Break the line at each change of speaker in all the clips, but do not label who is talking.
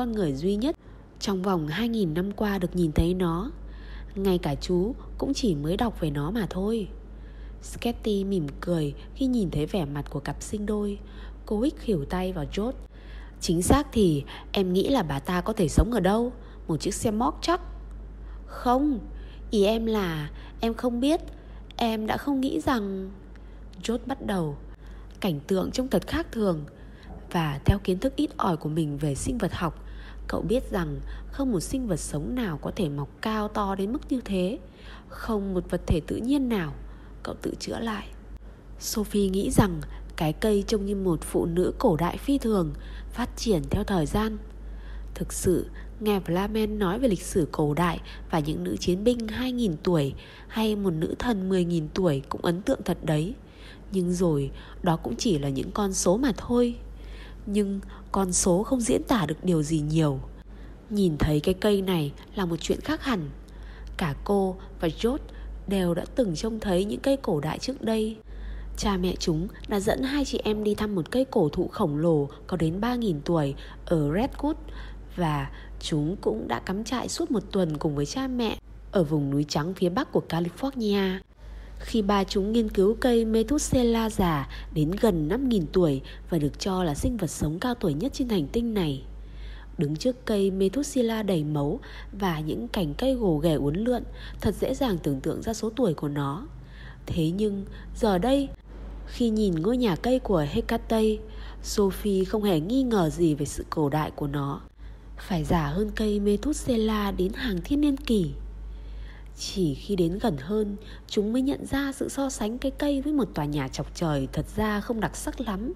con người duy nhất trong vòng 2.000 năm qua được nhìn thấy nó. Ngay cả chú cũng chỉ mới đọc về nó mà thôi. Sketty mỉm cười khi nhìn thấy vẻ mặt của cặp sinh đôi. Cô Wick khỉu tay vào chốt. Chính xác thì em nghĩ là bà ta có thể sống ở đâu? Một chiếc xe móc chắc. Không, ý em là em không biết. Em đã không nghĩ rằng... Chốt bắt đầu. Cảnh tượng trông thật khác thường. Và theo kiến thức ít ỏi của mình về sinh vật học, cậu biết rằng không một sinh vật sống nào có thể mọc cao to đến mức như thế. Không một vật thể tự nhiên nào. Cậu tự chữa lại. Sophie nghĩ rằng cái cây trông như một phụ nữ cổ đại phi thường, phát triển theo thời gian. Thực sự, nghe Flamen nói về lịch sử cổ đại và những nữ chiến binh 2.000 tuổi hay một nữ thần 10.000 tuổi cũng ấn tượng thật đấy. Nhưng rồi, đó cũng chỉ là những con số mà thôi nhưng con số không diễn tả được điều gì nhiều nhìn thấy cái cây này là một chuyện khác hẳn cả cô và George đều đã từng trông thấy những cây cổ đại trước đây. Cha mẹ chúng đã dẫn hai chị em đi thăm một cây cổ thụ khổng lồ có đến 3.000 tuổi ở Redwood và chúng cũng đã cắm trại suốt một tuần cùng với cha mẹ ở vùng núi trắng phía bắc của California. Khi ba chúng nghiên cứu cây Methuselah già đến gần 5.000 tuổi và được cho là sinh vật sống cao tuổi nhất trên hành tinh này đứng trước cây Methuselah đầy mấu và những cành cây gồ ghề uốn lượn, thật dễ dàng tưởng tượng ra số tuổi của nó. Thế nhưng, giờ đây, khi nhìn ngôi nhà cây của Hecate, Sophie không hề nghi ngờ gì về sự cổ đại của nó. Phải giả hơn cây Methuselah đến hàng thiên niên kỷ. Chỉ khi đến gần hơn, chúng mới nhận ra sự so sánh cây cây với một tòa nhà chọc trời thật ra không đặc sắc lắm.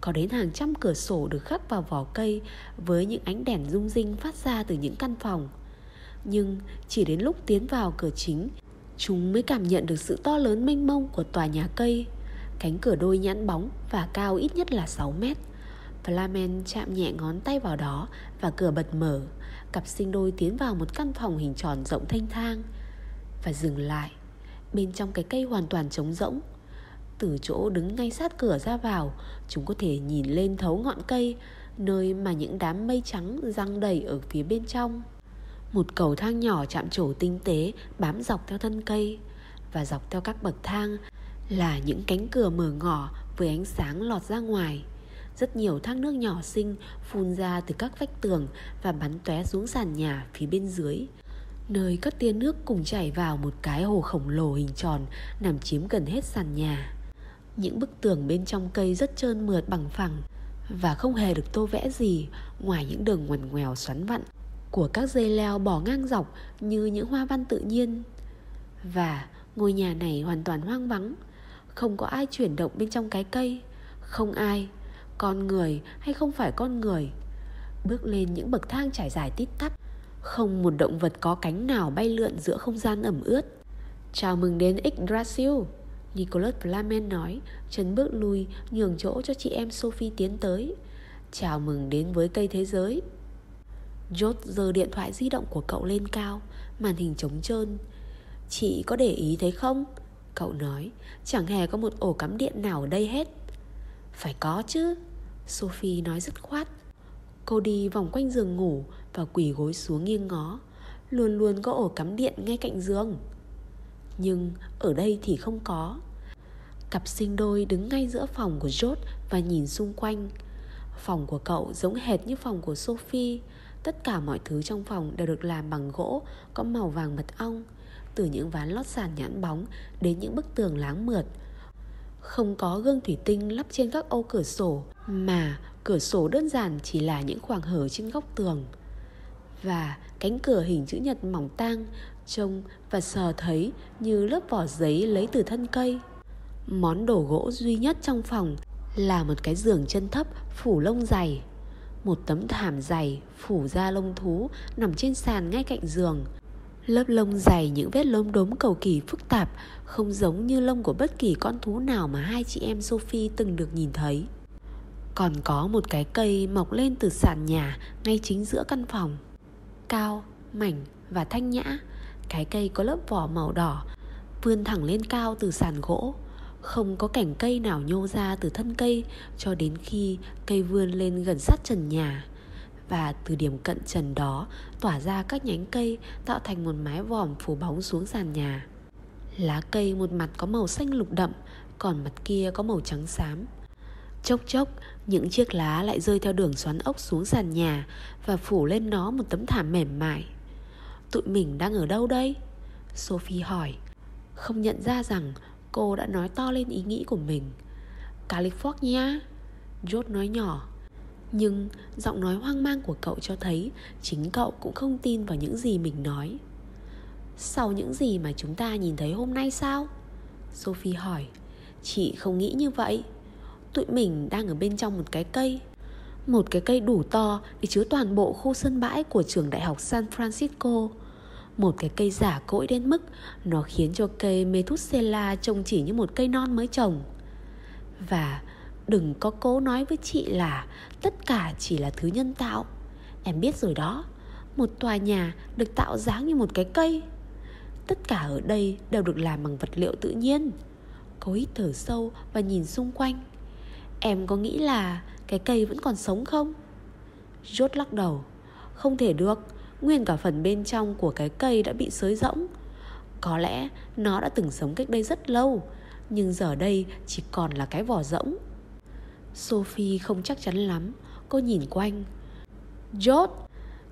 Có đến hàng trăm cửa sổ được khắc vào vỏ cây với những ánh đèn rung rinh phát ra từ những căn phòng. Nhưng chỉ đến lúc tiến vào cửa chính, chúng mới cảm nhận được sự to lớn mênh mông của tòa nhà cây. Cánh cửa đôi nhẵn bóng và cao ít nhất là 6 mét. Flamen chạm nhẹ ngón tay vào đó và cửa bật mở. Cặp sinh đôi tiến vào một căn phòng hình tròn rộng thanh thang và dừng lại. Bên trong cái cây hoàn toàn trống rỗng. Từ chỗ đứng ngay sát cửa ra vào, Chúng có thể nhìn lên thấu ngọn cây, Nơi mà những đám mây trắng răng đầy ở phía bên trong. Một cầu thang nhỏ chạm trổ tinh tế, Bám dọc theo thân cây. Và dọc theo các bậc thang Là những cánh cửa mở ngỏ Với ánh sáng lọt ra ngoài. Rất nhiều thác nước nhỏ xinh phun ra từ các vách tường và bắn tóe xuống sàn nhà phía bên dưới nơi các tia nước cùng chảy vào một cái hồ khổng lồ hình tròn nằm chiếm gần hết sàn nhà những bức tường bên trong cây rất trơn mượt bằng phẳng và không hề được tô vẽ gì ngoài những đường ngoằn ngoèo xoắn vặn của các dây leo bỏ ngang dọc như những hoa văn tự nhiên. Và ngôi nhà này hoàn toàn hoang vắng, không có ai chuyển động bên trong cái cây, không ai, con người hay không phải con người. Bước lên những bậc thang trải dài tít tắp, không một động vật có cánh nào bay lượn giữa không gian ẩm ướt. Chào mừng đến Yggdrasil. Nicholas Flamen nói, chân bước lui, nhường chỗ cho chị em Sophie tiến tới Chào mừng đến với cây thế giới George giơ điện thoại di động của cậu lên cao, Màn hình trống trơn Chị có để ý thấy không? Cậu nói, Chẳng hề có một ổ cắm điện nào ở đây hết Phải có chứ, Sophie nói dứt khoát Cô đi vòng quanh giường ngủ Và quỳ gối xuống nghiêng ngó, Luôn luôn có ổ cắm điện ngay cạnh giường. Nhưng ở đây thì không có. Cặp sinh đôi đứng ngay giữa phòng của George Và nhìn xung quanh. Phòng của cậu giống hệt như phòng của Sophie. Tất cả mọi thứ trong phòng đều được làm bằng gỗ, Có màu vàng mật ong, Từ những ván lót sàn nhẵn bóng Đến những bức tường láng mượt. Không có gương thủy tinh lắp trên các ô cửa sổ, Mà cửa sổ đơn giản chỉ là những khoảng hở trên góc tường Và cánh cửa hình chữ nhật mỏng tang, trông và sờ thấy như lớp vỏ giấy lấy từ thân cây. Món đồ gỗ duy nhất trong phòng là một cái giường chân thấp phủ lông dày. Một tấm thảm dày phủ da lông thú nằm trên sàn ngay cạnh giường. Lớp lông dày những vết lốm đốm cầu kỳ phức tạp, không giống như lông của bất kỳ con thú nào mà hai chị em Sophie từng được nhìn thấy. Còn có một cái cây mọc lên từ sàn nhà ngay chính giữa căn phòng. Cao, mảnh và thanh nhã cái cây có lớp vỏ màu đỏ vươn thẳng lên cao từ sàn gỗ không có cảnh cây nào nhô ra từ thân cây cho đến khi cây vươn lên gần sát trần nhà và từ điểm cận trần đó tỏa ra các nhánh cây tạo thành một mái vòm phủ bóng xuống sàn nhà. Lá cây một mặt có màu xanh lục đậm, còn mặt kia có màu trắng xám. Chốc chốc, những chiếc lá lại rơi theo đường xoắn ốc xuống sàn nhà và phủ lên nó một tấm thảm mềm mại. Tụi mình đang ở đâu đây? Sophie hỏi. Không nhận ra rằng cô đã nói to lên ý nghĩ của mình. California? George nói nhỏ. Nhưng giọng nói hoang mang của cậu cho thấy chính cậu cũng không tin vào những gì mình nói. Sau những gì mà chúng ta nhìn thấy hôm nay sao? Sophie hỏi. Chị không nghĩ như vậy. Tụi mình đang ở bên trong một cái cây. Một cái cây đủ to để chứa toàn bộ khu sân bãi của trường đại học San Francisco. Một cái cây giả cỗi đến mức nó khiến cho cây Methuselah trông chỉ như một cây non mới trồng. Và đừng có cố nói với chị là tất cả chỉ là thứ nhân tạo. Em biết rồi đó, một tòa nhà được tạo dáng như một cái cây. Tất cả ở đây đều được làm bằng vật liệu tự nhiên. Cô hít thở sâu và nhìn xung quanh. Em có nghĩ là cái cây vẫn còn sống không? Rốt lắc đầu. Không thể được, nguyên cả phần bên trong của cái cây đã bị sới rỗng. Có lẽ nó đã từng sống cách đây rất lâu, nhưng giờ đây chỉ còn là cái vỏ rỗng. Sophie không chắc chắn lắm, cô nhìn quanh. Jot,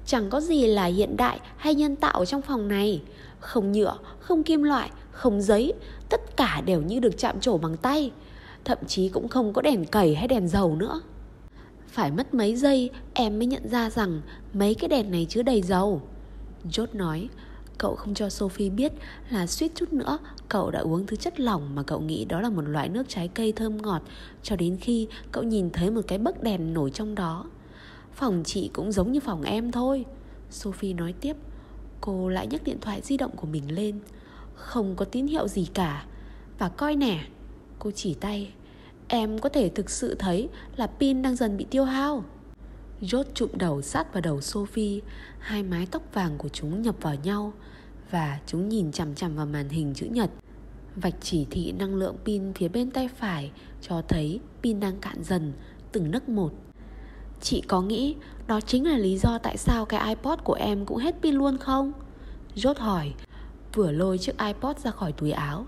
chẳng có gì là hiện đại hay nhân tạo trong phòng này. Không nhựa, không kim loại, không giấy, tất cả đều như được chạm trổ bằng tay. Thậm chí cũng không có đèn cầy hay đèn dầu nữa. Phải mất mấy giây em mới nhận ra rằng mấy cái đèn này chứa đầy dầu. Jot nói, cậu không cho Sophie biết là suýt chút nữa cậu đã uống thứ chất lỏng mà cậu nghĩ đó là một loại nước trái cây thơm ngọt cho đến khi cậu nhìn thấy một cái bấc đèn nổi trong đó. Phòng chị cũng giống như phòng em thôi. Sophie nói tiếp. Cô lại nhấc điện thoại di động của mình lên. Không có tín hiệu gì cả. Và coi nè. Cô chỉ tay. Em có thể thực sự thấy là pin đang dần bị tiêu hao. Rốt chụm đầu sát vào đầu Sophie Hai mái tóc vàng của chúng nhập vào nhau Và chúng nhìn chằm chằm vào màn hình chữ nhật Vạch chỉ thị năng lượng pin phía bên tay phải Cho thấy pin đang cạn dần, Từng nấc một Chị có nghĩ đó chính là lý do tại sao cái iPod của em cũng hết pin luôn không? Rốt hỏi Vừa lôi chiếc iPod ra khỏi túi áo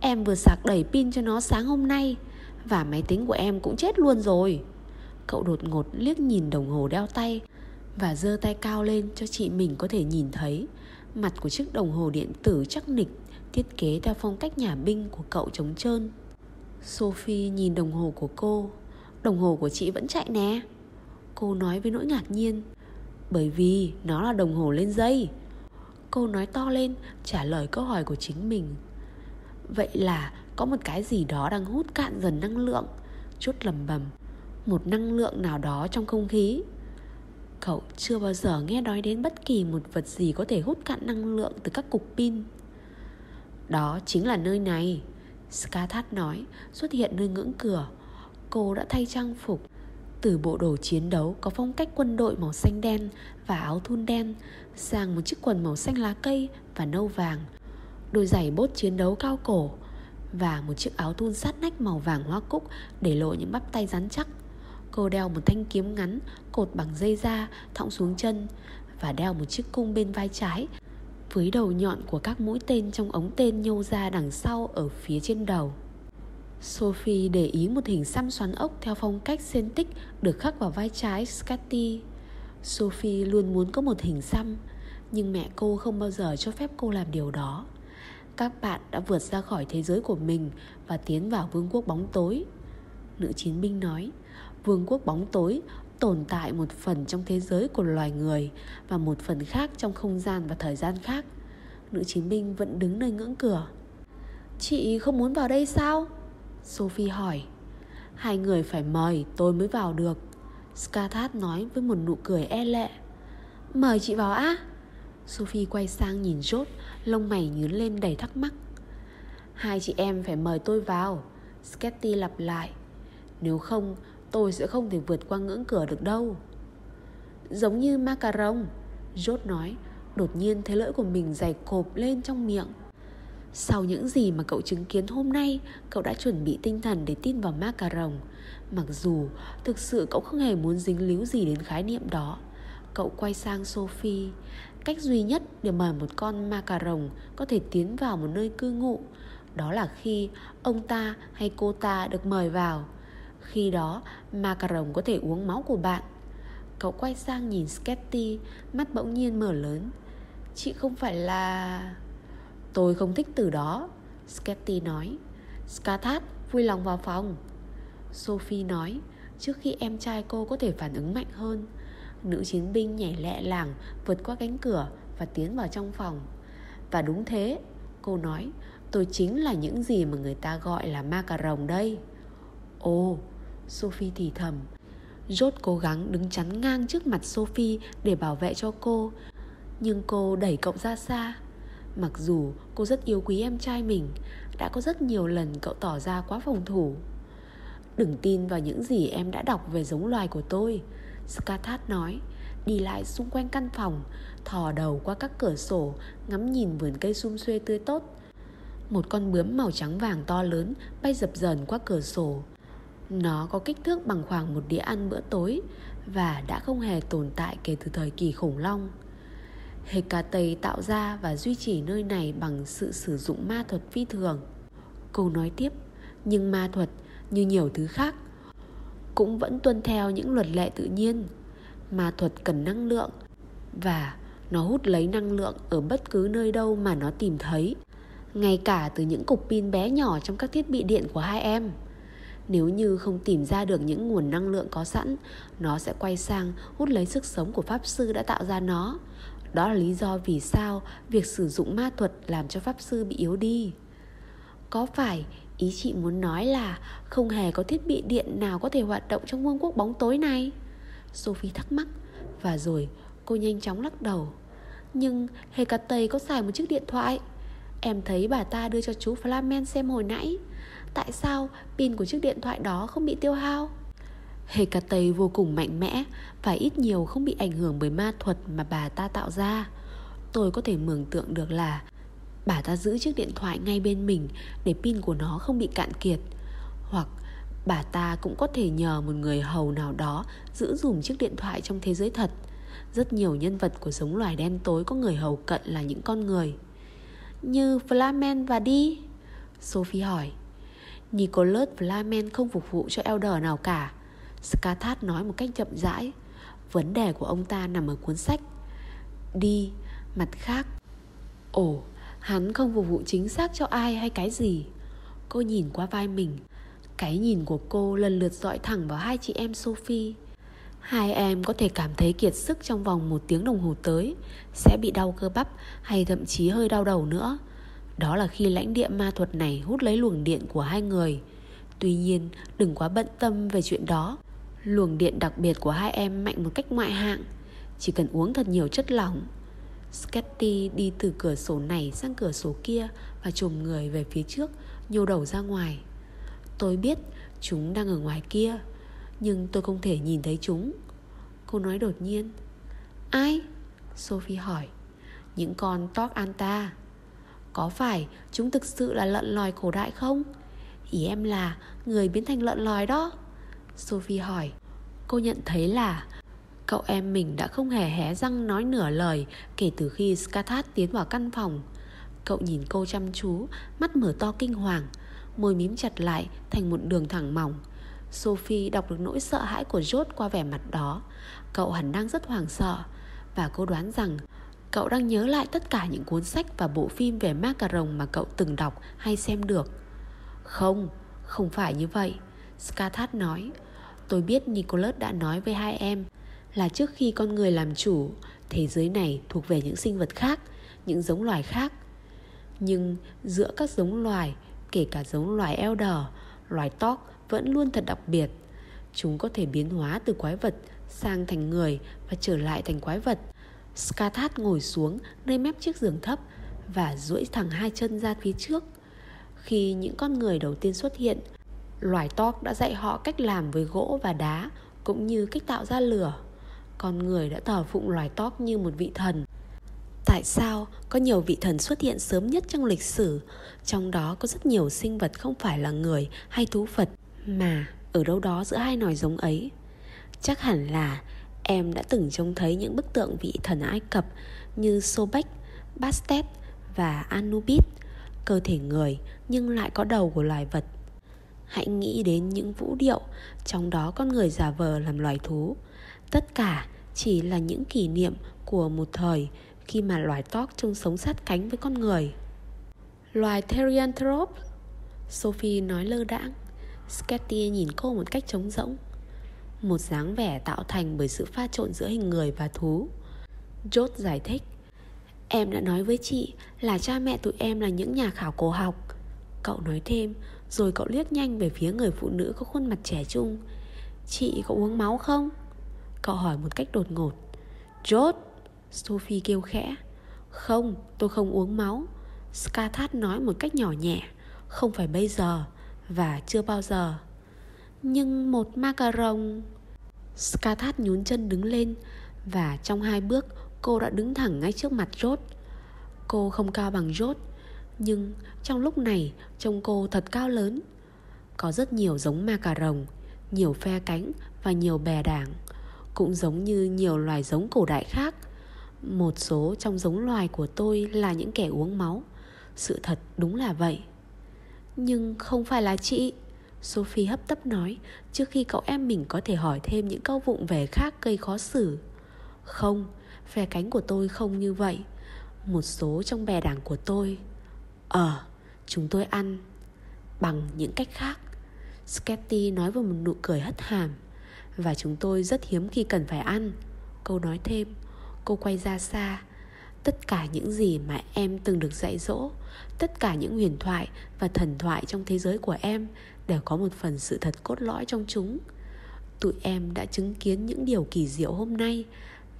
Em vừa sạc đầy pin cho nó sáng hôm nay Và máy tính của em cũng chết luôn rồi. Cậu đột ngột liếc nhìn đồng hồ đeo tay Và giơ tay cao lên cho chị mình có thể nhìn thấy. Mặt của chiếc đồng hồ điện tử chắc nịch, Thiết kế theo phong cách nhà binh của cậu trống trơn. Sophie nhìn đồng hồ của cô. Đồng hồ của chị vẫn chạy nè. Cô nói với nỗi ngạc nhiên. Bởi vì nó là đồng hồ lên dây. Cô nói to lên, trả lời câu hỏi của chính mình. Vậy là có một cái gì đó đang hút cạn dần năng lượng, Chút lầm bầm, một năng lượng nào đó trong không khí. Cậu chưa bao giờ nghe nói đến bất kỳ một vật gì có thể hút cạn năng lượng từ các cục pin. Đó chính là nơi này, Skathat nói, xuất hiện nơi ngưỡng cửa. Cô đã thay trang phục. Từ bộ đồ chiến đấu có phong cách quân đội màu xanh đen và áo thun đen, sang một chiếc quần màu xanh lá cây và nâu vàng đôi giày bốt chiến đấu cao cổ và một chiếc áo thun sát nách màu vàng hoa cúc để lộ những bắp tay rắn chắc. Cô đeo một thanh kiếm ngắn, Cột bằng dây da, Thõng xuống chân Và đeo một chiếc cung bên vai trái Với đầu nhọn của các mũi tên Trong ống tên nhô ra đằng sau Ở phía trên đầu. Sophie để ý một hình xăm xoắn ốc Theo phong cách Celtic Được khắc vào vai trái Scotty. Sophie luôn muốn có một hình xăm, Nhưng mẹ cô không bao giờ cho phép cô làm điều đó. Các bạn đã vượt ra khỏi thế giới của mình Và tiến vào vương quốc bóng tối Nữ chiến binh nói, vương quốc bóng tối tồn tại một phần trong thế giới của loài người và một phần khác trong không gian và thời gian khác. Nữ chiến binh vẫn đứng nơi ngưỡng cửa. Chị không muốn vào đây sao? Sophie hỏi. Hai người phải mời tôi mới vào được. Skathat nói với một nụ cười e lệ. Mời chị vào á? Sophie quay sang nhìn chốt lông mày nhướng lên đầy thắc mắc. Hai chị em phải mời tôi vào. Sketty lặp lại. Nếu không, Tôi sẽ không thể vượt qua ngưỡng cửa được đâu Giống như macaron Rốt nói Đột nhiên thấy lưỡi của mình dày cộp lên trong miệng Sau những gì mà cậu chứng kiến hôm nay Cậu đã chuẩn bị tinh thần để tin vào macaron Mặc dù thực sự cậu không hề muốn dính líu gì đến khái niệm đó Cậu quay sang Sophie Cách duy nhất để mời một con ma cà rồng có thể tiến vào một nơi cư ngụ, Đó là khi ông ta hay cô ta được mời vào. Khi đó, ma cà rồng có thể uống máu của bạn. Cậu quay sang nhìn Sketty, Mắt bỗng nhiên mở lớn. Chị không phải là... Tôi không thích từ đó, Sketty nói. Skathat vui lòng vào phòng. Sophie nói, Trước khi em trai cô có thể phản ứng mạnh hơn. Nữ chiến binh nhảy lẹ làng, Vượt qua cánh cửa Và tiến vào trong phòng. Và đúng thế, Cô nói, Tôi chính là những gì mà người ta gọi là ma cà rồng đây. Ồ, Sophie thì thầm. Rốt cố gắng đứng chắn ngang trước mặt Sophie Để bảo vệ cho cô, Nhưng cô đẩy cậu ra xa. Mặc dù cô rất yêu quý em trai mình, Đã có rất nhiều lần cậu tỏ ra quá phòng thủ. Đừng tin vào những gì em đã đọc về giống loài của tôi. Skathat nói Đi lại xung quanh căn phòng Thò đầu qua các cửa sổ Ngắm nhìn vườn cây sum xuê tươi tốt. Một con bướm màu trắng vàng to lớn Bay dập dờn qua cửa sổ. Nó có kích thước bằng khoảng một đĩa ăn bữa tối Và đã không hề tồn tại kể từ thời kỳ khủng long. Hecate tạo ra và duy trì nơi này bằng sự sử dụng ma thuật phi thường. Cô nói tiếp, nhưng ma thuật như nhiều thứ khác cũng vẫn tuân theo những luật lệ tự nhiên. Ma thuật cần năng lượng và nó hút lấy năng lượng ở bất cứ nơi đâu mà nó tìm thấy, ngay cả từ những cục pin bé nhỏ trong các thiết bị điện của hai em. Nếu như không tìm ra được những nguồn năng lượng có sẵn, nó sẽ quay sang hút lấy sức sống của pháp sư đã tạo ra nó đó là lý do vì sao việc sử dụng ma thuật làm cho pháp sư bị yếu đi. Có phải ý chị muốn nói là không hề có thiết bị điện nào có thể hoạt động trong vương quốc bóng tối này? Sophie thắc mắc và rồi cô nhanh chóng lắc đầu. Nhưng Hecate có xài một chiếc điện thoại. Em thấy bà ta đưa cho chú Flamen xem hồi nãy. Tại sao pin của chiếc điện thoại đó không bị tiêu hao? Hecate vô cùng mạnh mẽ và ít nhiều không bị ảnh hưởng bởi ma thuật mà bà ta tạo ra. Tôi có thể mường tượng được là bà ta giữ chiếc điện thoại ngay bên mình để pin của nó không bị cạn kiệt. Hoặc bà ta cũng có thể nhờ một người hầu nào đó giữ dùm chiếc điện thoại trong thế giới thật. Rất nhiều nhân vật của giống loài đen tối có người hầu cận là những con người. Như Flamen và đi? Sophie hỏi. Nicholas Flamen không phục vụ cho Elder nào cả Skathat nói một cách chậm rãi Vấn đề của ông ta nằm ở cuốn sách Đi, mặt khác Ồ, hắn không phục vụ chính xác cho ai hay cái gì. Cô nhìn qua vai mình. Cái nhìn của cô lần lượt dọi thẳng vào hai chị em Sophie. Hai em có thể cảm thấy kiệt sức trong vòng một tiếng đồng hồ tới, Sẽ bị đau cơ bắp hay thậm chí hơi đau đầu nữa. Đó là khi lãnh địa ma thuật này hút lấy luồng điện của hai người. Tuy nhiên, đừng quá bận tâm về chuyện đó. Luồng điện đặc biệt của hai em mạnh một cách ngoại hạng. Chỉ cần uống thật nhiều chất lỏng Sketty đi từ cửa sổ này sang cửa sổ kia Và chồm người về phía trước, Nhô đầu ra ngoài. Tôi biết chúng đang ở ngoài kia, Nhưng tôi không thể nhìn thấy chúng. Cô nói đột nhiên. Ai? Sophie hỏi. Những con Tok Anta Có phải chúng thực sự là lợn lòi cổ đại không? Ý em là người biến thành lợn lòi đó. Sophie hỏi. Cô nhận thấy là Cậu em mình đã không hề hé răng nói nửa lời Kể từ khi Skathat tiến vào căn phòng. Cậu nhìn cô chăm chú Mắt mở to kinh hoàng Môi mím chặt lại thành một đường thẳng mỏng. Sophie đọc được nỗi sợ hãi của Jot qua vẻ mặt đó. Cậu hẳn đang rất hoảng sợ Và cô đoán rằng Cậu đang nhớ lại tất cả những cuốn sách và bộ phim về ma cà rồng mà cậu từng đọc hay xem được. Không, không phải như vậy Skathat nói. Tôi biết Nicholas đã nói với hai em là trước khi con người làm chủ, thế giới này thuộc về những sinh vật khác, những giống loài khác. Nhưng giữa các giống loài, kể cả giống loài Elder, loài tóc vẫn luôn thật đặc biệt. Chúng có thể biến hóa từ quái vật sang thành người và trở lại thành quái vật. Skathat ngồi xuống nơi mép chiếc giường thấp và duỗi thẳng hai chân ra phía trước. Khi những con người đầu tiên xuất hiện, Loài Tok đã dạy họ cách làm với gỗ và đá cũng như cách tạo ra lửa. Con người đã thờ phụng loài tóc như một vị thần. Tại sao có nhiều vị thần xuất hiện sớm nhất trong lịch sử, trong đó có rất nhiều sinh vật không phải là người hay thú vật mà ở đâu đó giữa hai nòi giống ấy? Chắc hẳn là Em đã từng trông thấy những bức tượng vị thần Ai Cập như Sobek, Bastet và Anubis, cơ thể người nhưng lại có đầu của loài vật. Hãy nghĩ đến những vũ điệu, trong đó con người giả vờ làm loài thú. Tất cả chỉ là những kỷ niệm của một thời khi mà loài tóc trông sống sát cánh với con người. Loài Therianthropus Sophie nói lơ đãng, Sketty nhìn cô một cách trống rỗng, Một dáng vẻ tạo thành bởi sự pha trộn giữa hình người và thú Jot giải thích, Em đã nói với chị là cha mẹ tụi em là những nhà khảo cổ học Cậu nói thêm, Rồi cậu liếc nhanh về phía người phụ nữ có khuôn mặt trẻ trung Chị có uống máu không? Cậu hỏi một cách đột ngột. George Sophie kêu khẽ. Không, tôi không uống máu. Skathat nói một cách nhỏ nhẹ. Không phải bây giờ Và chưa bao giờ. Nhưng một macaron. Skathat nhún chân đứng lên Và trong hai bước Cô đã đứng thẳng ngay trước mặt Rốt Cô không cao bằng Rốt Nhưng trong lúc này Trông cô thật cao lớn. Có rất nhiều giống macaron Nhiều phe cánh và nhiều bè đảng. Cũng giống như nhiều loài giống cổ đại khác. Một số trong giống loài của tôi là những kẻ uống máu. Sự thật đúng là vậy. Nhưng không phải là chị. Sophie hấp tấp nói, trước khi cậu em mình có thể hỏi thêm những câu vụng về khác gây khó xử. Không, phe cánh của tôi không như vậy. Một số trong bè đảng của tôi. Ờ chúng tôi ăn bằng những cách khác. Sketty nói với một nụ cười hất hàm và chúng tôi rất hiếm khi cần phải ăn. Câu nói thêm, cô quay ra xa. Tất cả những gì mà em từng được dạy dỗ, tất cả những huyền thoại và thần thoại trong thế giới của em đều có một phần sự thật cốt lõi trong chúng. Tụi em đã chứng kiến những điều kỳ diệu hôm nay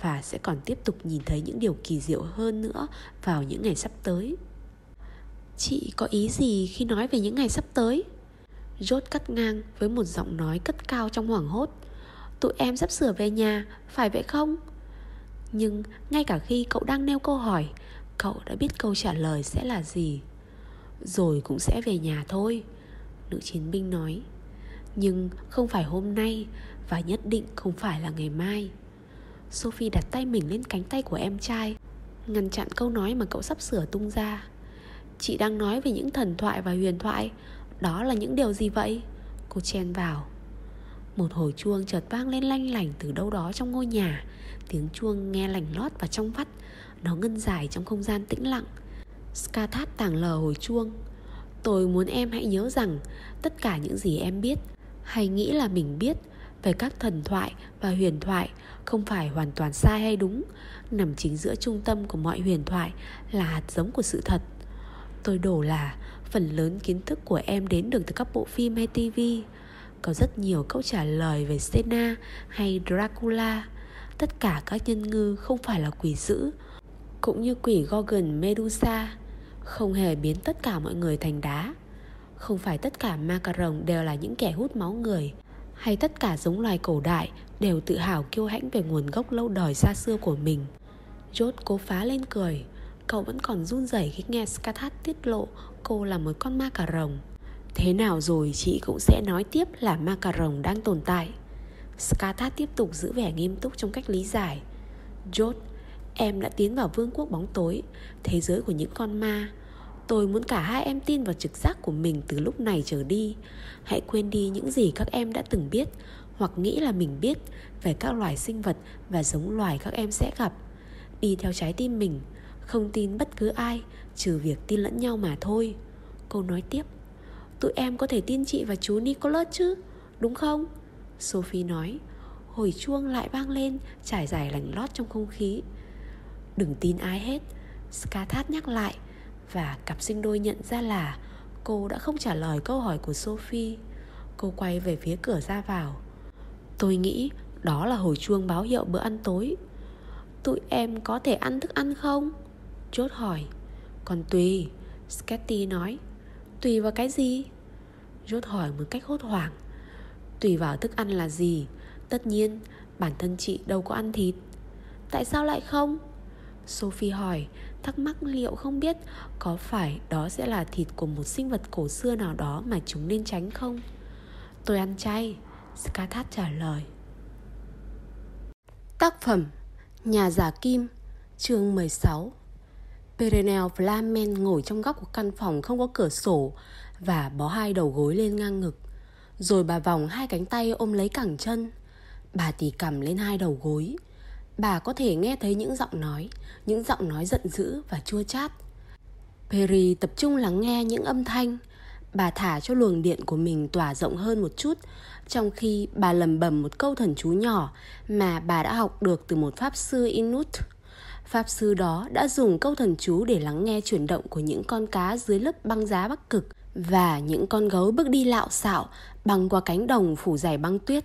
và sẽ còn tiếp tục nhìn thấy những điều kỳ diệu hơn nữa vào những ngày sắp tới. Chị có ý gì khi nói về những ngày sắp tới? Rốt cắt ngang với một giọng nói cất cao trong hoảng hốt tụi em sắp sửa về nhà, phải vậy không? Nhưng ngay cả khi cậu đang nêu câu hỏi, Cậu đã biết câu trả lời sẽ là gì. Rồi cũng sẽ về nhà thôi, Nữ chiến binh nói. Nhưng không phải hôm nay Và nhất định không phải là ngày mai. Sophie đặt tay mình lên cánh tay của em trai, Ngăn chặn câu nói mà cậu sắp sửa tung ra. Chị đang nói về những thần thoại và huyền thoại. Đó là những điều gì vậy? Cô chen vào. Một hồi chuông chợt vang lên lanh lảnh từ đâu đó trong ngôi nhà. Tiếng chuông nghe lành lót và trong vắt, Nó ngân dài trong không gian tĩnh lặng. Skathat tàng lờ hồi chuông. Tôi muốn em hãy nhớ rằng, Tất cả những gì em biết, Hay nghĩ là mình biết, Về các thần thoại và huyền thoại Không phải hoàn toàn sai hay đúng. Nằm chính giữa trung tâm của mọi huyền thoại Là hạt giống của sự thật. Tôi đổ là Phần lớn kiến thức của em đến được từ các bộ phim hay tivi có rất nhiều câu trả lời về Sena hay Dracula. Tất cả các nhân ngư không phải là quỷ dữ, cũng như quỷ Gorgon Medusa, không hề biến tất cả mọi người thành đá. Không phải tất cả ma cà rồng đều là những kẻ hút máu người, hay tất cả giống loài cổ đại đều tự hào kiêu hãnh về nguồn gốc lâu đời xa xưa của mình. Jot cố phá lên cười, Cậu vẫn còn run rẩy khi nghe Skathat tiết lộ cô là một con ma cà rồng Thế nào rồi chị cũng sẽ nói tiếp là ma cà rồng đang tồn tại. Skathat tiếp tục giữ vẻ nghiêm túc trong cách lý giải. George, em đã tiến vào vương quốc bóng tối Thế giới của những con ma. Tôi muốn cả hai em tin vào trực giác của mình từ lúc này trở đi. Hãy quên đi những gì các em đã từng biết Hoặc nghĩ là mình biết Về các loài sinh vật và giống loài các em sẽ gặp. Đi theo trái tim mình Không tin bất cứ ai Trừ việc tin lẫn nhau mà thôi. Cô nói tiếp. Tụi em có thể tin chị và chú Nicholas chứ, Đúng không? Sophie nói. Hồi chuông lại vang lên, Trải dài lành lót trong không khí. Đừng tin ai hết Skathat nhắc lại, Và cặp sinh đôi nhận ra là Cô đã không trả lời câu hỏi của Sophie. Cô quay về phía cửa ra vào. Tôi nghĩ đó là hồi chuông báo hiệu bữa ăn tối. Tụi em có thể ăn thức ăn không? Chốt hỏi. Còn tùy Sketty nói. Tùy vào cái gì? Rốt hỏi một cách hốt hoảng Tùy vào thức ăn là gì Tất nhiên, bản thân chị đâu có ăn thịt Tại sao lại không? Sophie hỏi, Thắc mắc liệu không biết Có phải đó sẽ là thịt của một sinh vật cổ xưa nào đó Mà chúng nên tránh không? Tôi ăn chay Skathat trả lời Tác phẩm, Nhà giả kim, Chương 16 Perenel Flamen ngồi trong góc của căn phòng không có cửa sổ Và bó hai đầu gối lên ngang ngực. Rồi bà vòng hai cánh tay ôm lấy cẳng chân. Bà tỉ cầm lên hai đầu gối. Bà có thể nghe thấy những giọng nói, Những giọng nói giận dữ và chua chát. Perry tập trung lắng nghe những âm thanh. Bà thả cho luồng điện của mình tỏa rộng hơn một chút, Trong khi bà lầm bầm một câu thần chú nhỏ Mà bà đã học được từ một pháp sư Inuit. Pháp sư đó đã dùng câu thần chú để lắng nghe chuyển động của những con cá dưới lớp băng giá bắc cực Và những con gấu bước đi lạo xạo băng qua cánh đồng phủ dày băng tuyết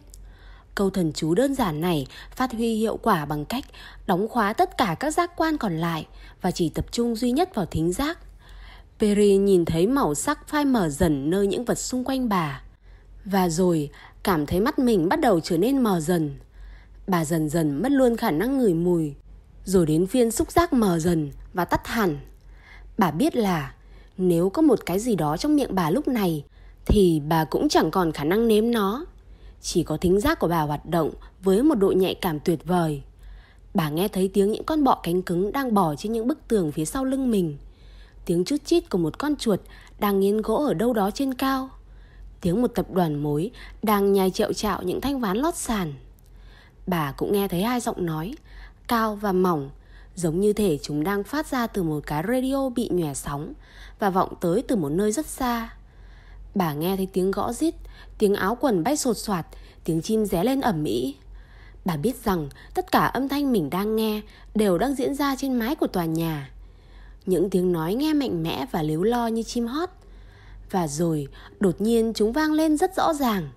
Câu thần chú đơn giản này phát huy hiệu quả bằng cách đóng khóa tất cả các giác quan còn lại và chỉ tập trung duy nhất vào thính giác Perry nhìn thấy màu sắc phai mờ dần nơi những vật xung quanh bà. Và rồi cảm thấy mắt mình bắt đầu trở nên mờ dần. Bà dần dần mất luôn khả năng ngửi mùi. Rồi đến phiên xúc giác mờ dần và tắt hẳn. Bà biết là nếu có một cái gì đó trong miệng bà lúc này thì bà cũng chẳng còn khả năng nếm nó. Chỉ có thính giác của bà hoạt động với một độ nhạy cảm tuyệt vời. Bà nghe thấy tiếng những con bọ cánh cứng đang bò trên những bức tường phía sau lưng mình tiếng chút chít của một con chuột đang nghiến gỗ ở đâu đó trên cao tiếng một tập đoàn mối đang nhai trẹo trạo những thanh ván lót sàn bà cũng nghe thấy hai giọng nói cao và mỏng giống như thể chúng đang phát ra từ một cái radio bị nhòe sóng và vọng tới từ một nơi rất xa bà nghe thấy tiếng gõ rít tiếng áo quần bay sột soạt tiếng chim ré lên ẩm ĩ bà biết rằng tất cả âm thanh mình đang nghe đều đang diễn ra trên mái của tòa nhà những tiếng nói nghe mạnh mẽ và líu lo như chim hót. Và rồi, đột nhiên chúng vang lên rất rõ ràng.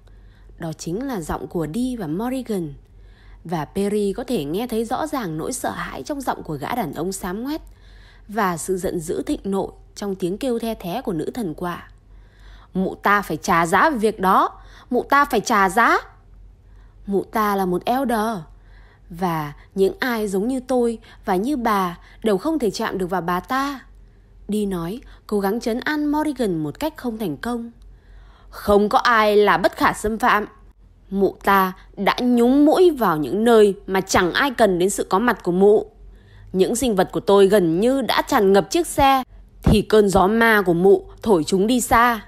Đó chính là giọng của Dee và Morrigan. Và Perry có thể nghe thấy rõ ràng nỗi sợ hãi trong giọng của gã đàn ông xám ngoét và sự giận dữ thịnh nộ trong tiếng kêu the thé của nữ thần quả. Mụ ta phải trả giá về việc đó, mụ ta phải trả giá. Mụ ta là một elder, và những ai giống như tôi và như bà đều không thể chạm được vào bà ta. Đi nói, cố gắng chấn an Morrigan một cách không thành công. Không có ai là bất khả xâm phạm. Mụ ta đã nhúng mũi vào những nơi mà chẳng ai cần đến sự có mặt của mụ. Những sinh vật của tôi gần như đã tràn ngập chiếc xe, thì cơn gió ma của mụ thổi chúng đi xa.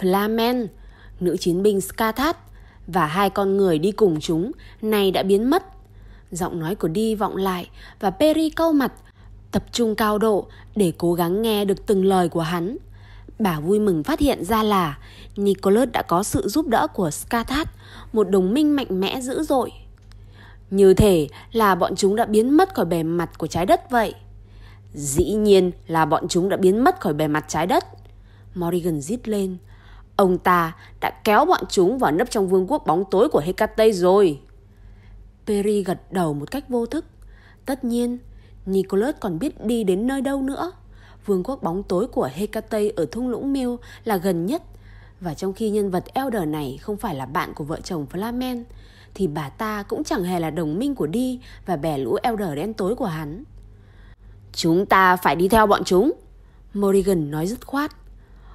Flamen, nữ chiến binh Skathat và hai con người đi cùng chúng này đã biến mất Giọng nói của Đi vọng lại và Perry câu mặt, tập trung cao độ để cố gắng nghe được từng lời của hắn. Bà vui mừng phát hiện ra là Nicholas đã có sự giúp đỡ của Skathat, một đồng minh mạnh mẽ dữ dội. Như thể là bọn chúng đã biến mất khỏi bề mặt của trái đất vậy. Dĩ nhiên là bọn chúng đã biến mất khỏi bề mặt trái đất. Morrigan rít lên. Ông ta đã kéo bọn chúng vào nấp trong vương quốc bóng tối của Hecate rồi. Perry gật đầu một cách vô thức. Tất nhiên, Nicholas còn biết đi đến nơi đâu nữa. Vương quốc bóng tối của Hecate ở thung lũng Mill là gần nhất. Và trong khi nhân vật Elder này không phải là bạn của vợ chồng Flamen, thì bà ta cũng chẳng hề là đồng minh của Đi và bè lũ Elder đen tối của hắn. Chúng ta phải đi theo bọn chúng. Morrigan nói dứt khoát.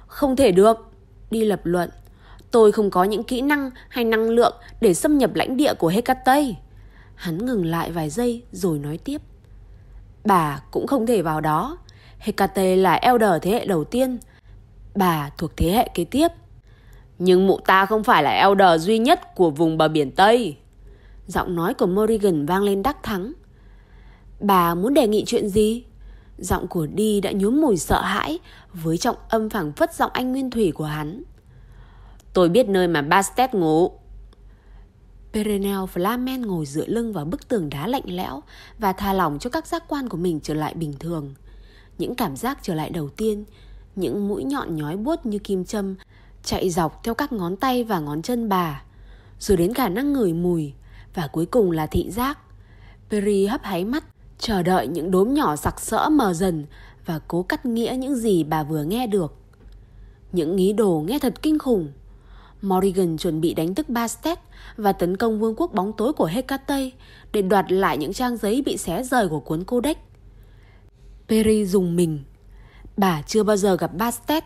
Không thể được. Đi lập luận. Tôi không có những kỹ năng hay năng lượng để xâm nhập lãnh địa của Hecate. Hắn ngừng lại vài giây rồi nói tiếp. Bà cũng không thể vào đó. Hecate là Elder thế hệ đầu tiên. Bà thuộc thế hệ kế tiếp. Nhưng mụ ta không phải là Elder duy nhất của vùng bờ biển Tây. Giọng nói của Morrigan vang lên đắc thắng. Bà muốn đề nghị chuyện gì? Giọng của Đi đã nhuốm mùi sợ hãi với trọng âm phảng phất giọng anh nguyên thủy của hắn. Tôi biết nơi mà Bastet ngủ. Perenel Flamen ngồi dựa lưng vào bức tường đá lạnh lẽo và tha lỏng cho các giác quan của mình trở lại bình thường. Những cảm giác trở lại đầu tiên, những mũi nhọn nhói buốt như kim châm chạy dọc theo các ngón tay và ngón chân bà, rồi đến khả năng ngửi mùi và cuối cùng là thị giác. Perry hấp háy mắt, chờ đợi những đốm nhỏ sặc sỡ mờ dần và cố cắt nghĩa những gì bà vừa nghe được. Những ý đồ nghe thật kinh khủng. Morrigan chuẩn bị đánh thức Bastet và tấn công vương quốc bóng tối của Hecate để đoạt lại những trang giấy bị xé rời của cuốn Codex. Perry dùng mình. Bà chưa bao giờ gặp Bastet.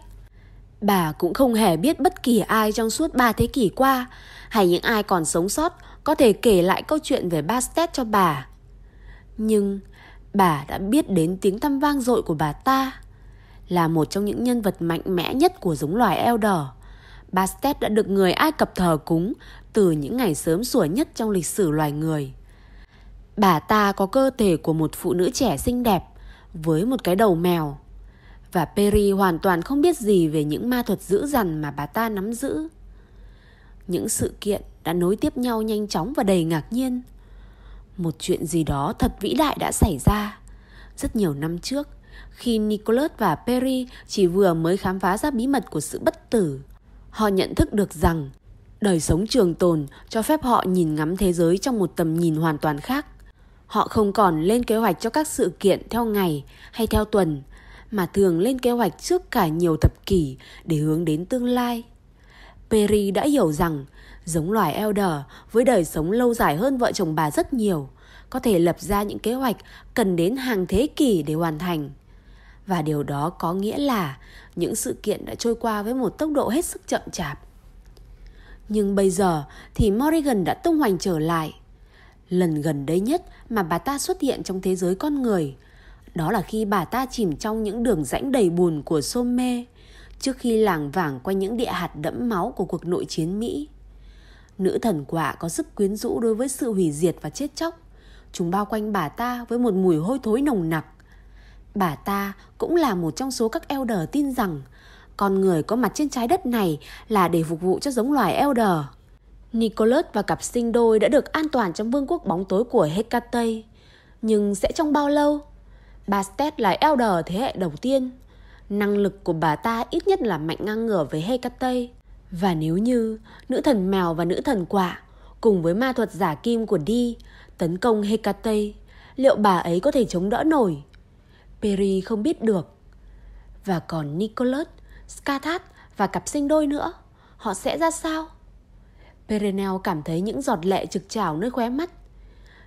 Bà cũng không hề biết bất kỳ ai trong suốt ba thế kỷ qua hay những ai còn sống sót có thể kể lại câu chuyện về Bastet cho bà. Nhưng bà đã biết đến tiếng tăm vang dội của bà ta. Là một trong những nhân vật mạnh mẽ nhất của giống loài Elder, Bastet đã được người Ai Cập thờ cúng từ những ngày sớm sủa nhất trong lịch sử loài người. Bà ta có cơ thể của một phụ nữ trẻ xinh đẹp với một cái đầu mèo. Và Perry hoàn toàn không biết gì về những ma thuật dữ dằn mà bà ta nắm giữ. Những sự kiện đã nối tiếp nhau nhanh chóng và đầy ngạc nhiên. Một chuyện gì đó thật vĩ đại đã xảy ra. Rất nhiều năm trước, khi Nicholas và Perry chỉ vừa mới khám phá ra bí mật của sự bất tử, họ nhận thức được rằng đời sống trường tồn cho phép họ nhìn ngắm thế giới trong một tầm nhìn hoàn toàn khác. Họ không còn lên kế hoạch cho các sự kiện theo ngày hay theo tuần, mà thường lên kế hoạch trước cả nhiều thập kỷ để hướng đến tương lai. Perry đã hiểu rằng giống loài Elder với đời sống lâu dài hơn vợ chồng bà rất nhiều, có thể lập ra những kế hoạch cần đến hàng thế kỷ để hoàn thành. Và điều đó có nghĩa là những sự kiện đã trôi qua với một tốc độ hết sức chậm chạp. Nhưng bây giờ thì Morrigan đã tung hoành trở lại. Lần gần đây nhất mà bà ta xuất hiện trong thế giới con người, đó là khi bà ta chìm trong những đường rãnh đầy bùn của Somme, trước khi làng vàng quanh những địa hạt đẫm máu của cuộc nội chiến Mỹ. Nữ thần quả có sức quyến rũ đối với sự hủy diệt và chết chóc. Chúng bao quanh bà ta với một mùi hôi thối nồng nặc. Bà ta cũng là một trong số các elder tin rằng con người có mặt trên trái đất này là để phục vụ cho giống loài elder. Nicholas và cặp sinh đôi đã được an toàn trong vương quốc bóng tối của Hecate. Nhưng sẽ trong bao lâu? Bastet là elder thế hệ đầu tiên. Năng lực của bà ta ít nhất là mạnh ngang ngửa với Hecate. Và nếu như nữ thần mèo và nữ thần quả cùng với ma thuật giả kim của Di tấn công Hecate, liệu bà ấy có thể chống đỡ nổi? Perry không biết được. Và còn Nicholas, Skathat và cặp sinh đôi nữa, họ sẽ ra sao? Perenel cảm thấy những giọt lệ trực trào nơi khóe mắt.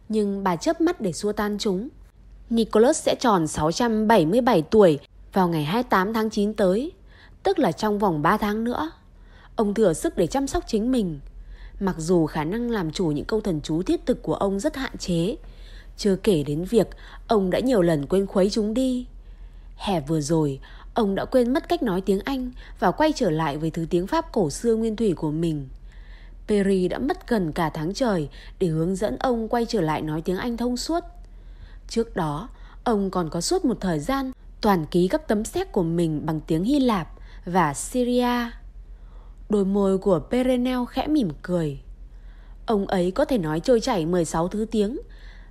Nhưng bà chớp mắt để xua tan chúng. Nicholas sẽ tròn 677 tuổi vào ngày 28 tháng 9 tới, tức là trong vòng 3 tháng nữa. Ông thừa sức để chăm sóc chính mình. Mặc dù khả năng làm chủ những câu thần chú thiết thực của ông rất hạn chế, chưa kể đến việc ông đã nhiều lần quên khuấy chúng đi. Hè vừa rồi, ông đã quên mất cách nói tiếng Anh và quay trở lại với thứ tiếng Pháp cổ xưa nguyên thủy của mình. Perry đã mất gần cả tháng trời để hướng dẫn ông quay trở lại nói tiếng Anh thông suốt. Trước đó, ông còn có suốt một thời gian toàn ký các tấm séc của mình bằng tiếng Hy Lạp và Syria. Đôi môi của Perenel khẽ mỉm cười. Ông ấy có thể nói trôi chảy 16 thứ tiếng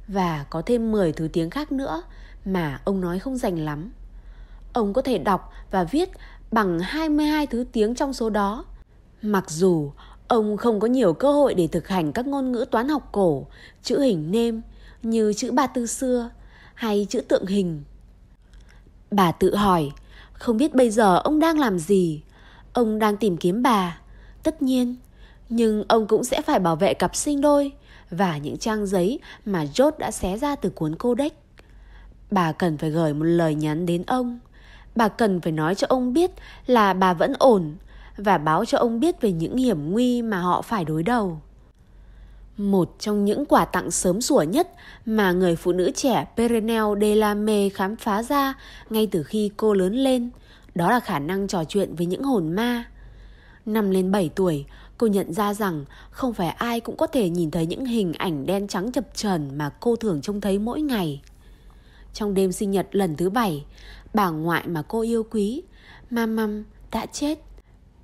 và có thêm 10 thứ tiếng khác nữa mà ông nói không dành lắm. Ông có thể đọc và viết bằng 22 thứ tiếng trong số đó. Mặc dù ông không có nhiều cơ hội để thực hành các ngôn ngữ toán học cổ, chữ hình nêm như chữ ba tư xưa hay chữ tượng hình. Bà tự hỏi, không biết bây giờ ông đang làm gì? Ông đang tìm kiếm bà, tất nhiên, nhưng ông cũng sẽ phải bảo vệ cặp sinh đôi và những trang giấy mà George đã xé ra từ cuốn codex. Bà cần phải gửi một lời nhắn đến ông. Bà cần phải nói cho ông biết là bà vẫn ổn và báo cho ông biết về những hiểm nguy mà họ phải đối đầu. Một trong những quả tặng sớm sủa nhất mà người phụ nữ trẻ Perenel Delame khám phá ra ngay từ khi cô lớn lên, đó là khả năng trò chuyện với những hồn ma. Năm lên 7 tuổi, cô nhận ra rằng không phải ai cũng có thể nhìn thấy những hình ảnh đen trắng chập chờn mà cô thường trông thấy mỗi ngày. Trong đêm sinh nhật lần thứ bảy, bà ngoại mà cô yêu quý, Mamam, đã chết.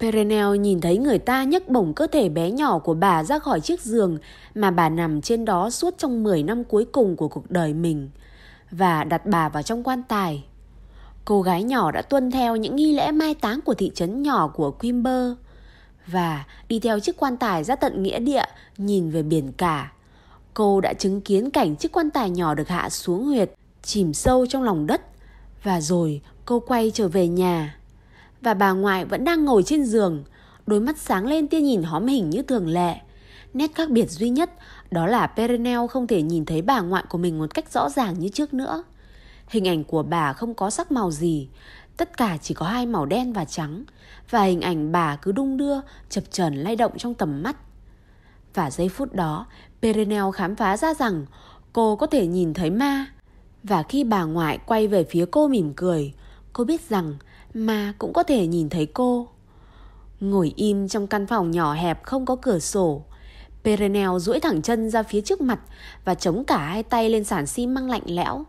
Perenel nhìn thấy người ta nhấc bổng cơ thể bé nhỏ của bà ra khỏi chiếc giường mà bà nằm trên đó suốt trong 10 năm cuối cùng của cuộc đời mình và đặt bà vào trong quan tài. Cô gái nhỏ đã tuân theo những nghi lễ mai táng của thị trấn nhỏ của Quimber và đi theo chiếc quan tài ra tận nghĩa địa nhìn về biển cả. Cô đã chứng kiến cảnh chiếc quan tài nhỏ được hạ xuống huyệt, chìm sâu trong lòng đất và rồi cô quay trở về nhà. Và bà ngoại vẫn đang ngồi trên giường, đôi mắt sáng lên tia nhìn hóm hình như thường lệ. Nét khác biệt duy nhất đó là Perenel không thể nhìn thấy bà ngoại của mình một cách rõ ràng như trước nữa. Hình ảnh của bà không có sắc màu gì, tất cả chỉ có hai màu đen và trắng, và hình ảnh bà cứ đung đưa, chập chờn lay động trong tầm mắt. Và giây phút đó, Perenel khám phá ra rằng cô có thể nhìn thấy ma. Và khi bà ngoại quay về phía cô mỉm cười, cô biết rằng mà cũng có thể nhìn thấy cô. Ngồi im trong căn phòng nhỏ hẹp không có cửa sổ, Perenel duỗi thẳng chân ra phía trước mặt và chống cả hai tay lên sàn xi măng lạnh lẽo.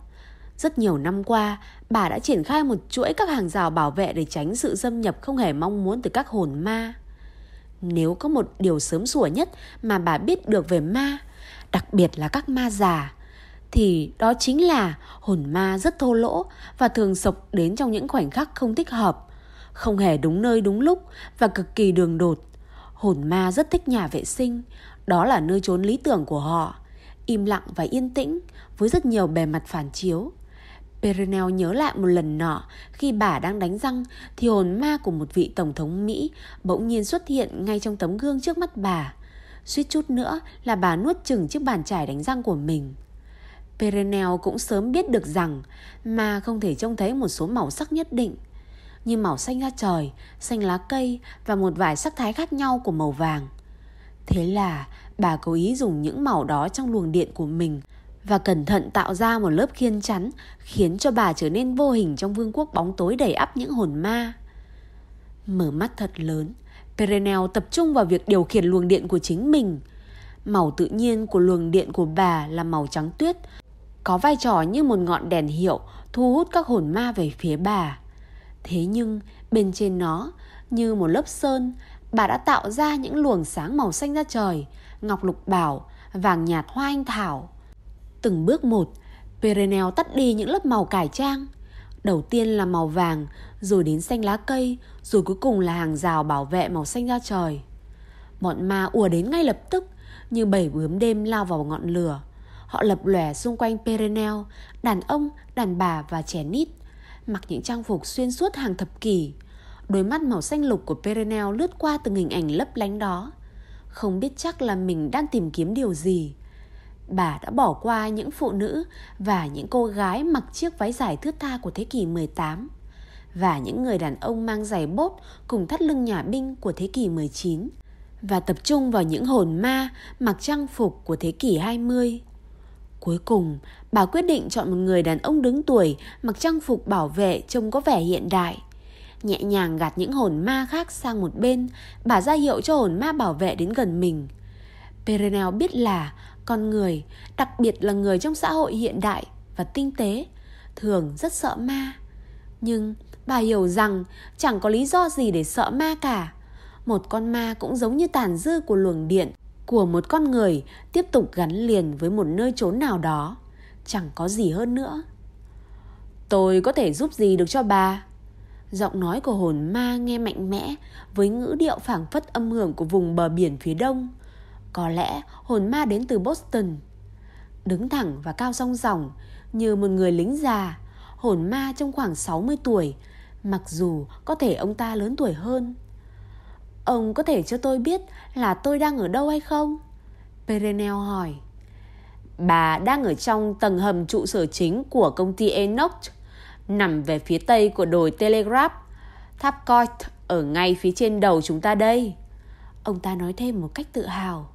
Rất nhiều năm qua, bà đã triển khai một chuỗi các hàng rào bảo vệ để tránh sự xâm nhập không hề mong muốn từ các hồn ma. Nếu có một điều sớm sủa nhất mà bà biết được về ma, đặc biệt là các ma già, thì đó chính là hồn ma rất thô lỗ và thường sộc đến trong những khoảnh khắc không thích hợp, không hề đúng nơi đúng lúc và cực kỳ đường đột. Hồn ma rất thích nhà vệ sinh, đó là nơi trốn lý tưởng của họ, im lặng và yên tĩnh với rất nhiều bề mặt phản chiếu. Perenel nhớ lại một lần nọ khi bà đang đánh răng thì hồn ma của một vị tổng thống Mỹ bỗng nhiên xuất hiện ngay trong tấm gương trước mắt bà. Suýt chút nữa là bà nuốt chừng chiếc bàn chải đánh răng của mình. Perenel cũng sớm biết được rằng ma không thể trông thấy một số màu sắc nhất định như màu xanh da trời, xanh lá cây và một vài sắc thái khác nhau của màu vàng. Thế là bà cố ý dùng những màu đó trong luồng điện của mình và cẩn thận tạo ra một lớp khiên chắn khiến cho bà trở nên vô hình trong vương quốc bóng tối đầy ắp những hồn ma. Mở mắt thật lớn, Perenel tập trung vào việc điều khiển luồng điện của chính mình. Màu tự nhiên của luồng điện của bà là màu trắng tuyết, có vai trò như một ngọn đèn hiệu thu hút các hồn ma về phía bà. Thế nhưng bên trên nó, như một lớp sơn, bà đã tạo ra những luồng sáng màu xanh da trời, ngọc lục bảo, vàng nhạt hoa anh thảo. Từng bước một, Perenel tắt đi những lớp màu cải trang. Đầu tiên là màu vàng, rồi đến xanh lá cây, rồi cuối cùng là hàng rào bảo vệ màu xanh da trời. Bọn ma ùa đến ngay lập tức, như bảy bướm đêm lao vào ngọn lửa. Họ lập lòe xung quanh Perenel, đàn ông, đàn bà và trẻ nít, mặc những trang phục xuyên suốt hàng thập kỷ. Đôi mắt màu xanh lục của Perenel lướt qua từng hình ảnh lấp lánh đó. Không biết chắc là mình đang tìm kiếm điều gì bà đã bỏ qua những phụ nữ và những cô gái mặc chiếc váy dài thướt tha của thế kỷ 18 và những người đàn ông mang giày bốt cùng thắt lưng nhà binh của thế kỷ 19 và tập trung vào những hồn ma mặc trang phục của thế kỷ 20. Cuối cùng, bà quyết định chọn một người đàn ông đứng tuổi mặc trang phục bảo vệ trông có vẻ hiện đại. Nhẹ nhàng gạt những hồn ma khác sang một bên, bà ra hiệu cho hồn ma bảo vệ đến gần mình. Perenel biết là con người, đặc biệt là người trong xã hội hiện đại và tinh tế, thường rất sợ ma. Nhưng bà hiểu rằng chẳng có lý do gì để sợ ma cả. Một con ma cũng giống như tàn dư của luồng điện của một con người tiếp tục gắn liền với một nơi trốn nào đó. Chẳng có gì hơn nữa. Tôi có thể giúp gì được cho bà? Giọng nói của hồn ma nghe mạnh mẽ với ngữ điệu phảng phất âm hưởng của vùng bờ biển phía đông. Có lẽ hồn ma đến từ Boston. Đứng thẳng và cao song ròng như một người lính già, hồn ma trong khoảng 60 tuổi, mặc dù có thể ông ta lớn tuổi hơn. Ông có thể cho tôi biết là tôi đang ở đâu hay không? Perenel hỏi. Bà đang ở trong tầng hầm trụ sở chính của công ty Enoch, nằm về phía tây của đồi Telegraph. Tháp Coit ở ngay phía trên đầu chúng ta đây. Ông ta nói thêm một cách tự hào.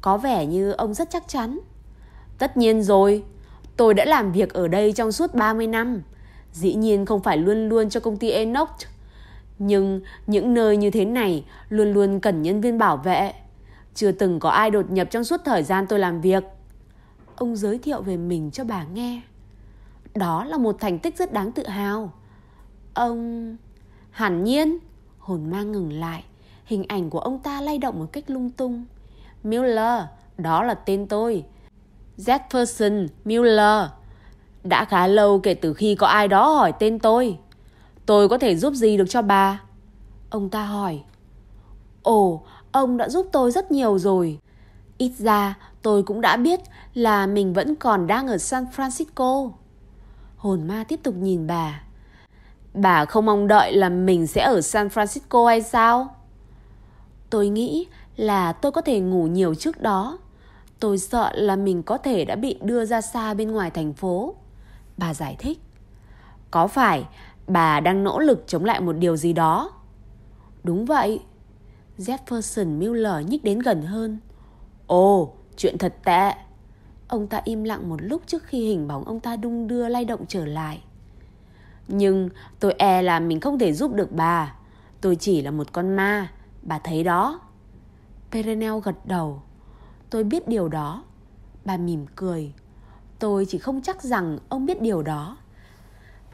Có vẻ như ông rất chắc chắn. Tất nhiên rồi, tôi đã làm việc ở đây trong suốt 30 năm. Dĩ nhiên không phải luôn luôn cho công ty Enoch. Nhưng những nơi như thế này luôn luôn cần nhân viên bảo vệ. Chưa từng có ai đột nhập trong suốt thời gian tôi làm việc. Ông giới thiệu về mình cho bà nghe. Đó là một thành tích rất đáng tự hào. Ông... Hẳn nhiên, hồn ma ngừng lại. Hình ảnh của ông ta lay động một cách lung tung. Miller, đó là tên tôi. Jefferson Miller. Đã khá lâu kể từ khi có ai đó hỏi tên tôi. Tôi có thể giúp gì được cho bà? Ông ta hỏi. Ồ, ông đã giúp tôi rất nhiều rồi. Ít ra tôi cũng đã biết là mình vẫn còn đang ở San Francisco. Hồn ma tiếp tục nhìn bà. Bà không mong đợi là mình sẽ ở San Francisco hay sao? Tôi nghĩ là tôi có thể ngủ nhiều trước đó. Tôi sợ là mình có thể đã bị đưa ra xa bên ngoài thành phố. Bà giải thích. Có phải bà đang nỗ lực chống lại một điều gì đó? Đúng vậy. Jefferson Miller nhích đến gần hơn. Ồ, chuyện thật tệ. Ông ta im lặng một lúc trước khi hình bóng ông ta đung đưa lay động trở lại. Nhưng tôi e là mình không thể giúp được bà. Tôi chỉ là một con ma, bà thấy đó. Perenel gật đầu. Tôi biết điều đó. Bà mỉm cười. Tôi chỉ không chắc rằng ông biết điều đó.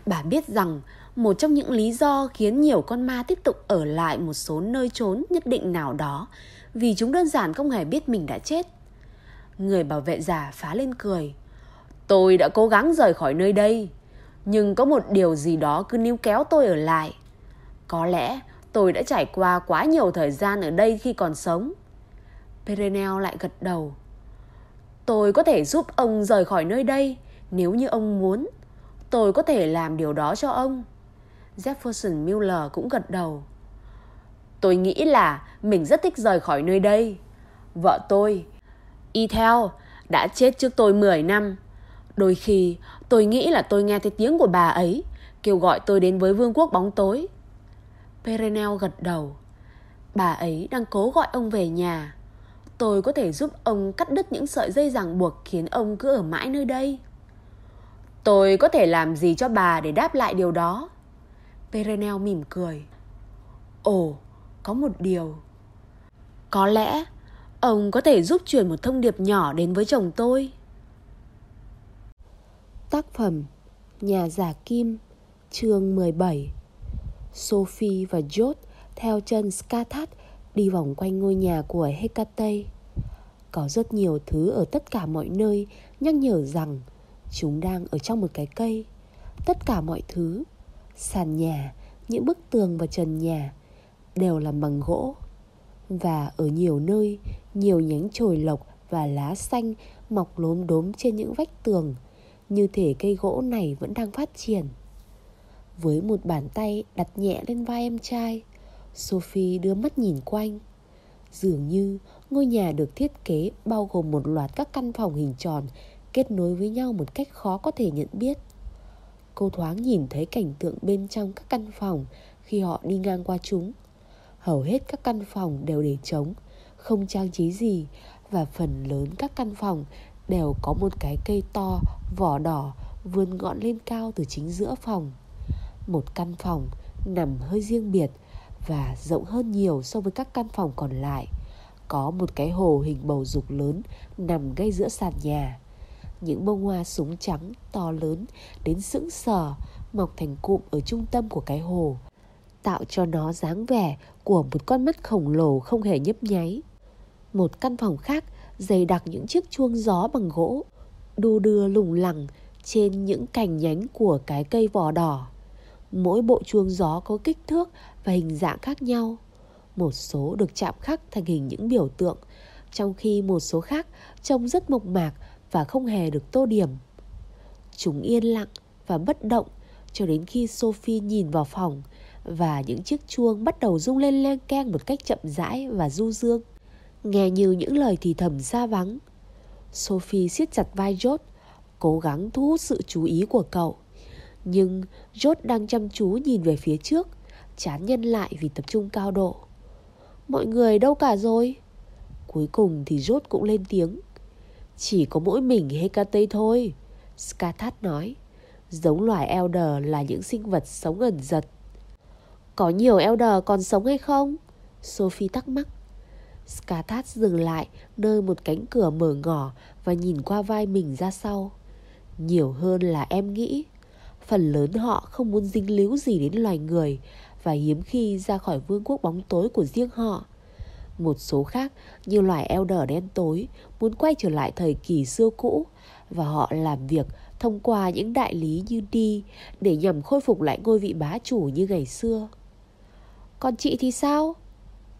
Bà biết rằng một trong những lý do khiến nhiều con ma tiếp tục ở lại một số nơi trốn nhất định nào đó vì chúng đơn giản không hề biết mình đã chết. Người bảo vệ giả phá lên cười. Tôi đã cố gắng rời khỏi nơi đây, nhưng có một điều gì đó cứ níu kéo tôi ở lại. Có lẽ tôi đã trải qua quá nhiều thời gian ở đây khi còn sống. Perenel lại gật đầu. Tôi có thể giúp ông rời khỏi nơi đây nếu như ông muốn. Tôi có thể làm điều đó cho ông. Jefferson Miller cũng gật đầu. Tôi nghĩ là mình rất thích rời khỏi nơi đây. Vợ tôi, Ethel, đã chết trước tôi 10 năm. Đôi khi tôi nghĩ là tôi nghe thấy tiếng của bà ấy kêu gọi tôi đến với vương quốc bóng tối. Perenel gật đầu. Bà ấy đang cố gọi ông về nhà. Tôi có thể giúp ông cắt đứt những sợi dây ràng buộc khiến ông cứ ở mãi nơi đây. Tôi có thể làm gì cho bà để đáp lại điều đó? Perenel mỉm cười. Ồ, có một điều. Có lẽ ông có thể giúp truyền một thông điệp nhỏ đến với chồng tôi. Tác phẩm Nhà giả kim chương 17 Sophie và George theo chân Skathat đi vòng quanh ngôi nhà của Hecate. Có rất nhiều thứ ở tất cả mọi nơi nhắc nhở rằng chúng đang ở trong một cái cây. Tất cả mọi thứ, sàn nhà, những bức tường và trần nhà đều làm bằng gỗ. Và ở nhiều nơi, nhiều nhánh chồi lộc và lá xanh mọc lốm đốm trên những vách tường, như thể cây gỗ này vẫn đang phát triển. Với một bàn tay đặt nhẹ lên vai em trai, Sophie đưa mắt nhìn quanh. Dường như ngôi nhà được thiết kế bao gồm một loạt các căn phòng hình tròn kết nối với nhau một cách khó có thể nhận biết. Cô thoáng nhìn thấy cảnh tượng bên trong các căn phòng khi họ đi ngang qua chúng. Hầu hết các căn phòng đều để trống, không trang trí gì và phần lớn các căn phòng đều có một cái cây to, vỏ đỏ vươn ngọn lên cao từ chính giữa phòng. Một căn phòng nằm hơi riêng biệt và rộng hơn nhiều so với các căn phòng còn lại. Có một cái hồ hình bầu dục lớn nằm ngay giữa sàn nhà. Những bông hoa súng trắng to lớn đến sững sờ mọc thành cụm ở trung tâm của cái hồ tạo cho nó dáng vẻ của một con mắt khổng lồ không hề nhấp nháy. Một căn phòng khác dày đặc những chiếc chuông gió bằng gỗ, đu đưa lủng lẳng trên những cành nhánh của cái cây vỏ đỏ. Mỗi bộ chuông gió có kích thước và hình dạng khác nhau. Một số được chạm khắc thành hình những biểu tượng, trong khi một số khác trông rất mộc mạc và không hề được tô điểm. Chúng yên lặng và bất động cho đến khi Sophie nhìn vào phòng và những chiếc chuông bắt đầu rung lên len keng một cách chậm rãi và du dương, nghe như những lời thì thầm xa vắng. Sophie siết chặt vai Jot, cố gắng thu hút sự chú ý của cậu. Nhưng Jot đang chăm chú nhìn về phía trước, chán nhân lại vì tập trung cao độ. Mọi người đâu cả rồi? Cuối cùng thì Jot cũng lên tiếng. Chỉ có mỗi mình Hecate thôi, Skathat nói. Giống loài Elder là những sinh vật sống ẩn giật có nhiều Elder còn sống hay không? Sophie thắc mắc. Skathat dừng lại nơi một cánh cửa mở ngỏ và nhìn qua vai mình ra sau. Nhiều hơn là em nghĩ. Phần lớn họ không muốn dính líu gì đến loài người và hiếm khi ra khỏi vương quốc bóng tối của riêng họ. Một số khác như loài Elder đen tối muốn quay trở lại thời kỳ xưa cũ và họ làm việc thông qua những đại lý như đi để nhằm khôi phục lại ngôi vị bá chủ như ngày xưa. Còn chị thì sao?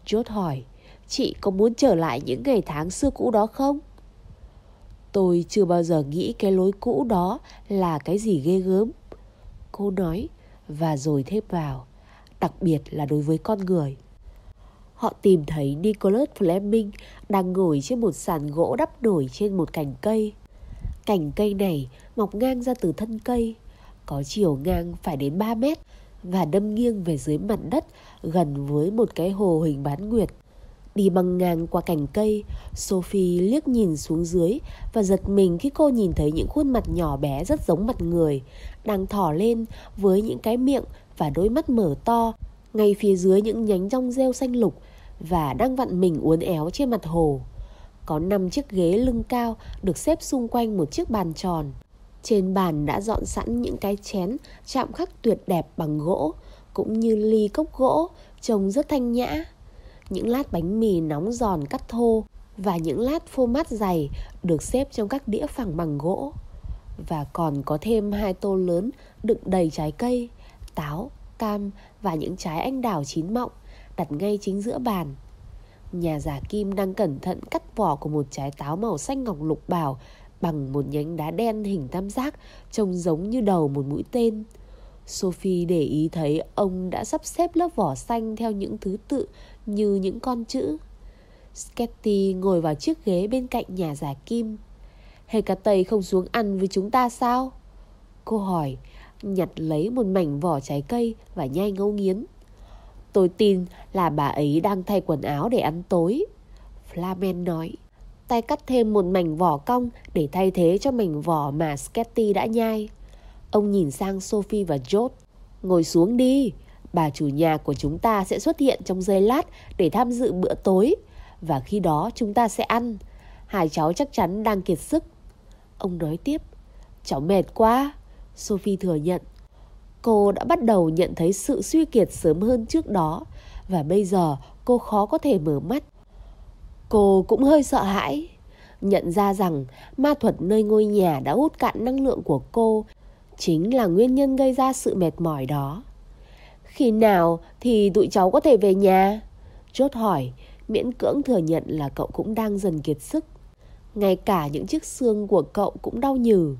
Chốt hỏi, chị có muốn trở lại những ngày tháng xưa cũ đó không? Tôi chưa bao giờ nghĩ cái lối cũ đó là cái gì ghê gớm. Cô nói, và rồi thêm vào, đặc biệt là đối với con người. Họ tìm thấy Nicholas Fleming đang ngồi trên một sàn gỗ đắp nổi trên một cành cây. Cành cây này mọc ngang ra từ thân cây, có chiều ngang phải đến 3 mét và đâm nghiêng về dưới mặt đất gần với một cái hồ hình bán nguyệt. Đi băng ngang qua cành cây, Sophie liếc nhìn xuống dưới và giật mình khi cô nhìn thấy những khuôn mặt nhỏ bé rất giống mặt người, đang thỏ lên với những cái miệng và đôi mắt mở to ngay phía dưới những nhánh rong rêu xanh lục và đang vặn mình uốn éo trên mặt hồ. Có 5 chiếc ghế lưng cao được xếp xung quanh một chiếc bàn tròn. Trên bàn đã dọn sẵn những cái chén chạm khắc tuyệt đẹp bằng gỗ, cũng như ly cốc gỗ, trông rất thanh nhã. Những lát bánh mì nóng giòn cắt thô và những lát phô mát dày được xếp trong các đĩa phẳng bằng gỗ. Và còn có thêm hai tô lớn đựng đầy trái cây, táo, cam và những trái anh đào chín mọng đặt ngay chính giữa bàn. Nhà giả kim đang cẩn thận cắt vỏ của một trái táo màu xanh ngọc lục bảo bằng một nhánh đá đen hình tam giác trông giống như đầu một mũi tên. Sophie để ý thấy ông đã sắp xếp lớp vỏ xanh theo những thứ tự như những con chữ. Sketty ngồi vào chiếc ghế bên cạnh nhà giả kim. Hề cả tây không xuống ăn với chúng ta sao? Cô hỏi, nhặt lấy một mảnh vỏ trái cây và nhai ngấu nghiến. Tôi tin là bà ấy đang thay quần áo để ăn tối. Flamen nói. Tay cắt thêm một mảnh vỏ cong để thay thế cho mảnh vỏ mà Sketty đã nhai. Ông nhìn sang Sophie và George. Ngồi xuống đi, bà chủ nhà của chúng ta sẽ xuất hiện trong giây lát để tham dự bữa tối. Và khi đó chúng ta sẽ ăn. Hai cháu chắc chắn đang kiệt sức. Ông nói tiếp. Cháu mệt quá. Sophie thừa nhận. Cô đã bắt đầu nhận thấy sự suy kiệt sớm hơn trước đó và bây giờ cô khó có thể mở mắt. Cô cũng hơi sợ hãi, nhận ra rằng ma thuật nơi ngôi nhà đã hút cạn năng lượng của cô chính là nguyên nhân gây ra sự mệt mỏi đó. Khi nào thì tụi cháu có thể về nhà? Chốt hỏi, miễn cưỡng thừa nhận là cậu cũng đang dần kiệt sức. Ngay cả những chiếc xương của cậu cũng đau nhừ.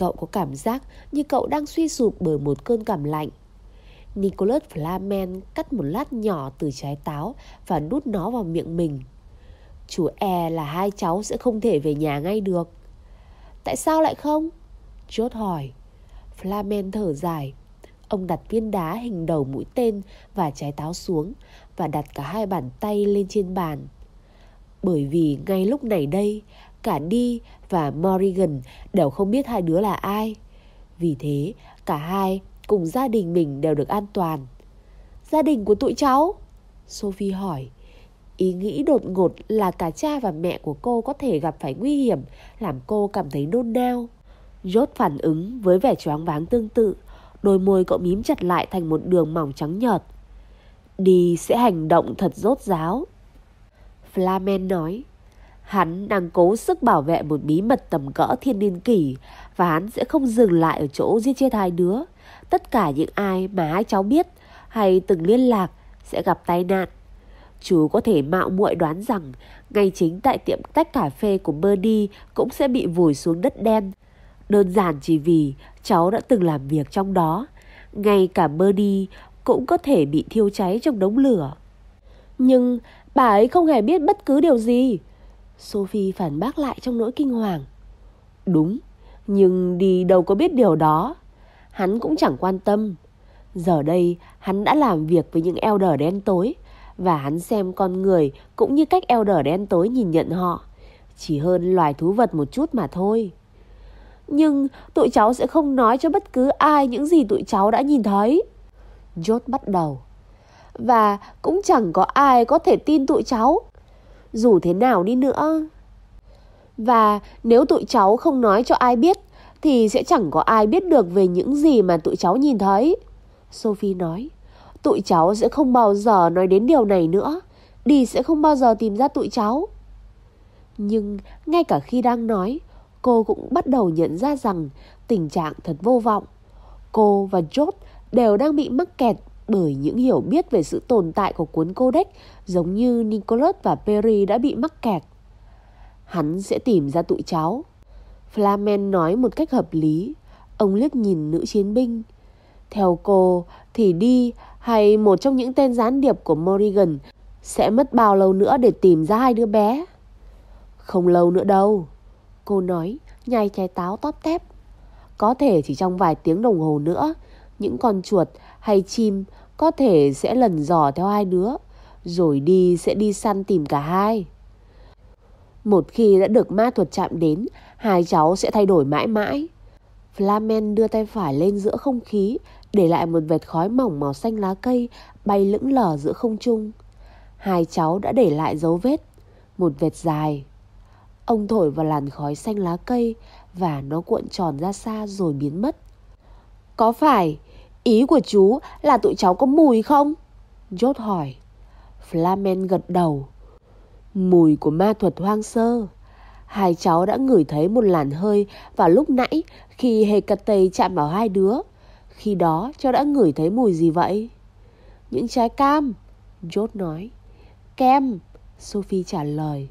Cậu có cảm giác như cậu đang suy sụp bởi một cơn cảm lạnh. Nicholas Flamen cắt một lát nhỏ từ trái táo và đút nó vào miệng mình. Chú e là hai cháu sẽ không thể về nhà ngay được. Tại sao lại không? Chốt hỏi. Flamen thở dài. Ông đặt viên đá hình đầu mũi tên và trái táo xuống và đặt cả hai bàn tay lên trên bàn. Bởi vì ngay lúc này đây, cả Đi và Morrigan đều không biết hai đứa là ai. Vì thế, cả hai cùng gia đình mình đều được an toàn. Gia đình của tụi cháu? Sophie hỏi. Ý nghĩ đột ngột là cả cha và mẹ của cô có thể gặp phải nguy hiểm làm cô cảm thấy nôn nao. Rốt phản ứng với vẻ choáng váng tương tự, đôi môi cậu mím chặt lại thành một đường mỏng trắng nhợt. Đi sẽ hành động thật rốt ráo. Flamen nói, hắn đang cố sức bảo vệ một bí mật tầm cỡ thiên niên kỷ và hắn sẽ không dừng lại ở chỗ giết chết hai đứa. Tất cả những ai mà hai cháu biết hay từng liên lạc sẽ gặp tai nạn. Chú có thể mạo muội đoán rằng ngay chính tại tiệm tách cà phê của Bernie cũng sẽ bị vùi xuống đất đen. Đơn giản chỉ vì cháu đã từng làm việc trong đó. Ngay cả Bernie cũng có thể bị thiêu cháy trong đống lửa. Nhưng bà ấy không hề biết bất cứ điều gì. Sophie phản bác lại trong nỗi kinh hoàng. Đúng, nhưng đi đâu có biết điều đó. Hắn cũng chẳng quan tâm. Giờ đây, hắn đã làm việc với những elder đen tối và hắn xem con người cũng như cách elder đen tối nhìn nhận họ. Chỉ hơn loài thú vật một chút mà thôi. Nhưng tụi cháu sẽ không nói cho bất cứ ai những gì tụi cháu đã nhìn thấy. George bắt đầu. Và cũng chẳng có ai có thể tin tụi cháu. Dù thế nào đi nữa. Và nếu tụi cháu không nói cho ai biết thì sẽ chẳng có ai biết được về những gì mà tụi cháu nhìn thấy. Sophie nói. Tụi cháu sẽ không bao giờ nói đến điều này nữa. Đi sẽ không bao giờ tìm ra tụi cháu. Nhưng ngay cả khi đang nói, cô cũng bắt đầu nhận ra rằng tình trạng thật vô vọng. Cô và George đều đang bị mắc kẹt bởi những hiểu biết về sự tồn tại của cuốn codex giống như Nicholas và Perry đã bị mắc kẹt. Hắn sẽ tìm ra tụi cháu. Flamen nói một cách hợp lý. Ông liếc nhìn nữ chiến binh. Theo cô thì đi hay một trong những tên gián điệp của Morrigan sẽ mất bao lâu nữa để tìm ra hai đứa bé? Không lâu nữa đâu. Cô nói, nhai trái táo tóp tép. Có thể chỉ trong vài tiếng đồng hồ nữa, những con chuột hay chim có thể sẽ lần dò theo hai đứa.
Rồi đi sẽ đi săn tìm cả hai. Một khi đã được ma thuật chạm đến, hai cháu sẽ thay đổi mãi mãi. Flamen đưa tay phải lên giữa không khí, để lại một vệt khói mỏng màu xanh lá cây bay lững lờ giữa không trung. Hai cháu đã để lại dấu vết, một vệt dài. Ông thổi vào làn khói xanh lá cây và nó cuộn tròn ra xa rồi biến mất. Có phải ý của chú là tụi cháu có mùi không? Jot hỏi. Flamen gật đầu. Mùi của ma thuật hoang sơ. Hai cháu đã ngửi thấy một làn hơi vào lúc nãy khi Hecate chạm vào hai đứa. Khi đó cháu đã ngửi thấy mùi gì vậy? Những trái cam, Jot nói. Kem, Sophie trả lời.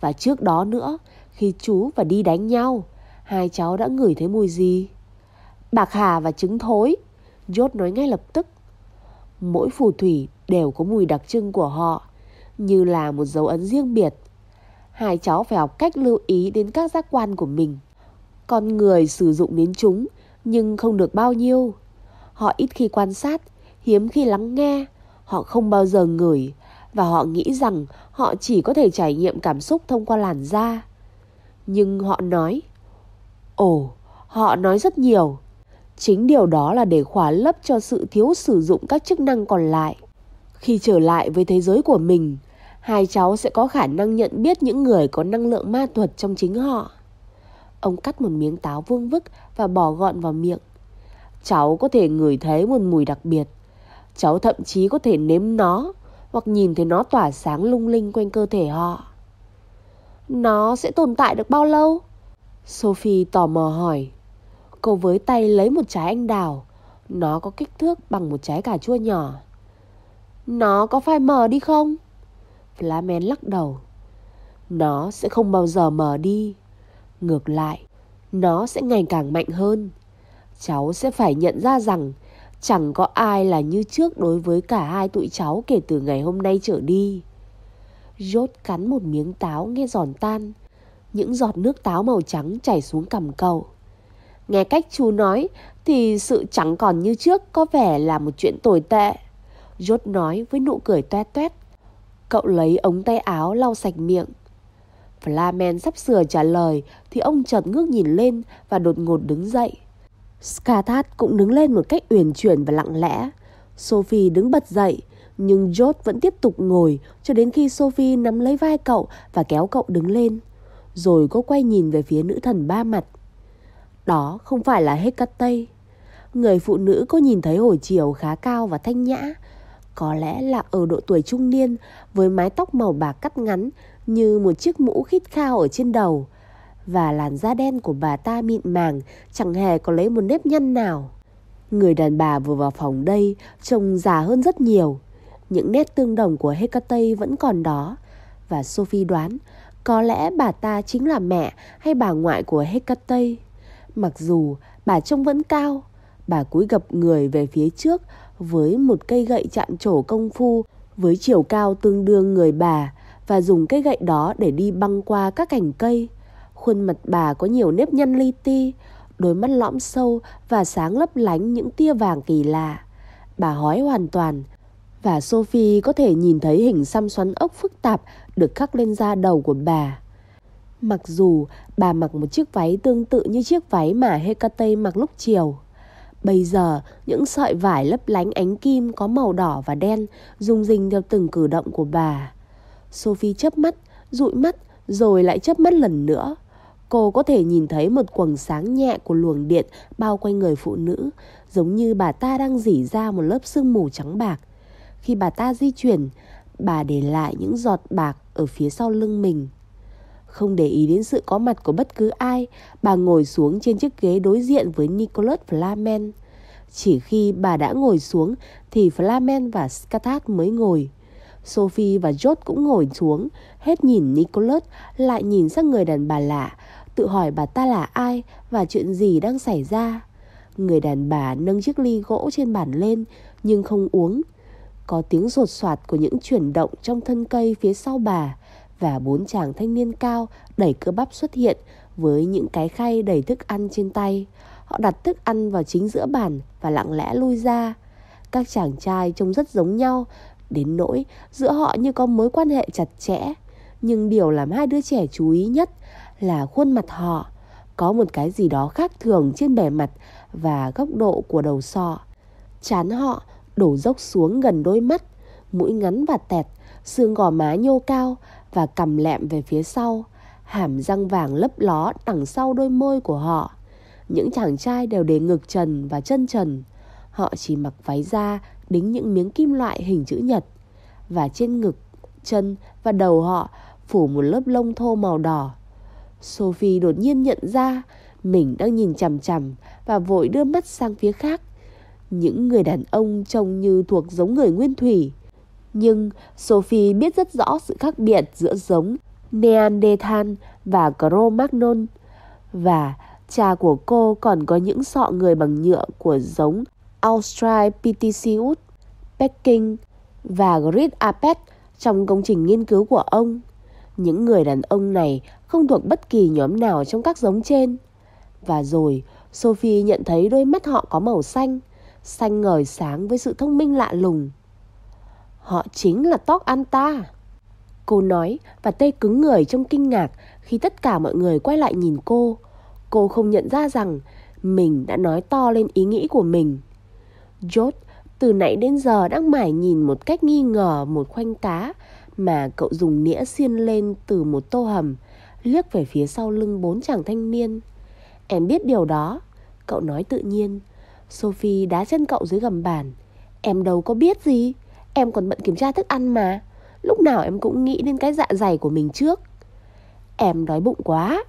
Và trước đó nữa, khi chú và đi đánh nhau, hai cháu đã ngửi thấy mùi gì? Bạc hà và trứng thối, Jot nói ngay lập tức. Mỗi phù thủy đều có mùi đặc trưng của họ, như là một dấu ấn riêng biệt. Hai cháu phải học cách lưu ý đến các giác quan của mình. Con người sử dụng đến chúng, nhưng không được bao nhiêu. Họ ít khi quan sát, hiếm khi lắng nghe, họ không bao giờ ngửi và họ nghĩ rằng họ chỉ có thể trải nghiệm cảm xúc thông qua làn da. Nhưng họ nói, ồ, họ nói rất nhiều. Chính điều đó là để khỏa lấp cho sự thiếu sử dụng các chức năng còn lại. Khi trở lại với thế giới của mình, hai cháu sẽ có khả năng nhận biết những người có năng lượng ma thuật trong chính họ. Ông cắt một miếng táo vuông vức và bỏ gọn vào miệng. Cháu có thể ngửi thấy một mùi đặc biệt. Cháu thậm chí có thể nếm nó hoặc nhìn thấy nó tỏa sáng lung linh quanh cơ thể họ. Nó sẽ tồn tại được bao lâu? Sophie tò mò hỏi. Cô với tay lấy một trái anh đào. Nó có kích thước bằng một trái cà chua nhỏ. Nó có phải mờ đi không? Flamen lắc đầu. Nó sẽ không bao giờ mờ đi. Ngược lại, nó sẽ ngày càng mạnh hơn. Cháu sẽ phải nhận ra rằng chẳng có ai là như trước đối với cả hai tụi cháu kể từ ngày hôm nay trở đi. Rốt cắn một miếng táo nghe giòn tan. Những giọt nước táo màu trắng chảy xuống cằm cậu. Nghe cách chú nói thì sự chẳng còn như trước có vẻ là một chuyện tồi tệ. Rốt nói với nụ cười toét toét. Cậu lấy ống tay áo lau sạch miệng. Flamen sắp sửa trả lời thì ông chợt ngước nhìn lên và đột ngột đứng dậy. Skathat cũng đứng lên một cách uyển chuyển và lặng lẽ. Sophie đứng bật dậy, nhưng George vẫn tiếp tục ngồi cho đến khi Sophie nắm lấy vai cậu và kéo cậu đứng lên. Rồi cô quay nhìn về phía nữ thần ba mặt. Đó không phải là Hecate. Người phụ nữ cô nhìn thấy hồi chiều khá cao và thanh nhã. Có lẽ là ở độ tuổi trung niên với mái tóc màu bạc cắt ngắn như một chiếc mũ khít khao ở trên đầu và làn da đen của bà ta mịn màng, chẳng hề có lấy một nếp nhăn nào. Người đàn bà vừa vào phòng đây trông già hơn rất nhiều. Những nét tương đồng của Hecate vẫn còn đó. Và Sophie đoán có lẽ bà ta chính là mẹ hay bà ngoại của Hecate. Mặc dù bà trông vẫn cao, bà cúi gập người về phía trước với một cây gậy chạm trổ công phu với chiều cao tương đương người bà và dùng cây gậy đó để đi băng qua các cành cây. Khuôn mặt bà có nhiều nếp nhăn li ti, đôi mắt lõm sâu và sáng lấp lánh những tia vàng kỳ lạ. Bà hói hoàn toàn, và Sophie có thể nhìn thấy hình xăm xoắn ốc phức tạp được khắc lên da đầu của bà. Mặc dù bà mặc một chiếc váy tương tự như chiếc váy mà Hecate mặc lúc chiều. Bây giờ, những sợi vải lấp lánh ánh kim có màu đỏ và đen rung rinh theo từng cử động của bà. Sophie chớp mắt, dụi mắt rồi lại chớp mắt lần nữa. Cô có thể nhìn thấy một quầng sáng nhẹ của luồng điện bao quanh người phụ nữ, giống như bà ta đang dỉ ra một lớp sương mù trắng bạc. Khi bà ta di chuyển, bà để lại những giọt bạc ở phía sau lưng mình. Không để ý đến sự có mặt của bất cứ ai, bà ngồi xuống trên chiếc ghế đối diện với Nicholas Flamen. Chỉ khi bà đã ngồi xuống thì Flamen và Scatat mới ngồi. Sophie và George cũng ngồi xuống, hết nhìn Nicholas, lại nhìn sang người đàn bà lạ, tự hỏi bà ta là ai và chuyện gì đang xảy ra. Người đàn bà nâng chiếc ly gỗ trên bàn lên nhưng không uống. Có tiếng rột soạt của những chuyển động trong thân cây phía sau bà và bốn chàng thanh niên cao đẩy cơ bắp xuất hiện với những cái khay đầy thức ăn trên tay. Họ đặt thức ăn vào chính giữa bàn và lặng lẽ lui ra. Các chàng trai trông rất giống nhau Đến nỗi giữa họ như có mối quan hệ chặt chẽ. Nhưng điều làm hai đứa trẻ chú ý nhất là khuôn mặt họ có một cái gì đó khác thường trên bề mặt và góc độ của đầu sọ. Chán họ đổ dốc xuống gần đôi mắt, mũi ngắn và tẹt, xương gò má nhô cao và cầm lẹm về phía sau, hàm răng vàng lấp ló đằng sau đôi môi của họ. Những chàng trai đều để ngực trần và chân trần. Họ chỉ mặc váy da đính những miếng kim loại hình chữ nhật. Và trên ngực, chân và đầu họ phủ một lớp lông thô màu đỏ. Sophie đột nhiên nhận ra mình đang nhìn chằm chằm và vội đưa mắt sang phía khác. Những người đàn ông trông như thuộc giống người nguyên thủy. Nhưng Sophie biết rất rõ sự khác biệt giữa giống Neanderthal và Cro-Magnon. Và cha của cô còn có những sọ người bằng nhựa của giống Australopithecus, Peking và Great Apet trong công trình nghiên cứu của ông. Những người đàn ông này không thuộc bất kỳ nhóm nào trong các giống trên. Và rồi, Sophie nhận thấy đôi mắt họ có màu xanh, xanh ngời sáng với sự thông minh lạ lùng. Họ chính là tóc anh ta, Cô nói và tê cứng người trong kinh ngạc khi tất cả mọi người quay lại nhìn cô. Cô không nhận ra rằng mình đã nói to lên ý nghĩ của mình. George từ nãy đến giờ đang mải nhìn một cách nghi ngờ một khoanh cá mà cậu dùng nĩa xiên lên từ một tô hầm, liếc về phía sau lưng bốn chàng thanh niên. Em biết điều đó, cậu nói tự nhiên. Sophie đá chân cậu dưới gầm bàn. Em đâu có biết gì, em còn bận kiểm tra thức ăn mà. Lúc nào em cũng nghĩ đến cái dạ dày của mình trước. Em đói bụng quá,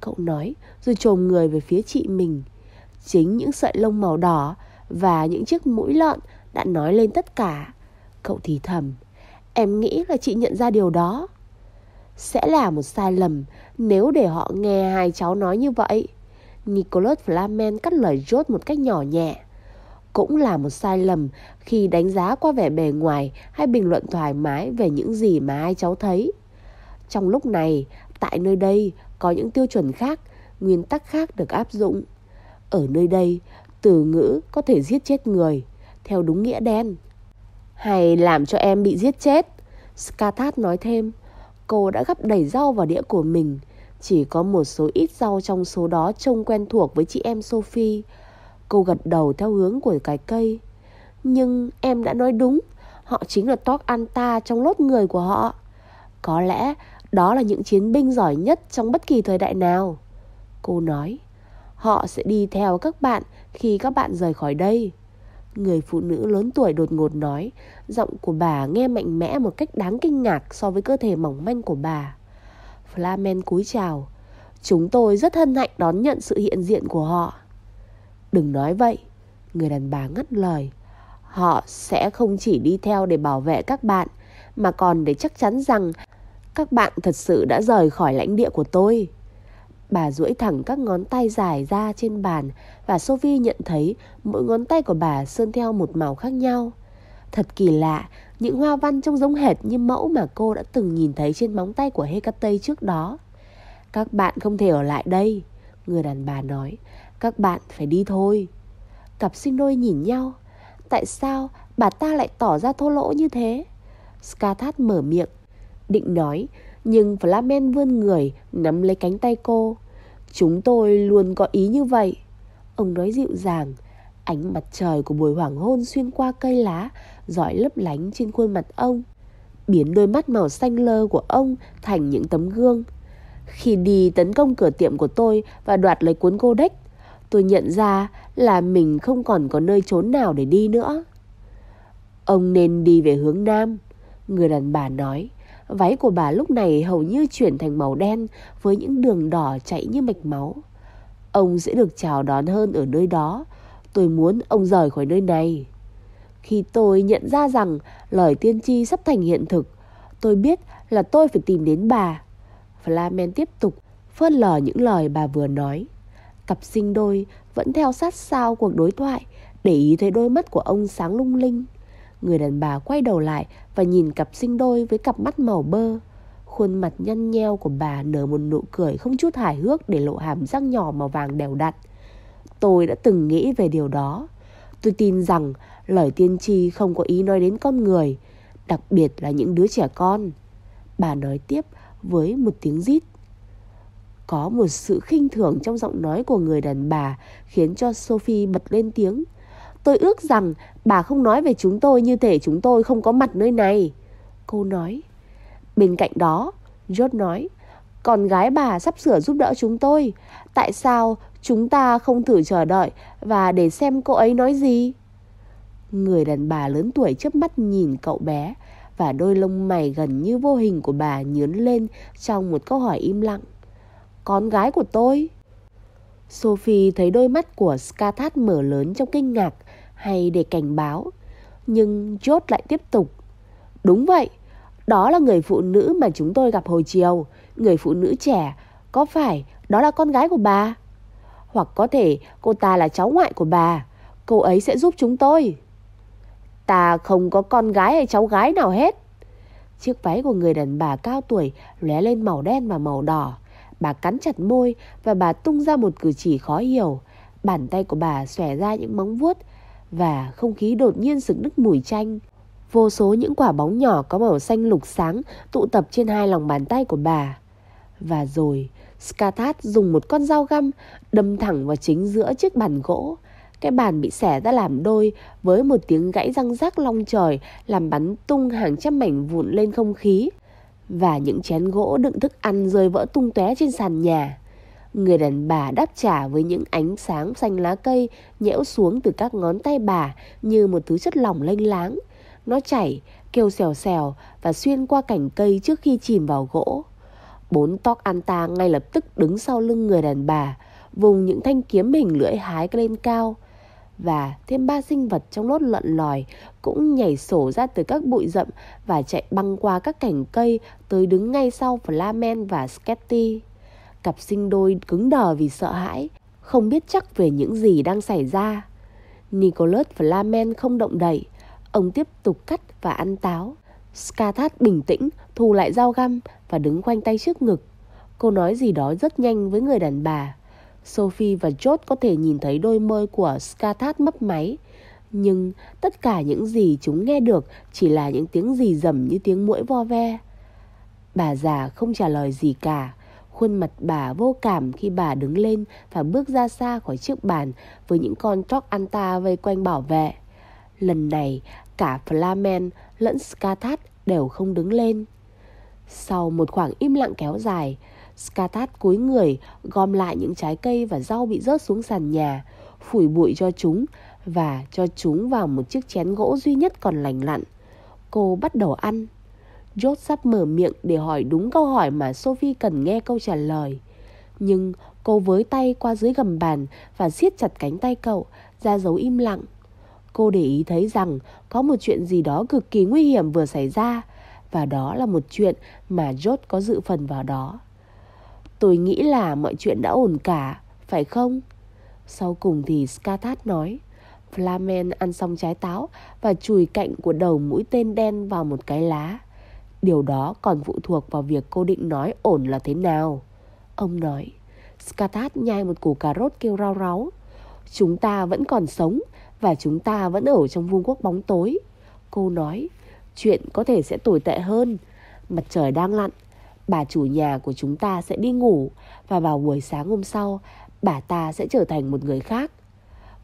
cậu nói rồi trồm người về phía chị mình. Chính những sợi lông màu đỏ và những chiếc mũi lợn đã nói lên tất cả. Cậu thì thầm, em nghĩ là chị nhận ra điều đó. Sẽ là một sai lầm nếu để họ nghe hai cháu nói như vậy. Nicholas Flamen cắt lời George một cách nhỏ nhẹ. Cũng là một sai lầm khi đánh giá qua vẻ bề ngoài hay bình luận thoải mái về những gì mà hai cháu thấy. Trong lúc này, tại nơi đây có những tiêu chuẩn khác, nguyên tắc khác được áp dụng. Ở nơi đây, từ ngữ có thể giết chết người, theo đúng nghĩa đen. Hay làm cho em bị giết chết. Skathat nói thêm, cô đã gắp đầy rau vào đĩa của mình. Chỉ có một số ít rau trong số đó trông quen thuộc với chị em Sophie. Cô gật đầu theo hướng của cái cây. Nhưng em đã nói đúng, họ chính là Tok Anta trong lốt người của họ. Có lẽ đó là những chiến binh giỏi nhất trong bất kỳ thời đại nào. Cô nói, họ sẽ đi theo các bạn khi các bạn rời khỏi đây. Người phụ nữ lớn tuổi đột ngột nói, giọng của bà nghe mạnh mẽ một cách đáng kinh ngạc so với cơ thể mỏng manh của bà. Flamen cúi chào. Chúng tôi rất hân hạnh đón nhận sự hiện diện của họ. Đừng nói vậy, người đàn bà ngắt lời. Họ sẽ không chỉ đi theo để bảo vệ các bạn, mà còn để chắc chắn rằng các bạn thật sự đã rời khỏi lãnh địa của tôi. Bà duỗi thẳng các ngón tay dài ra trên bàn và Sophie nhận thấy mỗi ngón tay của bà sơn theo một màu khác nhau. Thật kỳ lạ, những hoa văn trông giống hệt như mẫu mà cô đã từng nhìn thấy trên móng tay của Hecate trước đó. Các bạn không thể ở lại đây, người đàn bà nói. Các bạn phải đi thôi. Cặp sinh đôi nhìn nhau. Tại sao bà ta lại tỏ ra thô lỗ như thế? Skathat mở miệng, định nói, nhưng Flamen vươn người nắm lấy cánh tay cô. Chúng tôi luôn có ý như vậy. Ông nói dịu dàng, ánh mặt trời của buổi hoàng hôn xuyên qua cây lá, dọi lấp lánh trên khuôn mặt ông. Biến đôi mắt màu xanh lơ của ông thành những tấm gương. Khi đi tấn công cửa tiệm của tôi và đoạt lấy cuốn codex, tôi nhận ra là mình không còn có nơi trốn nào để đi nữa. Ông nên đi về hướng nam, người đàn bà nói. Váy của bà lúc này hầu như chuyển thành màu đen với những đường đỏ chạy như mạch máu. Ông sẽ được chào đón hơn ở nơi đó. Tôi muốn ông rời khỏi nơi này. Khi tôi nhận ra rằng lời tiên tri sắp thành hiện thực, tôi biết là tôi phải tìm đến bà. Flamen tiếp tục phớt lờ những lời bà vừa nói. Cặp sinh đôi vẫn theo sát sao cuộc đối thoại, để ý thấy đôi mắt của ông sáng lung linh. Người đàn bà quay đầu lại và nhìn cặp sinh đôi với cặp mắt màu bơ. Khuôn mặt nhăn nheo của bà nở một nụ cười không chút hài hước để lộ hàm răng nhỏ màu vàng đều đặn. Tôi đã từng nghĩ về điều đó. Tôi tin rằng lời tiên tri không có ý nói đến con người, đặc biệt là những đứa trẻ con. Bà nói tiếp với một tiếng rít. Có một sự khinh thường trong giọng nói của người đàn bà khiến cho Sophie bật lên tiếng. Tôi ước rằng bà không nói về chúng tôi như thể chúng tôi không có mặt nơi này. Cô nói. Bên cạnh đó, George nói, con gái bà sắp sửa giúp đỡ chúng tôi. Tại sao chúng ta không thử chờ đợi và để xem cô ấy nói gì? Người đàn bà lớn tuổi chớp mắt nhìn cậu bé và đôi lông mày gần như vô hình của bà nhướn lên trong một câu hỏi im lặng. Con gái của tôi? Sophie thấy đôi mắt của Skathat mở lớn trong kinh ngạc hay để cảnh báo. Nhưng George lại tiếp tục. Đúng vậy, đó là người phụ nữ mà chúng tôi gặp hồi chiều. Người phụ nữ trẻ, có phải đó là con gái của bà? Hoặc có thể cô ta là cháu ngoại của bà. Cô ấy sẽ giúp chúng tôi. Ta không có con gái hay cháu gái nào hết. Chiếc váy của người đàn bà cao tuổi lóe lên màu đen và màu đỏ. Bà cắn chặt môi và bà tung ra một cử chỉ khó hiểu. Bàn tay của bà xòe ra những móng vuốt và không khí đột nhiên sực nức mùi chanh. Vô số những quả bóng nhỏ có màu xanh lục sáng tụ tập trên hai lòng bàn tay của bà. Và rồi, Skathat dùng một con dao găm đâm thẳng vào chính giữa chiếc bàn gỗ. Cái bàn bị xẻ ra làm đôi với một tiếng gãy răng rác long trời làm bắn tung hàng trăm mảnh vụn lên không khí. Và những chén gỗ đựng thức ăn rơi vỡ tung tóe trên sàn nhà. Người đàn bà đáp trả với những ánh sáng xanh lá cây nhễu xuống từ các ngón tay bà như một thứ chất lỏng lênh láng. Nó chảy, kêu xèo xèo và xuyên qua cành cây trước khi chìm vào gỗ. Bốn tóc Anta ngay lập tức đứng sau lưng người đàn bà, vùng những thanh kiếm hình lưỡi hái lên cao. Và thêm ba sinh vật trong lốt lợn lòi cũng nhảy sổ ra từ các bụi rậm và chạy băng qua các cành cây tới đứng ngay sau Flamen và Sketty. Cặp sinh đôi cứng đờ vì sợ hãi, không biết chắc về những gì đang xảy ra. Nicholas Flamen không động đậy, ông tiếp tục cắt và ăn táo. Skathat bình tĩnh, thu lại dao găm và đứng khoanh tay trước ngực. Cô nói gì đó rất nhanh với người đàn bà. Sophie và George có thể nhìn thấy đôi môi của Skathat mấp máy. Nhưng tất cả những gì chúng nghe được chỉ là những tiếng gì rầm như tiếng mũi vo ve. Bà già không trả lời gì cả. Khuôn mặt bà vô cảm khi bà đứng lên và bước ra xa khỏi chiếc bàn với những con chóc anta vây quanh bảo vệ. Lần này, cả Flamen lẫn Skathat đều không đứng lên. Sau một khoảng im lặng kéo dài, Skathat cúi người gom lại những trái cây và rau bị rớt xuống sàn nhà, phủi bụi cho chúng và cho chúng vào một chiếc chén gỗ duy nhất còn lành lặn. Cô bắt đầu ăn. George sắp mở miệng để hỏi đúng câu hỏi mà Sophie cần nghe câu trả lời. Nhưng cô với tay qua dưới gầm bàn và siết chặt cánh tay cậu, ra dấu im lặng. Cô để ý thấy rằng có một chuyện gì đó cực kỳ nguy hiểm vừa xảy ra và đó là một chuyện mà George có dự phần vào đó. Tôi nghĩ là mọi chuyện đã ổn cả, phải không? Sau cùng thì Skathat nói. Flamen ăn xong trái táo và chùi cạnh của đầu mũi tên đen vào một cái lá. Điều đó còn phụ thuộc vào việc cô định nói ổn là thế nào. Ông nói. Skathat nhai một củ cà rốt kêu rau ráu. Chúng ta vẫn còn sống và chúng ta vẫn ở trong vương quốc bóng tối. Cô nói, chuyện có thể sẽ tồi tệ hơn. Mặt trời đang lặn, bà chủ nhà của chúng ta sẽ đi ngủ và vào buổi sáng hôm sau, bà ta sẽ trở thành một người khác.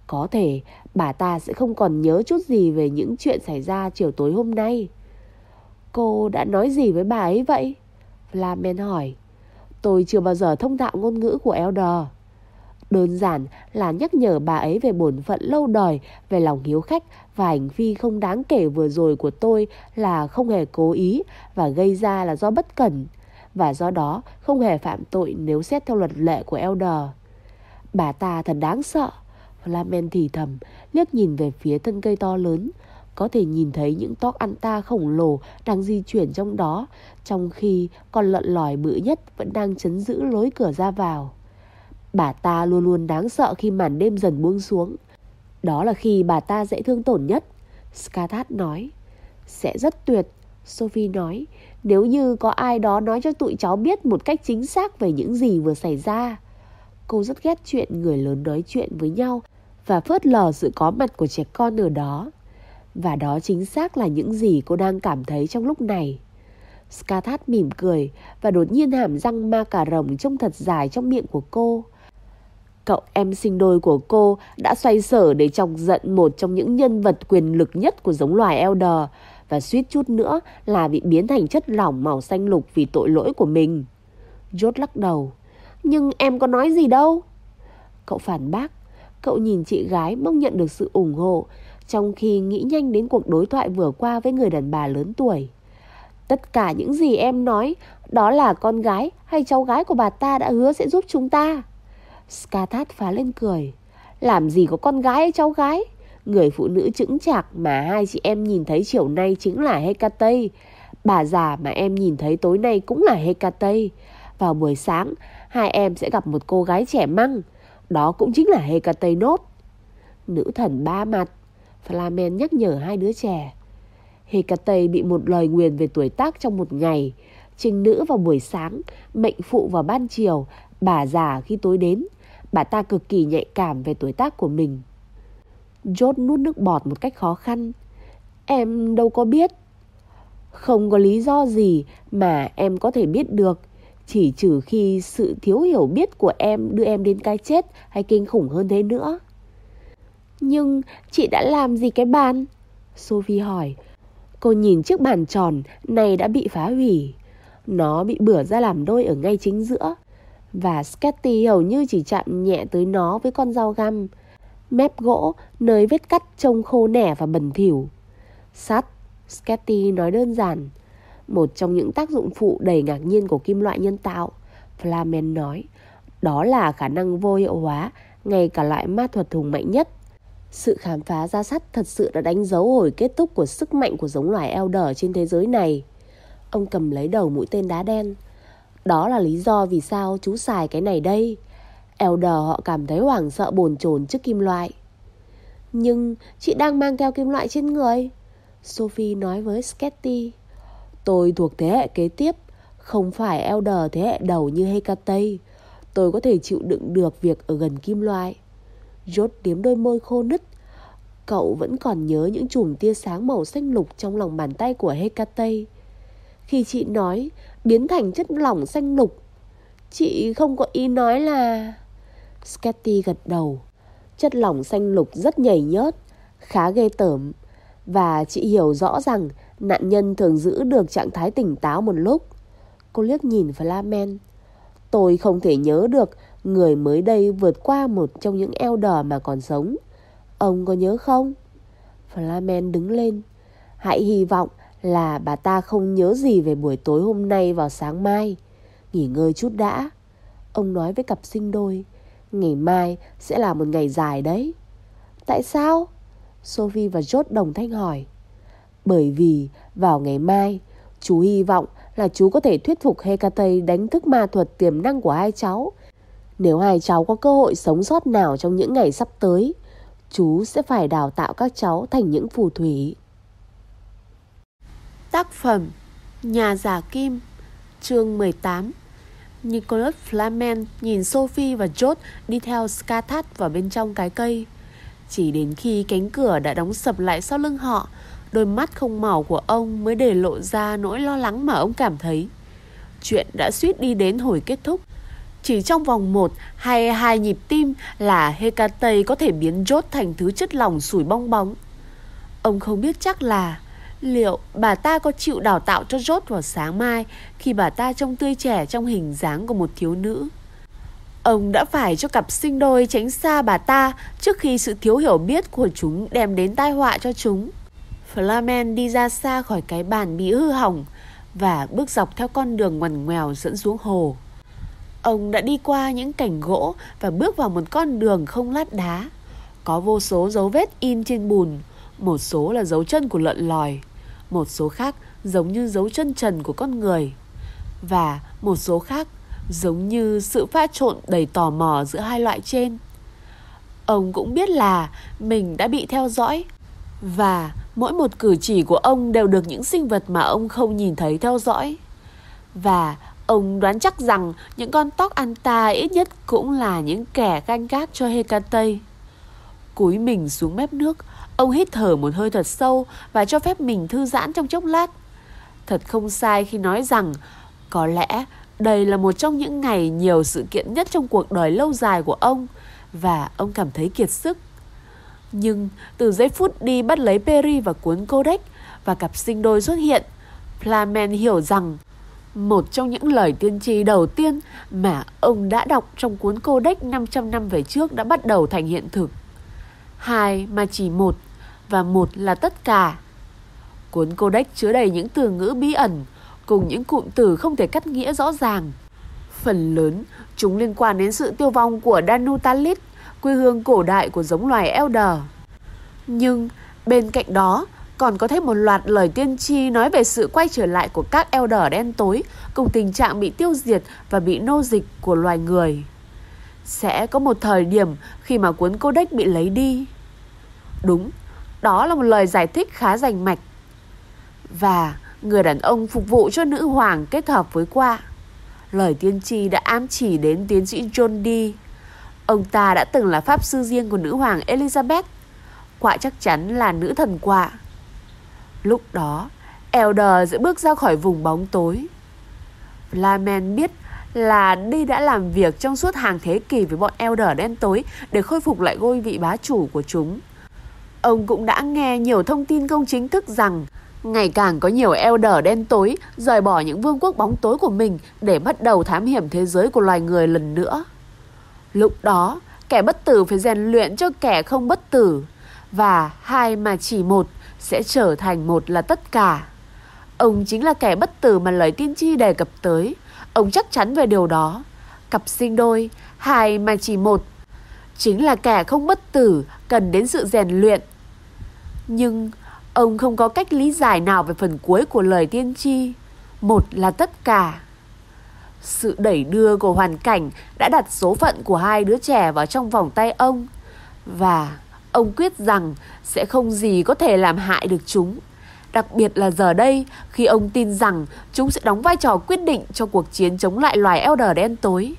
Có thể bà ta sẽ không còn nhớ chút gì về những chuyện xảy ra chiều tối hôm nay. Cô đã nói gì với bà ấy vậy? Flamen hỏi. Tôi chưa bao giờ thông thạo ngôn ngữ của Elder. Đơn giản là nhắc nhở bà ấy về bổn phận lâu đời, về lòng hiếu khách và hành vi không đáng kể vừa rồi của tôi là không hề cố ý và gây ra là do bất cẩn và do đó không hề phạm tội nếu xét theo luật lệ của Elder. Bà ta thật đáng sợ. Flamen thì thầm, liếc nhìn về phía thân cây to lớn. Có thể nhìn thấy những tóc ăn ta khổng lồ đang di chuyển trong đó, trong khi con lợn lòi bự nhất vẫn đang chấn giữ lối cửa ra vào. Bà ta luôn luôn đáng sợ khi màn đêm dần buông xuống. Đó là khi bà ta dễ thương tổn nhất. Skathat nói. Sẽ rất tuyệt, Sophie nói, nếu như có ai đó nói cho tụi cháu biết một cách chính xác về những gì vừa xảy ra. Cô rất ghét chuyện người lớn nói chuyện với nhau và phớt lờ sự có mặt của trẻ con ở đó. Và đó chính xác là những gì cô đang cảm thấy trong lúc này. Skathat mỉm cười và đột nhiên hàm răng ma cà rồng trông thật dài trong miệng của cô. Cậu em sinh đôi của cô đã xoay sở để chọc giận một trong những nhân vật quyền lực nhất của giống loài Elder và suýt chút nữa là bị biến thành chất lỏng màu xanh lục vì tội lỗi của mình. George lắc đầu. Nhưng em có nói gì đâu. Cậu phản bác. Cậu nhìn chị gái mong nhận được sự ủng hộ, trong khi nghĩ nhanh đến cuộc đối thoại vừa qua với người đàn bà lớn tuổi. Tất cả những gì em nói, đó là con gái hay cháu gái của bà ta đã hứa sẽ giúp chúng ta. Skathat phá lên cười. Làm gì có con gái hay cháu gái? Người phụ nữ chững chạc mà hai chị em nhìn thấy chiều nay chính là Hecate. Bà già mà em nhìn thấy tối nay cũng là Hecate. Vào buổi sáng, hai em sẽ gặp một cô gái trẻ măng. Đó cũng chính là Hecate nốt. Nữ thần ba mặt. Flamen nhắc nhở hai đứa trẻ. Hecate bị một lời nguyền về tuổi tác trong một ngày. Trình nữ vào buổi sáng, mệnh phụ vào ban chiều, bà già khi tối đến. Bà ta cực kỳ nhạy cảm về tuổi tác của mình chốt nuốt nước bọt một cách khó khăn. Em đâu có biết. Không có lý do gì mà em có thể biết được. Chỉ trừ khi sự thiếu hiểu biết của em đưa em đến cái chết hay kinh khủng hơn thế nữa. Nhưng chị đã làm gì cái bàn? Sophie hỏi. Cô nhìn chiếc bàn tròn, này đã bị phá hủy. Nó bị bửa ra làm đôi ở ngay chính giữa. Và Sketty hầu như chỉ chạm nhẹ tới nó với con dao găm. Mép gỗ, nơi vết cắt trông khô nẻ và bẩn thỉu. Sắt, Sketty nói đơn giản. Một trong những tác dụng phụ đầy ngạc nhiên của kim loại nhân tạo. Flamen nói. Đó là khả năng vô hiệu hóa ngay cả loại ma thuật hùng mạnh nhất. Sự khám phá ra sắt thật sự đã đánh dấu hồi kết thúc của sức mạnh của giống loài Elder trên thế giới này. Ông cầm lấy đầu mũi tên đá đen. Đó là lý do vì sao chú xài cái này đây. Elder họ cảm thấy hoảng sợ bồn chồn trước kim loại. Nhưng chị đang mang theo kim loại trên người. Sophie nói với Sketty. Tôi thuộc thế hệ kế tiếp, không phải Elder thế hệ đầu như Hecate. Tôi có thể chịu đựng được việc ở gần kim loại. Jot điếm đôi môi khô nứt. Cậu vẫn còn nhớ những chùm tia sáng màu xanh lục trong lòng bàn tay của Hecate. Khi chị nói biến thành chất lỏng xanh lục, chị không có ý nói là... Sketty gật đầu. Chất lỏng xanh lục rất nhảy nhớt, khá ghê tởm. Và chị hiểu rõ rằng nạn nhân thường giữ được trạng thái tỉnh táo một lúc. Cô liếc nhìn Flamen. Tôi không thể nhớ được người mới đây vượt qua một trong những eo đỏ mà còn sống. Ông có nhớ không? Flamen đứng lên. Hãy hy vọng là bà ta không nhớ gì về buổi tối hôm nay vào sáng mai. Nghỉ ngơi chút đã. Ông nói với cặp sinh đôi. Ngày mai sẽ là một ngày dài đấy. Tại sao? Sophie và George đồng thanh hỏi. Bởi vì vào ngày mai, chú hy vọng là chú có thể thuyết phục Hecate đánh thức ma thuật tiềm năng của hai cháu. Nếu hai cháu có cơ hội sống sót nào trong những ngày sắp tới, chú sẽ phải đào tạo các cháu thành những phù thủy.
Tác phẩm Nhà giả kim Chương 18 Nicholas Flamen nhìn Sophie và George đi theo Skathat vào bên trong cái cây. Chỉ đến khi cánh cửa đã đóng sập lại sau lưng họ, đôi mắt không màu của ông mới để lộ ra nỗi lo lắng mà ông cảm thấy. Chuyện đã suýt đi đến hồi kết thúc. Chỉ trong vòng một hay hai nhịp tim là Hecate có thể biến George thành thứ chất lỏng sủi bong bóng. Ông không biết chắc là liệu bà ta có chịu đào tạo cho rốt vào sáng mai khi bà ta trông tươi trẻ trong hình dáng của một thiếu nữ. Ông đã phải cho cặp sinh đôi tránh xa bà ta trước khi sự thiếu hiểu biết của chúng đem đến tai họa cho chúng. Flamen đi ra xa khỏi cái bàn bị hư hỏng và bước dọc theo con đường ngoằn ngoèo dẫn xuống hồ. Ông đã đi qua những cảnh gỗ và bước vào một con đường không lát đá. Có vô số dấu vết in trên bùn, một số là dấu chân của lợn lòi, một số khác giống như dấu chân trần của con người và một số khác giống như sự pha trộn đầy tò mò giữa hai loại trên. Ông cũng biết là mình đã bị theo dõi và mỗi một cử chỉ của ông đều được những sinh vật mà ông không nhìn thấy theo dõi. Và ông đoán chắc rằng những con tóc Anta ít nhất cũng là những kẻ canh gác cho Hecate.
Cúi mình xuống mép nước, ông hít thở một hơi thật sâu và cho phép mình thư giãn trong chốc lát. Thật không sai khi nói rằng có lẽ đây là một trong những ngày nhiều sự kiện nhất trong cuộc đời lâu dài của ông và ông cảm thấy kiệt sức. Nhưng từ giây phút đi bắt lấy Perry và cuốn codex và cặp sinh đôi xuất hiện, Flamen hiểu rằng một trong những lời tiên tri đầu tiên mà ông đã đọc trong cuốn Codex 500 năm về trước đã bắt đầu thành hiện thực. Hai mà chỉ một, và một là tất cả. Cuốn Codex chứa đầy những từ ngữ bí ẩn, cùng những cụm từ không thể cắt nghĩa rõ ràng. Phần lớn, chúng liên quan đến sự tiêu vong của Danutalit, quê hương cổ đại của giống loài Elder. Nhưng bên cạnh đó, còn có thêm một loạt lời tiên tri nói về sự quay trở lại của các Elder đen tối cùng tình trạng bị tiêu diệt và bị nô dịch của loài người. Sẽ có một thời điểm khi mà cuốn codex bị lấy đi. Đúng, đó là một lời giải thích khá rành mạch. Và người đàn ông phục vụ cho nữ hoàng kết hợp với qua. Lời tiên tri đã ám chỉ đến tiến sĩ John Dee. Ông ta đã từng là pháp sư riêng của nữ hoàng Elizabeth. quả chắc chắn là nữ thần quả Lúc đó, Elder sẽ bước ra khỏi vùng bóng tối. Flamen biết là đi đã làm việc trong suốt hàng thế kỷ với bọn Elder đen tối để khôi phục lại ngôi vị bá chủ của chúng. Ông cũng đã nghe nhiều thông tin công chính thức rằng ngày càng có nhiều Elder đen tối rời bỏ những vương quốc bóng tối của mình để bắt đầu thám hiểm thế giới của loài người lần nữa. Lúc đó, kẻ bất tử phải rèn luyện cho kẻ không bất tử và hai mà chỉ một sẽ trở thành một là tất cả. Ông chính là kẻ bất tử mà lời tiên tri đề cập tới. Ông chắc chắn về điều đó. Cặp sinh đôi, hai mà chỉ một. Chính là kẻ không bất tử, cần đến sự rèn luyện. Nhưng ông không có cách lý giải nào về phần cuối của lời tiên tri. Một là tất cả. Sự đẩy đưa của hoàn cảnh đã đặt số phận của hai đứa trẻ vào trong vòng tay ông. Và ông quyết rằng sẽ không gì có thể làm hại được chúng. Đặc biệt là giờ đây, khi ông tin rằng chúng sẽ đóng vai trò quyết định cho cuộc chiến chống lại loài Elder đen tối.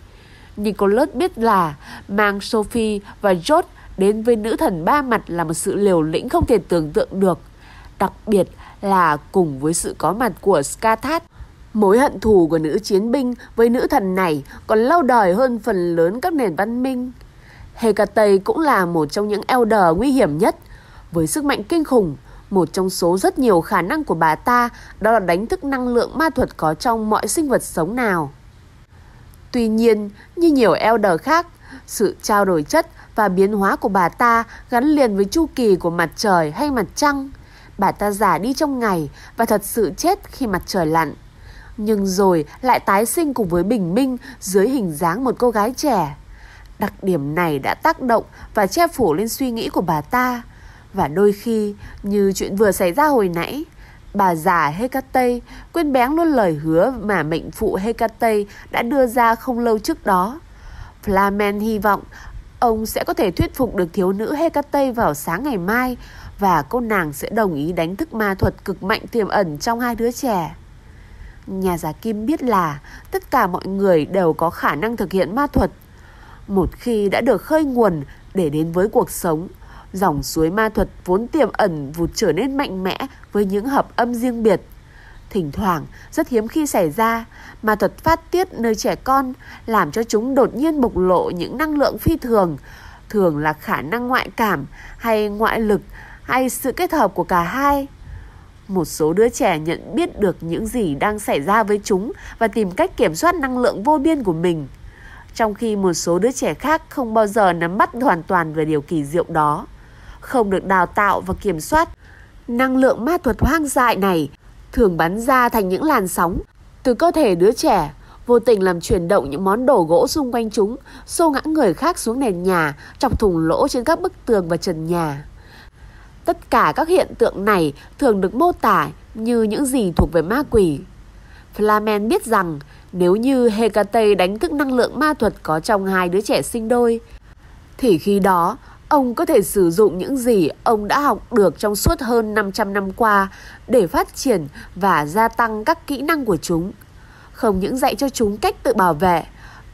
Nicholas biết là mang Sophie và George đến với nữ thần ba mặt là một sự liều lĩnh không thể tưởng tượng được. Đặc biệt là cùng với sự có mặt của Skathat, mối hận thù của nữ chiến binh với nữ thần này còn lâu đời hơn phần lớn các nền văn minh. Hecate cũng là một trong những Elder nguy hiểm nhất. Với sức mạnh kinh khủng, một trong số rất nhiều khả năng của bà ta đó là đánh thức năng lượng ma thuật có trong mọi sinh vật sống nào. Tuy nhiên, như nhiều Elder khác, sự trao đổi chất và biến hóa của bà ta gắn liền với chu kỳ của mặt trời hay mặt trăng. Bà ta già đi trong ngày và thật sự chết khi mặt trời lặn. Nhưng rồi lại tái sinh cùng với bình minh dưới hình dáng một cô gái trẻ. Đặc điểm này đã tác động và che phủ lên suy nghĩ của bà ta. Và đôi khi, như chuyện vừa xảy ra hồi nãy, bà già Hecate quên bén luôn lời hứa mà mệnh phụ Hecate đã đưa ra không lâu trước đó. Flamen hy vọng ông sẽ có thể thuyết phục được thiếu nữ Hecate vào sáng ngày mai và cô nàng sẽ đồng ý đánh thức ma thuật cực mạnh tiềm ẩn trong hai đứa trẻ. Nhà giả Kim biết là tất cả mọi người đều có khả năng thực hiện ma thuật một khi đã được khơi nguồn để đến với cuộc sống, dòng suối ma thuật vốn tiềm ẩn vụt trở nên mạnh mẽ với những hợp âm riêng biệt. Thỉnh thoảng, rất hiếm khi xảy ra, mà thuật phát tiết nơi trẻ con làm cho chúng đột nhiên bộc lộ những năng lượng phi thường, thường là khả năng ngoại cảm hay ngoại lực hay sự kết hợp của cả hai. Một số đứa trẻ nhận biết được những gì đang xảy ra với chúng và tìm cách kiểm soát năng lượng vô biên của mình – trong khi một số đứa trẻ khác không bao giờ nắm bắt hoàn toàn về điều kỳ diệu đó, không được đào tạo và kiểm soát. Năng lượng ma thuật hoang dại này thường bắn ra thành những làn sóng từ cơ thể đứa trẻ, vô tình làm chuyển động những món đồ gỗ xung quanh chúng, xô ngã người khác xuống nền nhà, chọc thủng lỗ trên các bức tường và trần nhà. Tất cả các hiện tượng này thường được mô tả như những gì thuộc về ma quỷ. Flamen biết rằng nếu như Hecate đánh thức năng lượng ma thuật có trong hai đứa trẻ sinh đôi, thì khi đó ông có thể sử dụng những gì ông đã học được trong suốt hơn 500 năm qua để phát triển và gia tăng các kỹ năng của chúng. Không những dạy cho chúng cách tự bảo vệ,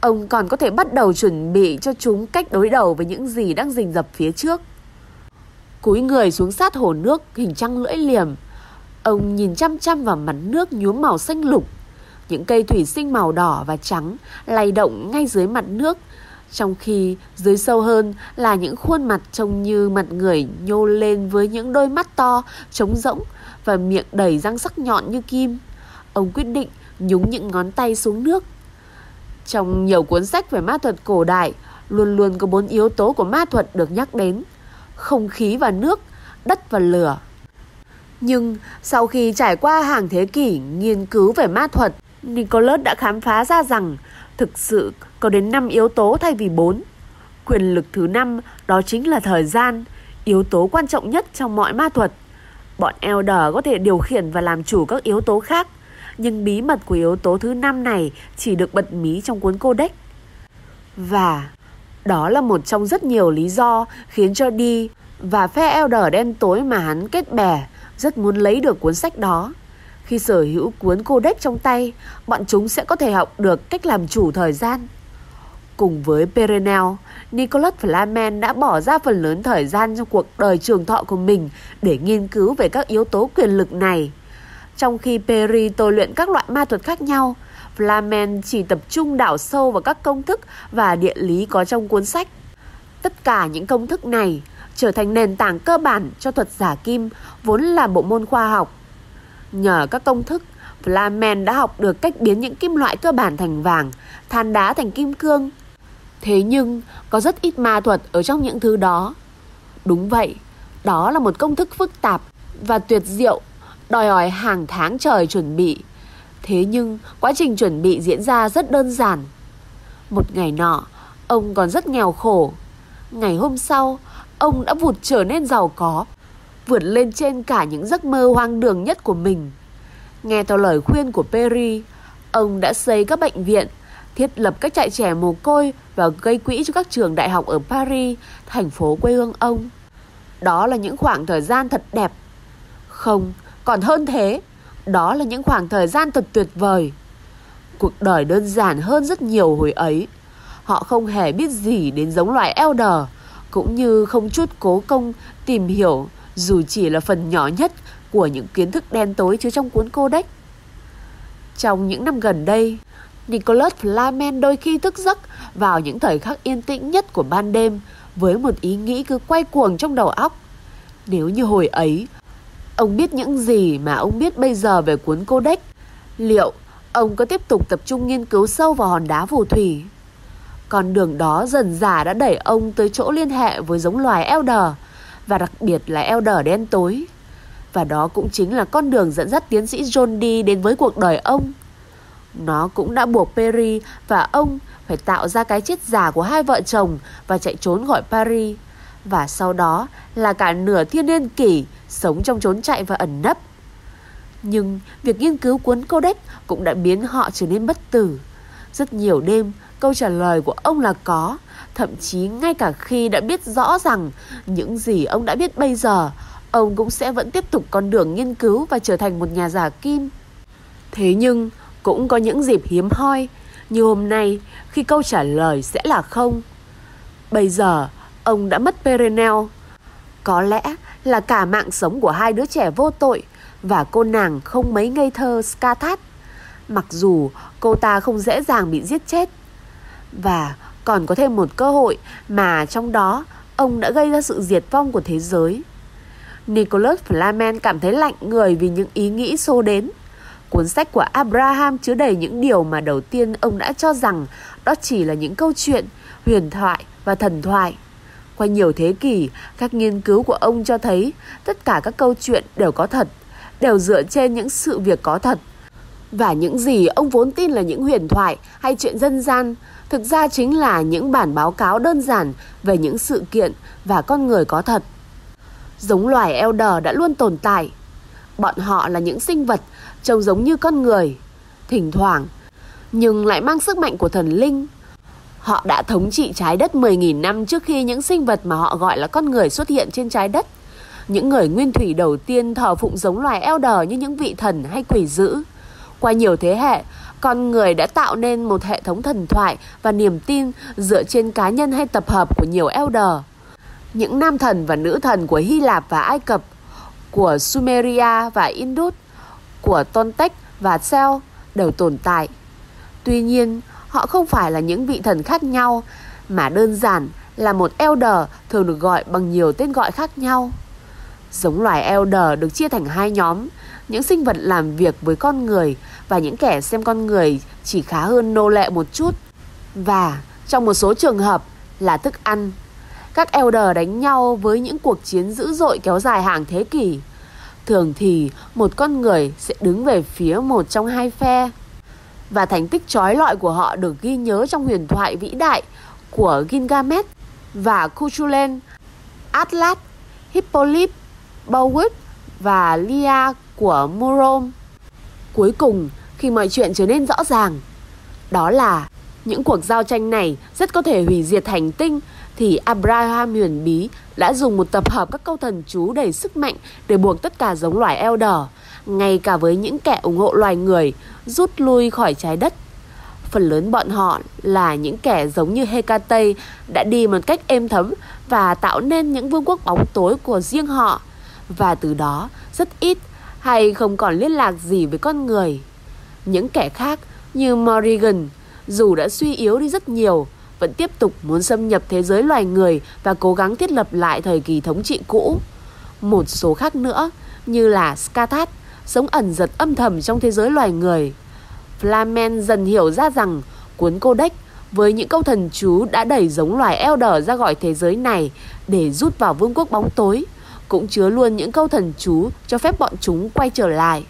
ông còn có thể bắt đầu chuẩn bị cho chúng cách đối đầu với những gì đang rình rập phía trước. cúi người xuống sát hồ nước hình trăng lưỡi liềm. Ông nhìn chăm chăm vào mặt nước nhuốm màu xanh lục. Những cây thủy sinh màu đỏ và trắng lay động ngay dưới mặt nước, trong khi dưới sâu hơn là những khuôn mặt trông như mặt người nhô lên với những đôi mắt to, trống rỗng và miệng đầy răng sắc nhọn như kim. Ông quyết định nhúng những ngón tay xuống nước. Trong nhiều cuốn sách về ma thuật cổ đại, luôn luôn có bốn yếu tố của ma thuật được nhắc đến. Không khí và nước, đất và lửa. Nhưng sau khi trải qua hàng thế kỷ nghiên cứu về ma thuật, Nicholas đã khám phá ra rằng thực sự có đến 5 yếu tố thay vì 4. Quyền lực thứ năm đó chính là thời gian, yếu tố quan trọng nhất trong mọi ma thuật. Bọn Elder có thể điều khiển và làm chủ các yếu tố khác, nhưng bí mật của yếu tố thứ năm này chỉ được bật mí trong cuốn Codex. Và đó là một trong rất nhiều lý do khiến cho đi và phe Elder đen tối mà hắn kết bè rất muốn lấy được cuốn sách đó. Khi sở hữu cuốn Codex trong tay, bọn chúng sẽ có thể học được cách làm chủ thời gian. Cùng với Perenel, Nicholas Flamen đã bỏ ra phần lớn thời gian trong cuộc đời trường thọ của mình để nghiên cứu về các yếu tố quyền lực này. Trong khi Perry tôi luyện các loại ma thuật khác nhau, Flamen chỉ tập trung đảo sâu vào các công thức và địa lý có trong cuốn sách. Tất cả những công thức này trở thành nền tảng cơ bản cho thuật giả kim vốn là bộ môn khoa học. Nhờ các công thức, Flamen đã học được cách biến những kim loại cơ bản thành vàng, than đá thành kim cương. Thế nhưng, có rất ít ma thuật ở trong những thứ đó. Đúng vậy, đó là một công thức phức tạp và tuyệt diệu, đòi hỏi hàng tháng trời chuẩn bị. Thế nhưng, quá trình chuẩn bị diễn ra rất đơn giản. Một ngày nọ, ông còn rất nghèo khổ. Ngày hôm sau, ông đã vụt trở nên giàu có, vượt lên trên cả những giấc mơ hoang đường nhất của mình. Nghe theo lời khuyên của Perry, ông đã xây các bệnh viện, thiết lập các trại trẻ mồ côi và gây quỹ cho các trường đại học ở Paris, thành phố quê hương ông. Đó là những khoảng thời gian thật đẹp. Không, còn hơn thế, đó là những khoảng thời gian thật tuyệt vời. Cuộc đời đơn giản hơn rất nhiều hồi ấy. Họ không hề biết gì đến giống loài Elder, cũng như không chút cố công tìm hiểu dù chỉ là phần nhỏ nhất của những kiến thức đen tối chứa trong cuốn codex. Trong những năm gần đây, Nicholas Flamen đôi khi thức giấc vào những thời khắc yên tĩnh nhất của ban đêm với một ý nghĩ cứ quay cuồng trong đầu óc. Nếu như hồi ấy, ông biết những gì mà ông biết bây giờ về cuốn codex, liệu ông có tiếp tục tập trung nghiên cứu sâu vào hòn đá phù thủy? Con đường đó dần dà đã đẩy ông tới chỗ liên hệ với giống loài Elder và đặc biệt là eo đờ đen tối. Và đó cũng chính là con đường dẫn dắt tiến sĩ John đi đến với cuộc đời ông. Nó cũng đã buộc Perry và ông phải tạo ra cái chết giả của hai vợ chồng và chạy trốn khỏi Paris. Và sau đó là cả nửa thiên niên kỷ sống trong trốn chạy và ẩn nấp. Nhưng việc nghiên cứu cuốn Codex cũng đã biến họ trở nên bất tử. Rất nhiều đêm, câu trả lời của ông là có. Thậm chí ngay cả khi đã biết rõ rằng những gì ông đã biết bây giờ, ông cũng sẽ vẫn tiếp tục con đường nghiên cứu và trở thành một nhà giả kim. Thế nhưng, cũng có những dịp hiếm hoi, như hôm nay khi câu trả lời sẽ là không. Bây giờ, ông đã mất Perenel. Có lẽ là cả mạng sống của hai đứa trẻ vô tội và cô nàng không mấy ngây thơ Skathat. Mặc dù cô ta không dễ dàng bị giết chết. Và còn có thêm một cơ hội mà trong đó ông đã gây ra sự diệt vong của thế giới. Nicholas Flamen cảm thấy lạnh người vì những ý nghĩ xô đến. Cuốn sách của Abraham chứa đầy những điều mà đầu tiên ông đã cho rằng đó chỉ là những câu chuyện, huyền thoại và thần thoại. Qua nhiều thế kỷ, các nghiên cứu của ông cho thấy tất cả các câu chuyện đều có thật, đều dựa trên những sự việc có thật. Và những gì ông vốn tin là những huyền thoại hay chuyện dân gian, thực ra chính là những bản báo cáo đơn giản về những sự kiện và con người có thật. Giống loài Elder đã luôn tồn tại. Bọn họ là những sinh vật trông giống như con người, thỉnh thoảng, nhưng lại mang sức mạnh của thần linh. Họ đã thống trị trái đất 10.000 năm trước khi những sinh vật mà họ gọi là con người xuất hiện trên trái đất. Những người nguyên thủy đầu tiên thờ phụng giống loài Elder như những vị thần hay quỷ dữ. Qua nhiều thế hệ, con người đã tạo nên một hệ thống thần thoại và niềm tin dựa trên cá nhân hay tập hợp của nhiều Elder. những nam thần và nữ thần của Hy Lạp và Ai Cập, của Sumeria và Indus, của Tontec và Sel đều tồn tại. Tuy nhiên, họ không phải là những vị thần khác nhau, mà đơn giản là một Elder thường được gọi bằng nhiều tên gọi khác nhau. Giống loài Elder được chia thành hai nhóm, những sinh vật làm việc với con người và những kẻ xem con người chỉ khá hơn nô lệ một chút. Và trong một số trường hợp là thức ăn. Các Elder đánh nhau với những cuộc chiến dữ dội kéo dài hàng thế kỷ. Thường thì một con người sẽ đứng về phía một trong hai phe. Và thành tích trói lọi của họ được ghi nhớ trong huyền thoại vĩ đại của Gilgamesh và Cuchulain, Atlas, Hippolyte, bowick và Lia của Murom. Cuối cùng, khi mọi chuyện trở nên rõ ràng, đó là những cuộc giao tranh này rất có thể hủy diệt hành tinh thì Abraham huyền bí đã dùng một tập hợp các câu thần chú đầy sức mạnh để buộc tất cả giống loài Elder, ngay cả với những kẻ ủng hộ loài người, rút lui khỏi trái đất. Phần lớn bọn họ là những kẻ giống như Hecate đã đi một cách êm thấm và tạo nên những vương quốc bóng tối của riêng họ. Và từ đó rất ít hay không còn liên lạc gì với con người. Những kẻ khác như Morrigan dù đã suy yếu đi rất nhiều, vẫn tiếp tục muốn xâm nhập thế giới loài người và cố gắng thiết lập lại thời kỳ thống trị cũ. Một số khác nữa như là Skathat sống ẩn giật âm thầm trong thế giới loài người. Flamen dần hiểu ra rằng cuốn Codex với những câu thần chú đã đẩy giống loài Elder ra khỏi thế giới này để rút vào vương quốc bóng tối, cũng chứa luôn những câu thần chú cho phép bọn chúng quay trở lại.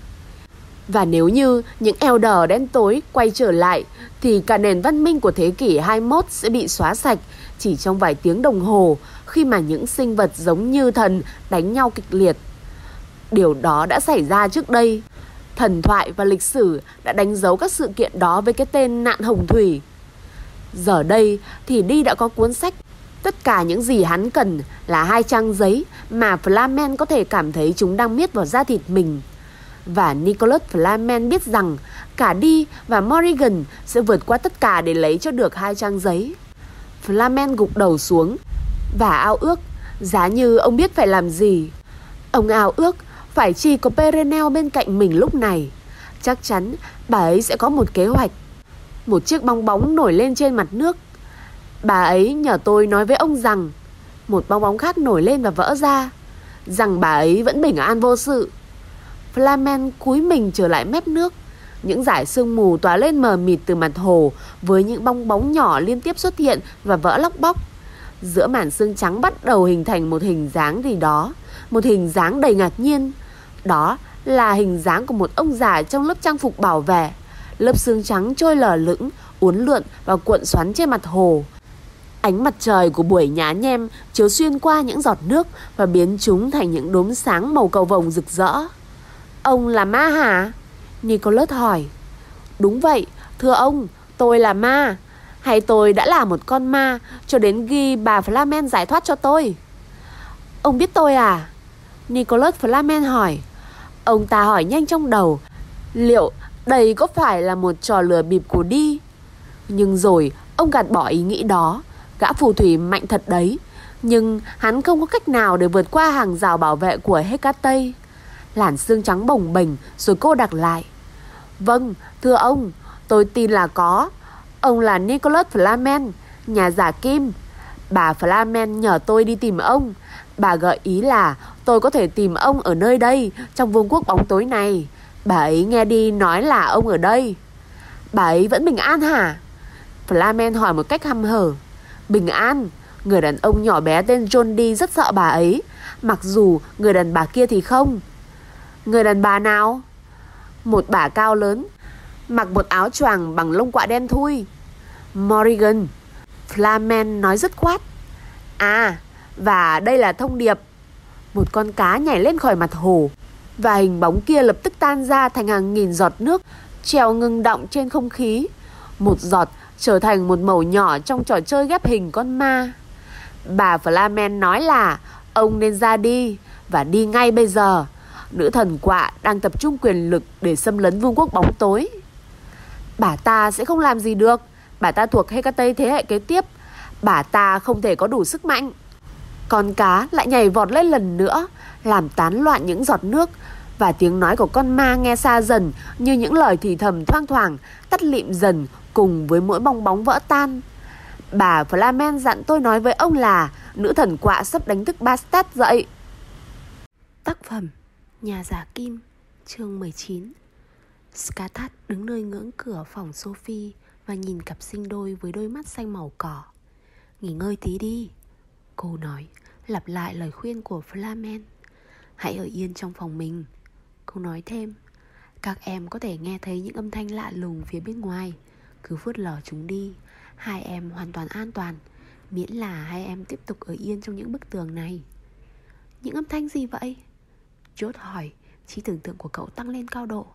Và nếu như những Elder đen tối quay trở lại, thì cả nền văn minh của thế kỷ 21 sẽ bị xóa sạch chỉ trong vài tiếng đồng hồ khi mà những sinh vật giống như thần đánh nhau kịch liệt. Điều đó đã xảy ra trước đây. Thần thoại và lịch sử đã đánh dấu các sự kiện đó với cái tên nạn hồng thủy. Giờ đây thì đi đã có cuốn sách Tất cả những gì hắn cần là hai trang giấy mà Flamen có thể cảm thấy chúng đang miết vào da thịt mình. Và Nicholas Flamen biết rằng cả Đi và Morrigan sẽ vượt qua tất cả để lấy cho được hai trang giấy. Flamen gục đầu xuống và ao ước, giá như ông biết phải làm gì. Ông ao ước phải chỉ có Perenel bên cạnh mình lúc này. Chắc chắn bà ấy sẽ có một kế hoạch. Một chiếc bong bóng nổi lên trên mặt nước. Bà ấy nhờ tôi nói với ông rằng một bong bóng khác nổi lên và vỡ ra. Rằng bà ấy vẫn bình an vô sự. Flamen cúi mình trở lại mép nước. Những dải sương mù tỏa lên mờ mịt từ mặt hồ với những bong bóng nhỏ liên tiếp xuất hiện và vỡ lóc bóc. Giữa màn sương trắng bắt đầu hình thành một hình dáng gì đó, một hình dáng đầy ngạc nhiên. Đó là hình dáng của một ông già trong lớp trang phục bảo vệ. Lớp xương trắng trôi lờ lững, uốn lượn và cuộn xoắn trên mặt hồ. Ánh mặt trời của buổi nhá nhem chiếu xuyên qua những giọt nước và biến chúng thành những đốm sáng màu cầu vồng rực rỡ. Ông là ma hả? Nicholas hỏi. Đúng vậy, thưa ông, tôi là ma. Hay tôi đã là một con ma cho đến ghi bà Flamen giải thoát cho tôi? Ông biết tôi à? Nicholas Flamen hỏi. Ông ta hỏi nhanh trong đầu. Liệu đây có phải là một trò lừa bịp của đi? Nhưng rồi ông gạt bỏ ý nghĩ đó. Gã phù thủy mạnh thật đấy. Nhưng hắn không có cách nào để vượt qua hàng rào bảo vệ của Hecate làn xương trắng bồng bềnh rồi cô đặt lại. Vâng, thưa ông, tôi tin là có. Ông là Nicholas Flamen, nhà giả kim. Bà Flamen nhờ tôi đi tìm ông. Bà gợi ý là tôi có thể tìm ông ở nơi đây, trong vương quốc bóng tối này. Bà ấy nghe đi nói là ông ở đây. Bà ấy vẫn bình an hả? Flamen hỏi một cách hăm hở. Bình an, người đàn ông nhỏ bé tên John đi rất sợ bà ấy. Mặc dù người đàn bà kia thì không. Người đàn bà nào? Một bà cao lớn, mặc một áo choàng bằng lông quạ đen thui. Morrigan, Flamen nói rất khoát. À, và đây là thông điệp. Một con cá nhảy lên khỏi mặt hồ và hình bóng kia lập tức tan ra thành hàng nghìn giọt nước treo ngưng động trên không khí. Một giọt trở thành một mẩu nhỏ trong trò chơi ghép hình con ma. Bà Flamen nói là ông nên ra đi và đi ngay bây giờ nữ thần quạ đang tập trung quyền lực để xâm lấn vương quốc bóng tối. Bà ta sẽ không làm gì được, bà ta thuộc Hecate thế hệ kế tiếp, bà ta không thể có đủ sức mạnh. Con cá lại nhảy vọt lên lần nữa, làm tán loạn những giọt nước và tiếng nói của con ma nghe xa dần như những lời thì thầm thoang thoảng, tắt lịm dần cùng với mỗi bong bóng vỡ tan. Bà Flamen dặn tôi nói với ông là nữ thần quạ sắp đánh thức Bastet dậy.
Tác phẩm Nhà giả kim chương 19 Skathat đứng nơi ngưỡng cửa phòng Sophie và nhìn cặp sinh đôi với đôi mắt xanh màu cỏ. Nghỉ ngơi tí đi, cô nói, lặp lại lời khuyên của Flamen. Hãy ở yên trong phòng mình. Cô nói thêm, các em có thể nghe thấy những âm thanh lạ lùng phía bên ngoài, cứ phớt lờ chúng đi. Hai em hoàn toàn an toàn, miễn là hai em tiếp tục ở yên trong những bức tường này. Những âm thanh gì vậy? Chốt hỏi, trí tưởng tượng của cậu tăng lên cao độ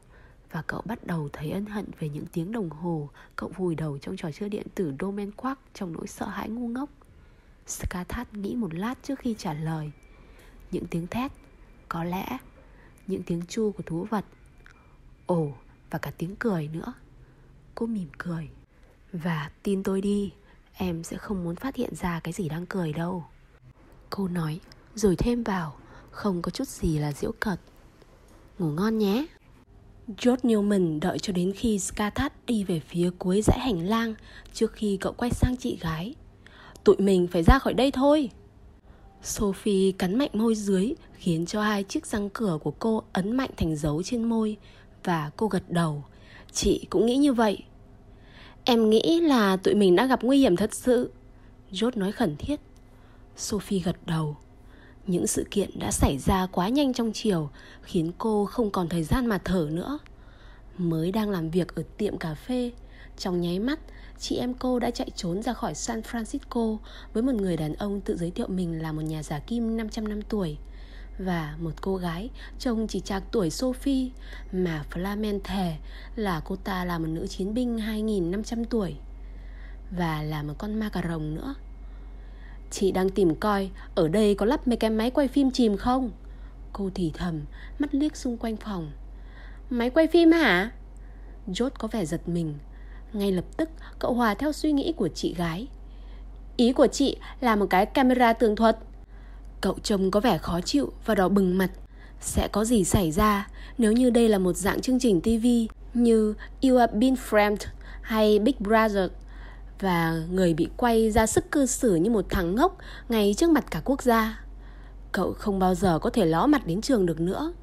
và cậu bắt đầu thấy ân hận về những tiếng đồng hồ cậu vùi đầu trong trò chơi điện tử Domain Quark trong nỗi sợ hãi ngu ngốc. Skathat nghĩ một lát trước khi trả lời. Những tiếng thét, có lẽ, những tiếng chu của thú vật. Ồ, và cả tiếng cười nữa. Cô mỉm cười. Và tin tôi đi, em sẽ không muốn phát hiện ra cái gì đang cười đâu. Cô nói, rồi thêm vào, không có chút gì là diễu cợt. Ngủ ngon nhé. George Newman đợi cho đến khi Skathat đi về phía cuối dãy hành lang trước khi cậu quay sang chị gái. Tụi mình phải ra khỏi đây thôi. Sophie cắn mạnh môi dưới khiến cho hai chiếc răng cửa của cô ấn mạnh thành dấu trên môi và cô gật đầu. Chị cũng nghĩ như vậy. Em nghĩ là tụi mình đã gặp nguy hiểm thật sự. George nói khẩn thiết. Sophie gật đầu. Những sự kiện đã xảy ra quá nhanh trong chiều khiến cô không còn thời gian mà thở nữa. Mới đang làm việc ở tiệm cà phê, trong nháy mắt, chị em cô đã chạy trốn ra khỏi San Francisco với một người đàn ông tự giới thiệu mình là một nhà giả kim 500 năm tuổi và một cô gái trông chỉ chạc tuổi Sophie mà Flamen thề là cô ta là một nữ chiến binh 2.500 tuổi và là một con ma cà rồng nữa. Chị đang tìm coi ở đây có lắp mấy cái máy quay phim chìm không? Cô thì thầm, mắt liếc xung quanh phòng. Máy quay phim hả? Jốt có vẻ giật mình. Ngay lập tức cậu hòa theo suy nghĩ của chị gái. Ý của chị là một cái camera tường thuật. Cậu trông có vẻ khó chịu và đỏ bừng mặt. Sẽ có gì xảy ra nếu như đây là một dạng chương trình TV như You Have Been Framed hay Big Brother và người bị quay ra sức cư xử như một thằng ngốc ngay trước mặt cả quốc gia. Cậu không bao giờ có thể ló mặt đến trường được nữa.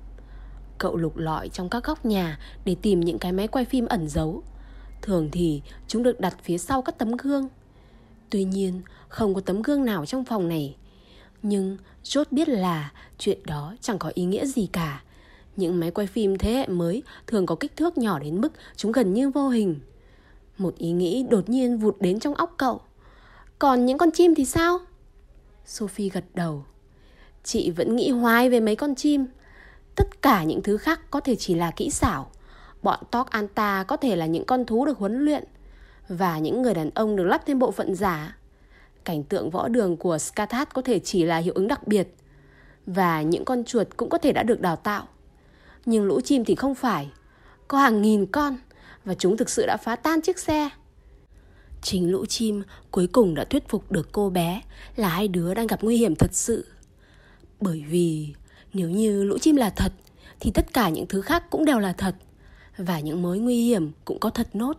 Cậu lục lọi trong các góc nhà để tìm những cái máy quay phim ẩn giấu. Thường thì chúng được đặt phía sau các tấm gương. Tuy nhiên, không có tấm gương nào trong phòng này. Nhưng chốt biết là chuyện đó chẳng có ý nghĩa gì cả. Những máy quay phim thế hệ mới thường có kích thước nhỏ đến mức chúng gần như vô hình. Một ý nghĩ đột nhiên vụt đến trong óc cậu. Còn những con chim thì sao? Sophie gật đầu. Chị vẫn nghĩ hoài về mấy con chim. Tất cả những thứ khác có thể chỉ là kỹ xảo. Bọn tóc Anta có thể là những con thú được huấn luyện. Và những người đàn ông được lắp thêm bộ phận giả. Cảnh tượng võ đường của Skathat có thể chỉ là hiệu ứng đặc biệt. Và những con chuột cũng có thể đã được đào tạo. Nhưng lũ chim thì không phải. Có hàng nghìn con và chúng thực sự đã phá tan chiếc xe. Chính lũ chim cuối cùng đã thuyết phục được cô bé là hai đứa đang gặp nguy hiểm thật sự. Bởi vì nếu như lũ chim là thật, thì tất cả những thứ khác cũng đều là thật và những mối nguy hiểm cũng có thật nốt.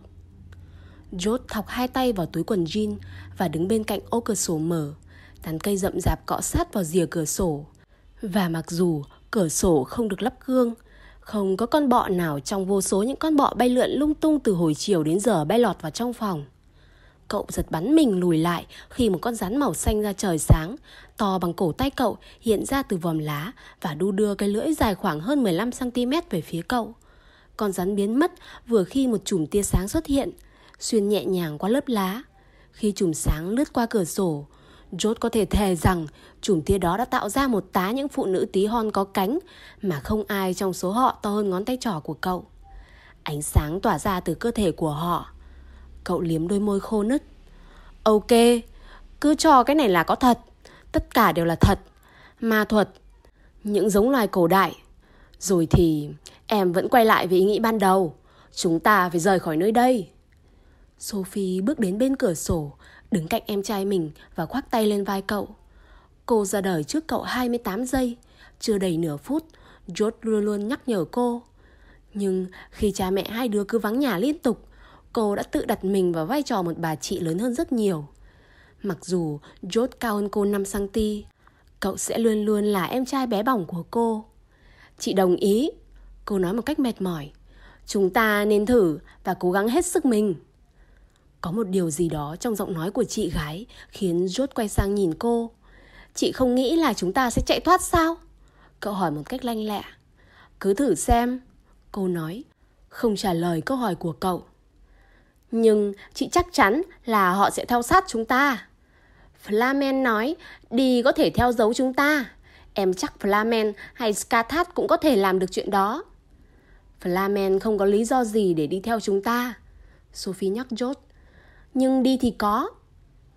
George thọc hai tay vào túi quần jean và đứng bên cạnh ô cửa sổ mở. Tán cây rậm rạp cọ sát vào rìa cửa sổ. Và mặc dù cửa sổ không được lắp gương, không có con bọ nào trong vô số những con bọ bay lượn lung tung từ hồi chiều đến giờ bay lọt vào trong phòng. Cậu giật bắn mình lùi lại khi một con rắn màu xanh ra trời sáng, to bằng cổ tay cậu hiện ra từ vòm lá và đu đưa cái lưỡi dài khoảng hơn 15cm về phía cậu. Con rắn biến mất vừa khi một chùm tia sáng xuất hiện, xuyên nhẹ nhàng qua lớp lá. Khi chùm sáng lướt qua cửa sổ, George có thể thề rằng chùm tia đó đã tạo ra một tá những phụ nữ tí hon có cánh mà không ai trong số họ to hơn ngón tay trỏ của cậu. Ánh sáng tỏa ra từ cơ thể của họ. Cậu liếm đôi môi khô nứt. Ok, cứ cho cái này là có thật. Tất cả đều là thật. Ma thuật. Những giống loài cổ đại. Rồi thì em vẫn quay lại với ý nghĩ ban đầu. Chúng ta phải rời khỏi nơi đây. Sophie bước đến bên cửa sổ, đứng cạnh em trai mình và khoác tay lên vai cậu. Cô ra đời trước cậu 28 giây, chưa đầy nửa phút, George luôn luôn nhắc nhở cô. Nhưng khi cha mẹ hai đứa cứ vắng nhà liên tục, cô đã tự đặt mình vào vai trò một bà chị lớn hơn rất nhiều. Mặc dù George cao hơn cô 5cm, cậu sẽ luôn luôn là em trai bé bỏng của cô. Chị đồng ý, cô nói một cách mệt mỏi. Chúng ta nên thử và cố gắng hết sức mình. Có một điều gì đó trong giọng nói của chị gái khiến Rốt quay sang nhìn cô. Chị không nghĩ là chúng ta sẽ chạy thoát sao? Cậu hỏi một cách lanh lẹ. Cứ thử xem, cô nói, không trả lời câu hỏi của cậu. Nhưng chị chắc chắn là họ sẽ theo sát chúng ta. Flamen nói, đi có thể theo dấu chúng ta. Em chắc Flamen hay Skathat cũng có thể làm được chuyện đó. Flamen không có lý do gì để đi theo chúng ta. Sophie nhắc George. Nhưng đi thì có.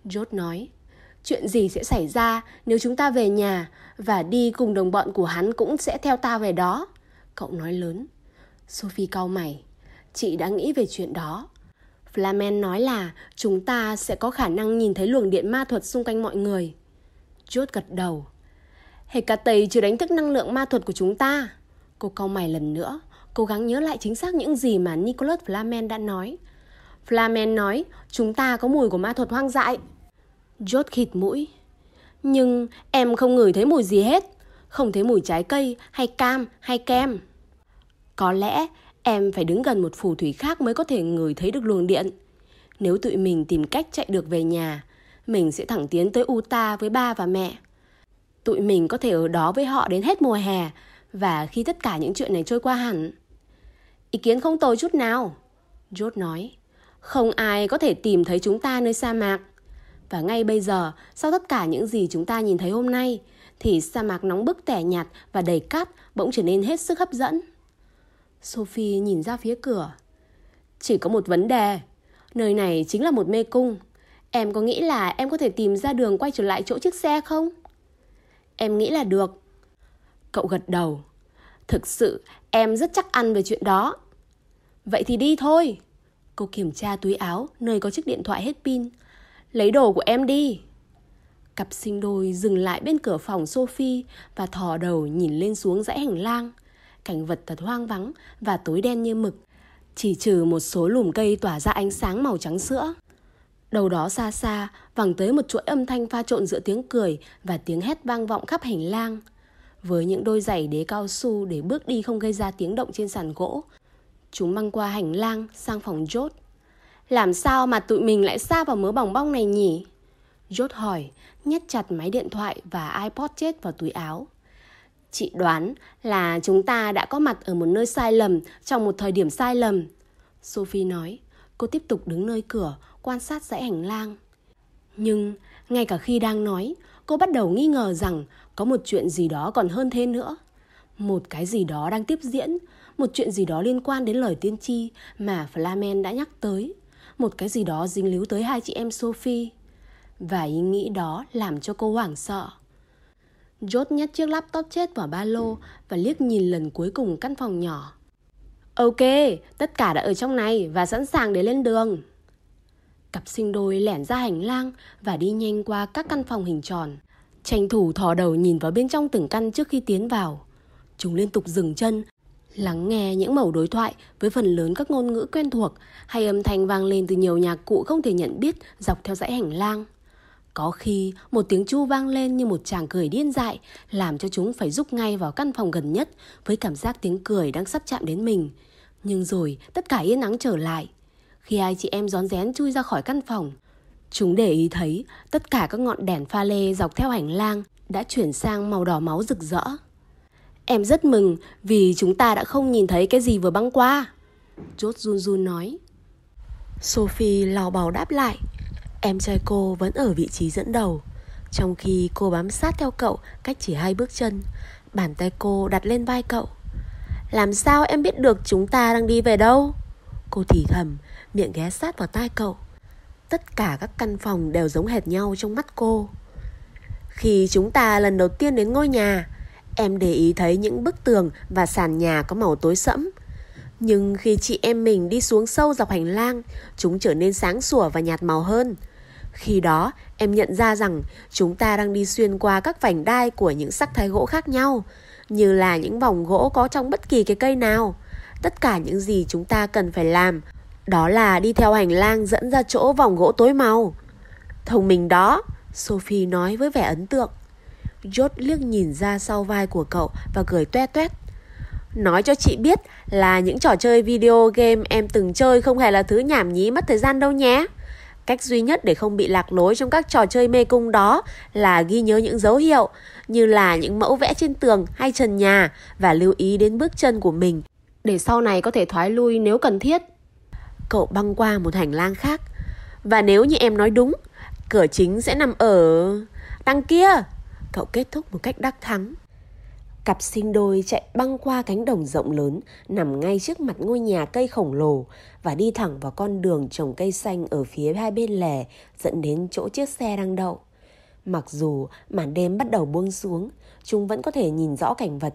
George nói. Chuyện gì sẽ xảy ra nếu chúng ta về nhà và đi cùng đồng bọn của hắn cũng sẽ theo ta về đó. Cậu nói lớn. Sophie cau mày. Chị đã nghĩ về chuyện đó. Flamen nói là chúng ta sẽ có khả năng nhìn thấy luồng điện ma thuật xung quanh mọi người. George gật đầu. Hecate chưa đánh thức năng lượng ma thuật của chúng ta. Cô cau mày lần nữa, cố gắng nhớ lại chính xác những gì mà Nicholas Flamen đã nói. Flamen nói chúng ta có mùi của ma thuật hoang dại. George khịt mũi. Nhưng em không ngửi thấy mùi gì hết. Không thấy mùi trái cây hay cam hay kem. Có lẽ em phải đứng gần một phù thủy khác mới có thể ngửi thấy được luồng điện. Nếu tụi mình tìm cách chạy được về nhà, mình sẽ thẳng tiến tới Utah với ba và mẹ. Tụi mình có thể ở đó với họ đến hết mùa hè và khi tất cả những chuyện này trôi qua hẳn. Ý kiến không tồi chút nào, George nói. Không ai có thể tìm thấy chúng ta nơi sa mạc. Và ngay bây giờ, sau tất cả những gì chúng ta nhìn thấy hôm nay, thì sa mạc nóng bức tẻ nhạt và đầy cát bỗng trở nên hết sức hấp dẫn. Sophie nhìn ra phía cửa. Chỉ có một vấn đề. Nơi này chính là một mê cung. Em có nghĩ là em có thể tìm ra đường quay trở lại chỗ chiếc xe không? Em nghĩ là được. Cậu gật đầu. Thực sự, em rất chắc ăn về chuyện đó. Vậy thì đi thôi. Cô kiểm tra túi áo nơi có chiếc điện thoại hết pin. Lấy đồ của em đi. Cặp sinh đôi dừng lại bên cửa phòng Sophie và thò đầu nhìn lên xuống dãy hành lang. Cảnh vật thật hoang vắng và tối đen như mực. Chỉ trừ một số lùm cây tỏa ra ánh sáng màu trắng sữa. Đầu đó xa xa vẳng tới một chuỗi âm thanh pha trộn giữa tiếng cười và tiếng hét vang vọng khắp hành lang. Với những đôi giày đế cao su để bước đi không gây ra tiếng động trên sàn gỗ, chúng băng qua hành lang sang phòng chốt. Làm sao mà tụi mình lại xa vào mớ bỏng bong này nhỉ? Jot hỏi, nhét chặt máy điện thoại và iPod chết vào túi áo. Chị đoán là chúng ta đã có mặt ở một nơi sai lầm trong một thời điểm sai lầm. Sophie nói, cô tiếp tục đứng nơi cửa, quan sát dãy hành lang. Nhưng, ngay cả khi đang nói, cô bắt đầu nghi ngờ rằng có một chuyện gì đó còn hơn thế nữa. Một cái gì đó đang tiếp diễn, một chuyện gì đó liên quan đến lời tiên tri mà Flamen đã nhắc tới một cái gì đó dính líu tới hai chị em Sophie. Và ý nghĩ đó làm cho cô hoảng sợ. Jốt nhét chiếc laptop chết vào ba lô và liếc nhìn lần cuối cùng căn phòng nhỏ. Ok, tất cả đã ở trong này và sẵn sàng để lên đường. Cặp sinh đôi lẻn ra hành lang và đi nhanh qua các căn phòng hình tròn. Tranh thủ thò đầu nhìn vào bên trong từng căn trước khi tiến vào. Chúng liên tục dừng chân Lắng nghe những mẩu đối thoại với phần lớn các ngôn ngữ quen thuộc hay âm thanh vang lên từ nhiều nhạc cụ không thể nhận biết dọc theo dãy hành lang. Có khi một tiếng chu vang lên như một chàng cười điên dại làm cho chúng phải rút ngay vào căn phòng gần nhất với cảm giác tiếng cười đang sắp chạm đến mình. Nhưng rồi tất cả yên ắng trở lại. Khi hai chị em rón rén chui ra khỏi căn phòng, chúng để ý thấy tất cả các ngọn đèn pha lê dọc theo hành lang đã chuyển sang màu đỏ máu rực rỡ. Em rất mừng vì chúng ta đã không nhìn thấy cái gì vừa băng qua. George run run nói. Sophie lào bào đáp lại. Em trai cô vẫn ở vị trí dẫn đầu. Trong khi cô bám sát theo cậu cách chỉ hai bước chân. Bàn tay cô đặt lên vai cậu. Làm sao em biết được chúng ta đang đi về đâu? Cô thì thầm, miệng ghé sát vào tai cậu. Tất cả các căn phòng đều giống hệt nhau trong mắt cô. Khi chúng ta lần đầu tiên đến ngôi nhà, Em để ý thấy những bức tường và sàn nhà có màu tối sẫm. Nhưng khi chị em mình đi xuống sâu dọc hành lang, chúng trở nên sáng sủa và nhạt màu hơn. Khi đó, em nhận ra rằng chúng ta đang đi xuyên qua các vành đai của những sắc thái gỗ khác nhau, như là những vòng gỗ có trong bất kỳ cái cây nào. Tất cả những gì chúng ta cần phải làm đó là đi theo hành lang dẫn ra chỗ vòng gỗ tối màu. Thông minh đó, Sophie nói với vẻ ấn tượng. George liếc nhìn ra sau vai của cậu và cười toe toét. Nói cho chị biết là những trò chơi video game em từng chơi không hề là thứ nhảm nhí mất thời gian đâu nhé. Cách duy nhất để không bị lạc lối trong các trò chơi mê cung đó là ghi nhớ những dấu hiệu như là những mẫu vẽ trên tường hay trần nhà và lưu ý đến bước chân của mình để sau này có thể thoái lui nếu cần thiết. Cậu băng qua một hành lang khác và nếu như em nói đúng, cửa chính sẽ nằm ở đằng kia. Cậu kết thúc một cách đắc thắng. Cặp sinh đôi chạy băng qua cánh đồng rộng lớn nằm ngay trước mặt ngôi nhà cây khổng lồ và đi thẳng vào con đường trồng cây xanh ở phía hai bên lề dẫn đến chỗ chiếc xe đang đậu. Mặc dù màn đêm bắt đầu buông xuống, chúng vẫn có thể nhìn rõ cảnh vật.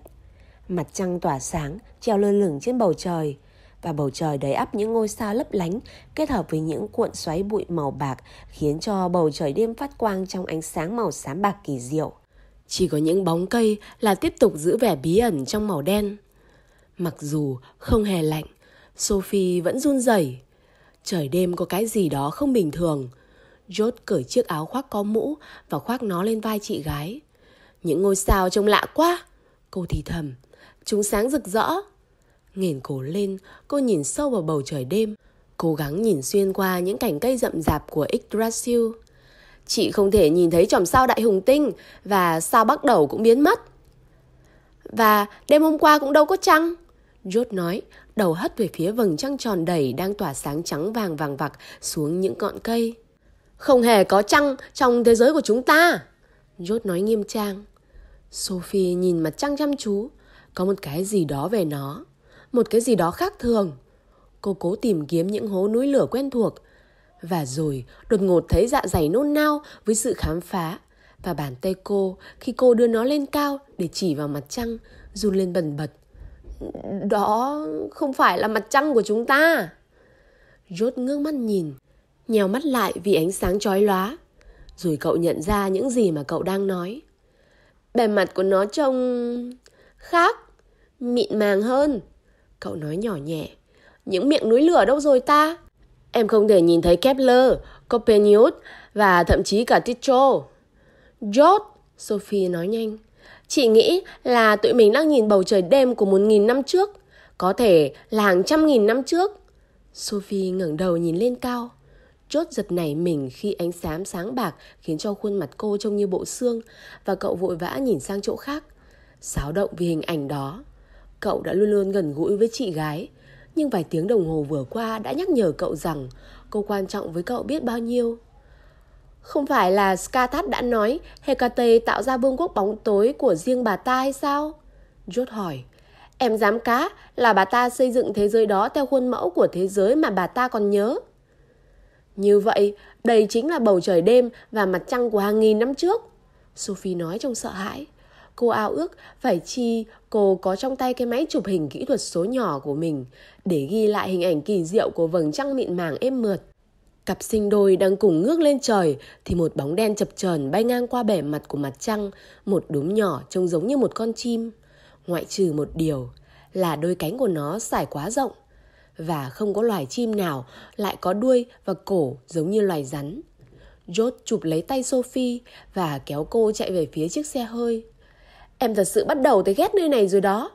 Mặt trăng tỏa sáng, treo lơ lửng trên bầu trời và bầu trời đầy ắp những ngôi sao lấp lánh kết hợp với những cuộn xoáy bụi màu bạc khiến cho bầu trời đêm phát quang trong ánh sáng màu xám bạc kỳ diệu. Chỉ có những bóng cây là tiếp tục giữ vẻ bí ẩn trong màu đen. Mặc dù không hề lạnh, Sophie vẫn run rẩy. Trời đêm có cái gì đó không bình thường. George cởi chiếc áo khoác có mũ và khoác nó lên vai chị gái. Những ngôi sao trông lạ quá, cô thì thầm. Chúng sáng rực rỡ. Nghền cổ lên, cô nhìn sâu vào bầu trời đêm, cố gắng nhìn xuyên qua những cành cây rậm rạp của Yggdrasil. Chị không thể nhìn thấy chòm sao đại hùng tinh và sao bắt đầu cũng biến mất. Và đêm hôm qua cũng đâu có trăng. George nói, đầu hất về phía vầng trăng tròn đầy đang tỏa sáng trắng vàng vàng vặc xuống những ngọn cây. Không hề có trăng trong thế giới của chúng ta. George nói nghiêm trang. Sophie nhìn mặt trăng chăm chú. Có một cái gì đó về nó. Một cái gì đó khác thường. Cô cố tìm kiếm những hố núi lửa quen thuộc và rồi đột ngột thấy dạ dày nôn nao với sự khám phá và bàn tay cô khi cô đưa nó lên cao để chỉ vào mặt trăng run lên bần bật. Đó không phải là mặt trăng của chúng ta. Rốt ngước mắt nhìn, nhèo mắt lại vì ánh sáng chói lóa. Rồi cậu nhận ra những gì mà cậu đang nói. Bề mặt của nó trông khác, mịn màng hơn. Cậu nói nhỏ nhẹ. Những miệng núi lửa đâu rồi ta? Em không thể nhìn thấy Kepler, Copernicus và thậm chí cả Tycho. George, Sophie nói nhanh. Chị nghĩ là tụi mình đang nhìn bầu trời đêm của một nghìn năm trước. Có thể là hàng trăm nghìn năm trước. Sophie ngẩng đầu nhìn lên cao. Chốt giật nảy mình khi ánh sáng sáng bạc khiến cho khuôn mặt cô trông như bộ xương và cậu vội vã nhìn sang chỗ khác. Xáo động vì hình ảnh đó. Cậu đã luôn luôn gần gũi với chị gái nhưng vài tiếng đồng hồ vừa qua đã nhắc nhở cậu rằng cô quan trọng với cậu biết bao nhiêu. Không phải là Skathat đã nói Hecate tạo ra vương quốc bóng tối của riêng bà ta hay sao? George hỏi. Em dám cá là bà ta xây dựng thế giới đó theo khuôn mẫu của thế giới mà bà ta còn nhớ. Như vậy, đây chính là bầu trời đêm và mặt trăng của hàng nghìn năm trước. Sophie nói trong sợ hãi. Cô ao ước phải chi cô có trong tay cái máy chụp hình kỹ thuật số nhỏ của mình để ghi lại hình ảnh kỳ diệu của vầng trăng mịn màng êm mượt. Cặp sinh đôi đang cùng ngước lên trời thì một bóng đen chập chờn bay ngang qua bề mặt của mặt trăng, một đốm nhỏ trông giống như một con chim. Ngoại trừ một điều là đôi cánh của nó xải quá rộng và không có loài chim nào lại có đuôi và cổ giống như loài rắn. George chụp lấy tay Sophie và kéo cô chạy về phía chiếc xe hơi. Em thật sự bắt đầu thấy ghét nơi này rồi đó.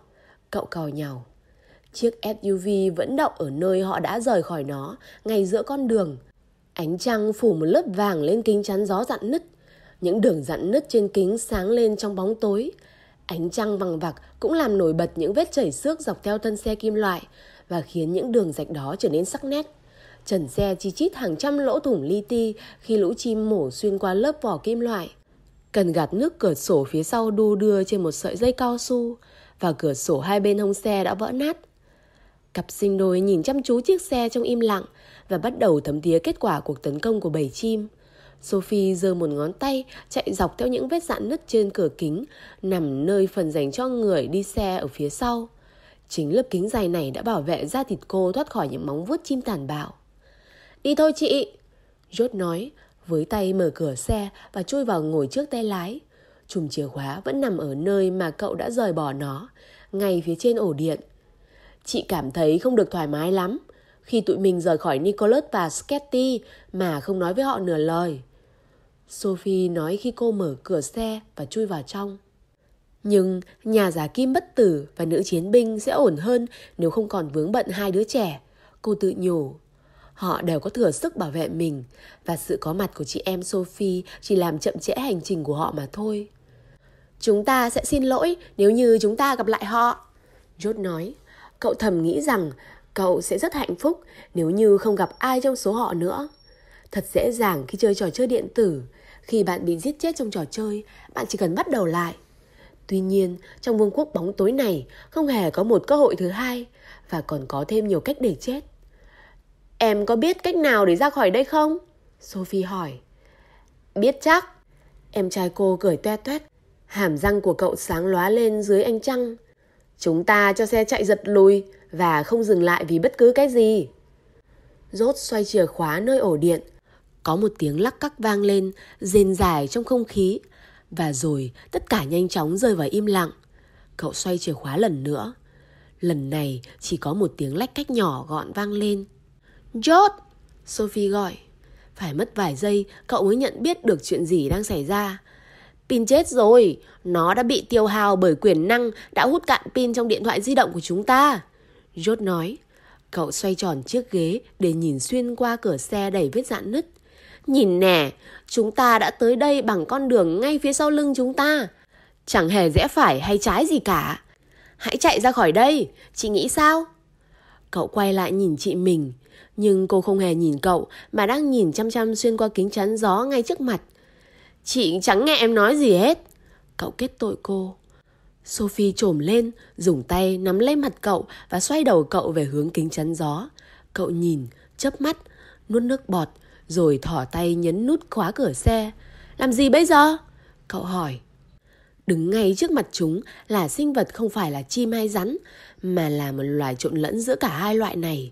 Cậu cào nhào. Chiếc SUV vẫn đậu ở nơi họ đã rời khỏi nó, ngay giữa con đường. Ánh trăng phủ một lớp vàng lên kính chắn gió dặn nứt. Những đường dặn nứt trên kính sáng lên trong bóng tối. Ánh trăng vằng vặc cũng làm nổi bật những vết chảy xước dọc theo thân xe kim loại và khiến những đường rạch đó trở nên sắc nét. Trần xe chi chít hàng trăm lỗ thủng li ti khi lũ chim mổ xuyên qua lớp vỏ kim loại. Cần gạt nước cửa sổ phía sau đu đưa trên một sợi dây cao su và cửa sổ hai bên hông xe đã vỡ nát. Cặp sinh đôi nhìn chăm chú chiếc xe trong im lặng và bắt đầu thấm thía kết quả cuộc tấn công của bầy chim. Sophie giơ một ngón tay chạy dọc theo những vết dạn nứt trên cửa kính, nằm nơi phần dành cho người đi xe ở phía sau. Chính lớp kính dày này đã bảo vệ da thịt cô thoát khỏi những móng vuốt chim tàn bạo. Đi thôi chị! George nói,
với tay mở cửa xe và chui vào ngồi trước tay lái. Chùm chìa khóa vẫn nằm ở nơi mà cậu đã rời bỏ nó, ngay phía trên ổ điện. Chị cảm thấy không được thoải mái lắm khi tụi mình rời khỏi Nicholas và Sketty mà không nói với họ nửa lời. Sophie nói khi cô mở cửa xe và chui vào trong. Nhưng nhà giả kim bất tử và nữ chiến binh sẽ ổn hơn nếu không còn vướng bận hai đứa trẻ. Cô tự nhủ. Họ đều có thừa sức bảo vệ mình và sự có mặt của chị em Sophie chỉ làm chậm trễ hành trình của họ mà thôi. Chúng ta sẽ xin lỗi nếu như chúng ta gặp lại họ. George nói. Cậu thầm nghĩ rằng cậu sẽ rất hạnh phúc nếu như không gặp ai trong số họ nữa. Thật dễ dàng khi chơi trò chơi điện tử. Khi bạn bị giết chết trong trò chơi, bạn chỉ cần bắt đầu lại. Tuy nhiên, trong vương quốc bóng tối này không hề có một cơ hội thứ hai và còn có thêm nhiều cách để chết. Em có biết cách nào để ra khỏi đây không? Sophie hỏi. Biết chắc. Em trai cô cười toe toét. Hàm răng của cậu sáng lóa lên dưới ánh trăng. Chúng ta cho xe chạy giật lùi và không dừng lại vì bất cứ cái gì. Rốt xoay chìa khóa nơi ổ điện. Có một tiếng lắc cắc vang lên, rền dài trong không khí. Và rồi tất cả nhanh chóng rơi vào im lặng. Cậu xoay chìa khóa lần nữa. Lần này chỉ có một tiếng lách cách nhỏ gọn vang lên. George! Sophie gọi. Phải mất vài giây cậu mới nhận biết được chuyện gì đang xảy ra. Pin chết rồi, nó đã bị tiêu hao bởi quyền năng đã hút cạn pin trong điện thoại di động của chúng ta. George nói. Cậu xoay tròn chiếc ghế để nhìn xuyên qua cửa xe đầy vết dạn nứt. Nhìn nè, chúng ta đã tới đây bằng con đường ngay phía sau lưng chúng ta. Chẳng hề rẽ phải hay trái gì cả. Hãy chạy ra khỏi đây, chị nghĩ sao? Cậu quay lại nhìn chị mình, nhưng cô không hề nhìn cậu mà đang nhìn chăm chăm xuyên qua kính chắn gió ngay trước mặt. Chị chẳng nghe em nói gì hết. Cậu kết tội cô. Sophie trồm lên, dùng tay nắm lấy mặt cậu và xoay đầu cậu về hướng kính chắn gió. Cậu nhìn, chớp mắt, nuốt nước bọt, rồi thỏ tay nhấn nút khóa cửa xe. Làm gì bây giờ? Cậu hỏi. Đứng ngay trước mặt chúng là sinh vật không phải là chim hay rắn, mà là một loài trộn lẫn giữa cả hai loại này.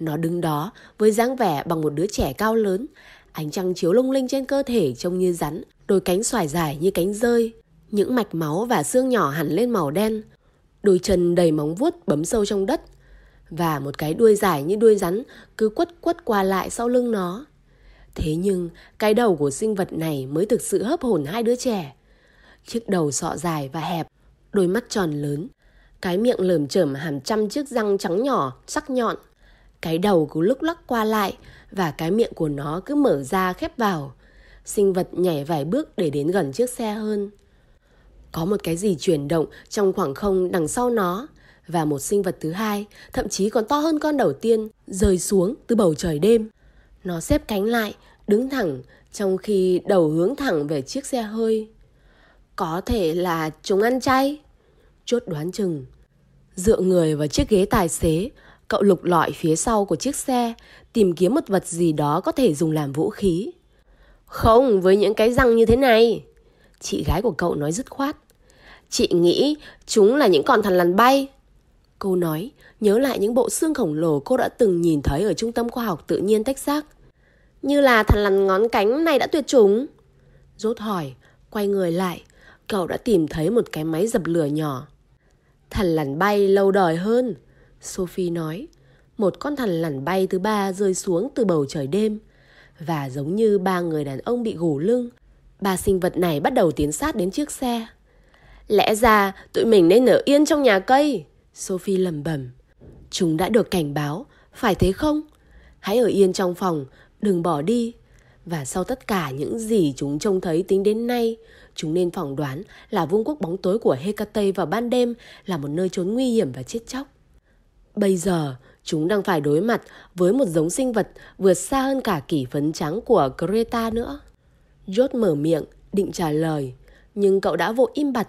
Nó đứng đó với dáng vẻ bằng một đứa trẻ cao lớn, ánh trăng chiếu lung linh trên cơ thể trông như rắn, đôi cánh xoài dài như cánh rơi. Những mạch máu và xương nhỏ hẳn lên màu đen. Đôi chân đầy móng vuốt bấm sâu trong đất. Và một cái đuôi dài như đuôi rắn cứ quất quất qua lại sau lưng nó. Thế nhưng cái đầu của sinh vật này mới thực sự hấp hồn hai đứa trẻ. Chiếc đầu sọ dài và hẹp, đôi mắt tròn lớn, cái miệng lởm chởm hàm trăm chiếc răng trắng nhỏ, sắc nhọn. Cái đầu cứ lúc lắc qua lại và cái miệng của nó cứ mở ra khép vào. Sinh vật nhảy vài bước để đến gần chiếc xe hơn. Có một cái gì chuyển động trong khoảng không đằng sau nó và một sinh vật thứ hai, thậm chí còn to hơn con đầu tiên, rơi xuống từ bầu trời đêm. Nó xếp cánh lại, đứng thẳng, trong khi đầu hướng thẳng về chiếc xe hơi. Có thể là chúng ăn chay? Chốt đoán chừng. Dựa người vào chiếc ghế tài xế, cậu lục lọi phía sau của chiếc xe, tìm kiếm một vật gì đó có thể dùng làm vũ khí. Không, với những cái răng như thế này. Chị gái của cậu nói dứt khoát. Chị nghĩ chúng là những con thằn lằn bay. Cô nói, nhớ lại những bộ xương khổng lồ cô đã từng nhìn thấy ở trung tâm khoa học tự nhiên Texas. Như là thằn lằn ngón cánh này đã tuyệt chủng. Rốt hỏi, quay người lại, cậu đã tìm thấy một cái máy dập lửa nhỏ. Thằn lằn bay lâu đời hơn, Sophie nói. Một con thằn lằn bay thứ ba rơi xuống từ bầu trời đêm. Và giống như ba người đàn ông bị gù lưng, ba sinh vật này bắt đầu tiến sát đến chiếc xe. Lẽ ra tụi mình nên ở yên trong nhà cây, Sophie lầm bẩm. Chúng đã được cảnh báo, phải thế không? Hãy ở yên trong phòng, đừng bỏ đi. Và sau tất cả những gì chúng trông thấy tính đến nay, chúng nên phỏng đoán là vương quốc bóng tối của Hecate vào ban đêm là một nơi trốn nguy hiểm và chết chóc. Bây giờ, chúng đang phải đối mặt với một giống sinh vật vượt xa hơn cả kỷ phấn trắng của Greta nữa. George mở miệng, định trả lời, nhưng cậu đã vội im bặt.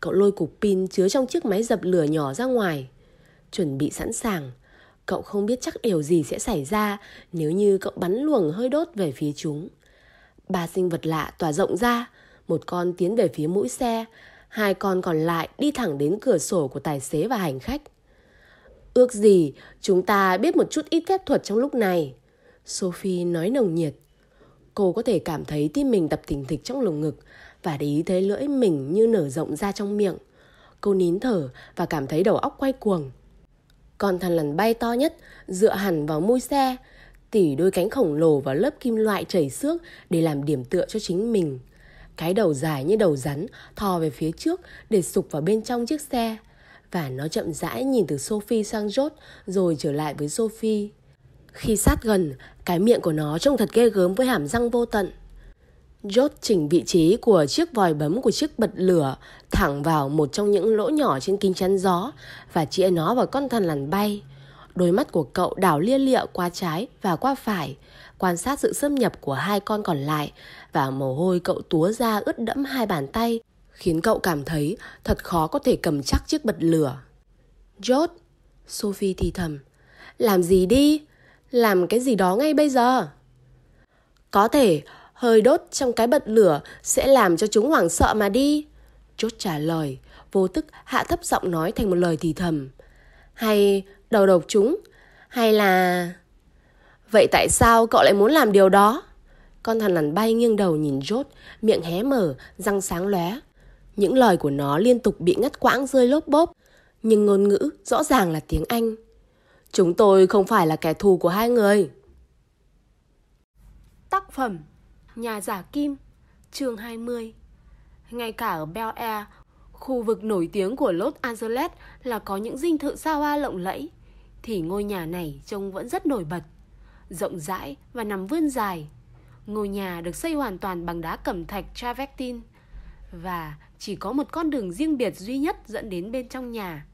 Cậu lôi cục pin chứa trong chiếc máy dập lửa nhỏ ra ngoài. Chuẩn bị sẵn sàng, cậu không biết chắc điều gì sẽ xảy ra nếu như cậu bắn luồng hơi đốt về phía chúng. Ba sinh vật lạ tỏa rộng ra, một con tiến về phía mũi xe, hai con còn lại đi thẳng đến cửa sổ của tài xế và hành khách. Ước gì chúng ta biết một chút ít phép thuật trong lúc này. Sophie nói nồng nhiệt. Cô có thể cảm thấy tim mình đập thình thịch trong lồng ngực và để ý thấy lưỡi mình như nở rộng ra trong miệng. Cô nín thở và cảm thấy đầu óc quay cuồng. Con thằn lằn bay to nhất dựa hẳn vào mui xe, tỉ đôi cánh khổng lồ vào lớp kim loại chảy xước để làm điểm tựa cho chính mình. Cái đầu dài như đầu rắn thò về phía trước để sụp vào bên trong chiếc xe. Và nó chậm rãi nhìn từ Sophie sang Jot rồi trở lại với Sophie. Khi sát gần, cái miệng của nó trông thật ghê gớm với hàm răng vô tận. Jot chỉnh vị trí của chiếc vòi bấm của chiếc bật lửa thẳng vào một trong những lỗ nhỏ trên kính chắn gió và chĩa nó vào con thằn lằn bay. Đôi mắt của cậu đảo lia lịa qua trái và qua phải, quan sát sự xâm nhập của hai con còn lại và mồ hôi cậu túa ra ướt đẫm hai bàn tay, khiến cậu cảm thấy thật khó có thể cầm chắc chiếc bật lửa. George, Sophie thì thầm, làm gì đi, làm cái gì đó ngay bây giờ. Có thể hơi đốt trong cái bật lửa sẽ làm cho chúng hoảng sợ mà đi. Chốt trả lời, vô thức hạ thấp giọng nói thành một lời thì thầm. Hay đầu độc chúng, hay là... Vậy tại sao cậu lại muốn làm điều đó? Con thằn lằn bay nghiêng đầu nhìn Rốt, miệng hé mở, răng sáng lóe. Những lời của nó liên tục bị ngắt quãng rơi lốp bốp, nhưng ngôn ngữ rõ ràng là tiếng Anh. Chúng tôi không phải là kẻ thù của hai người.
Tác phẩm Nhà giả kim chương 20 Ngay cả ở Bel Air, khu vực nổi tiếng của Los Angeles là có những dinh thự xa hoa lộng lẫy, thì ngôi nhà này trông vẫn rất nổi bật, rộng rãi và nằm vươn dài. Ngôi nhà được xây hoàn toàn bằng đá cẩm thạch travertine và chỉ có một con đường riêng biệt duy nhất dẫn đến bên trong nhà.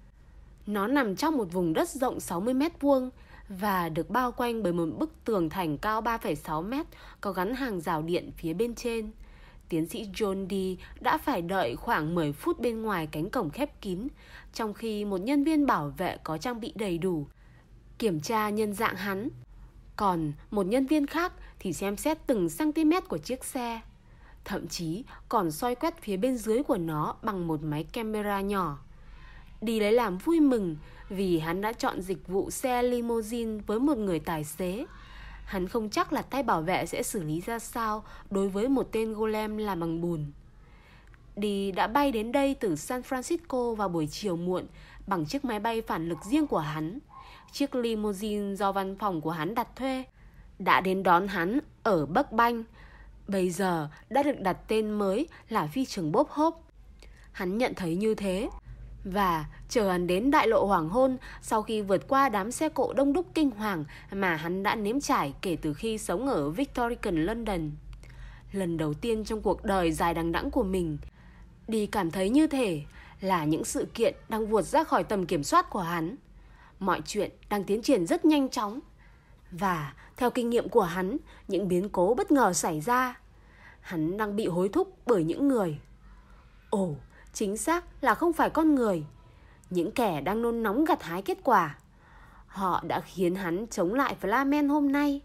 Nó nằm trong một vùng đất rộng 60 mét vuông và được bao quanh bởi một bức tường thành cao 3,6 mét có gắn hàng rào điện phía bên trên. Tiến sĩ John Dee đã phải đợi khoảng 10 phút bên ngoài cánh cổng khép kín, trong khi một nhân viên bảo vệ có trang bị đầy đủ kiểm tra nhân dạng hắn. Còn một nhân viên khác thì xem xét từng cm của chiếc xe. Thậm chí còn soi quét phía bên dưới của nó bằng một máy camera nhỏ. Đi lấy làm vui mừng vì hắn đã chọn dịch vụ xe limousine với một người tài xế. Hắn không chắc là tay bảo vệ sẽ xử lý ra sao đối với một tên golem làm bằng bùn. Đi đã bay đến đây từ San Francisco vào buổi chiều muộn bằng chiếc máy bay phản lực riêng của hắn. Chiếc limousine do văn phòng của hắn đặt thuê đã đến đón hắn ở Bắc Banh. Bây giờ đã được đặt tên mới là phi trường bốp hốp. Hắn nhận thấy như thế và chờ hắn đến đại lộ hoàng hôn sau khi vượt qua đám xe cộ đông đúc kinh hoàng mà hắn đã nếm trải kể từ khi sống ở Victorian London. Lần đầu tiên trong cuộc đời dài đằng đẵng của mình, đi cảm thấy như thể là những sự kiện đang vụt ra khỏi tầm kiểm soát của hắn. Mọi chuyện đang tiến triển rất nhanh chóng. Và theo kinh nghiệm của hắn, những biến cố bất ngờ xảy ra. Hắn đang bị hối thúc bởi những người. Ồ, chính xác là không phải con người. Những kẻ đang nôn nóng gặt hái kết quả. Họ đã khiến hắn chống lại Flamen hôm nay.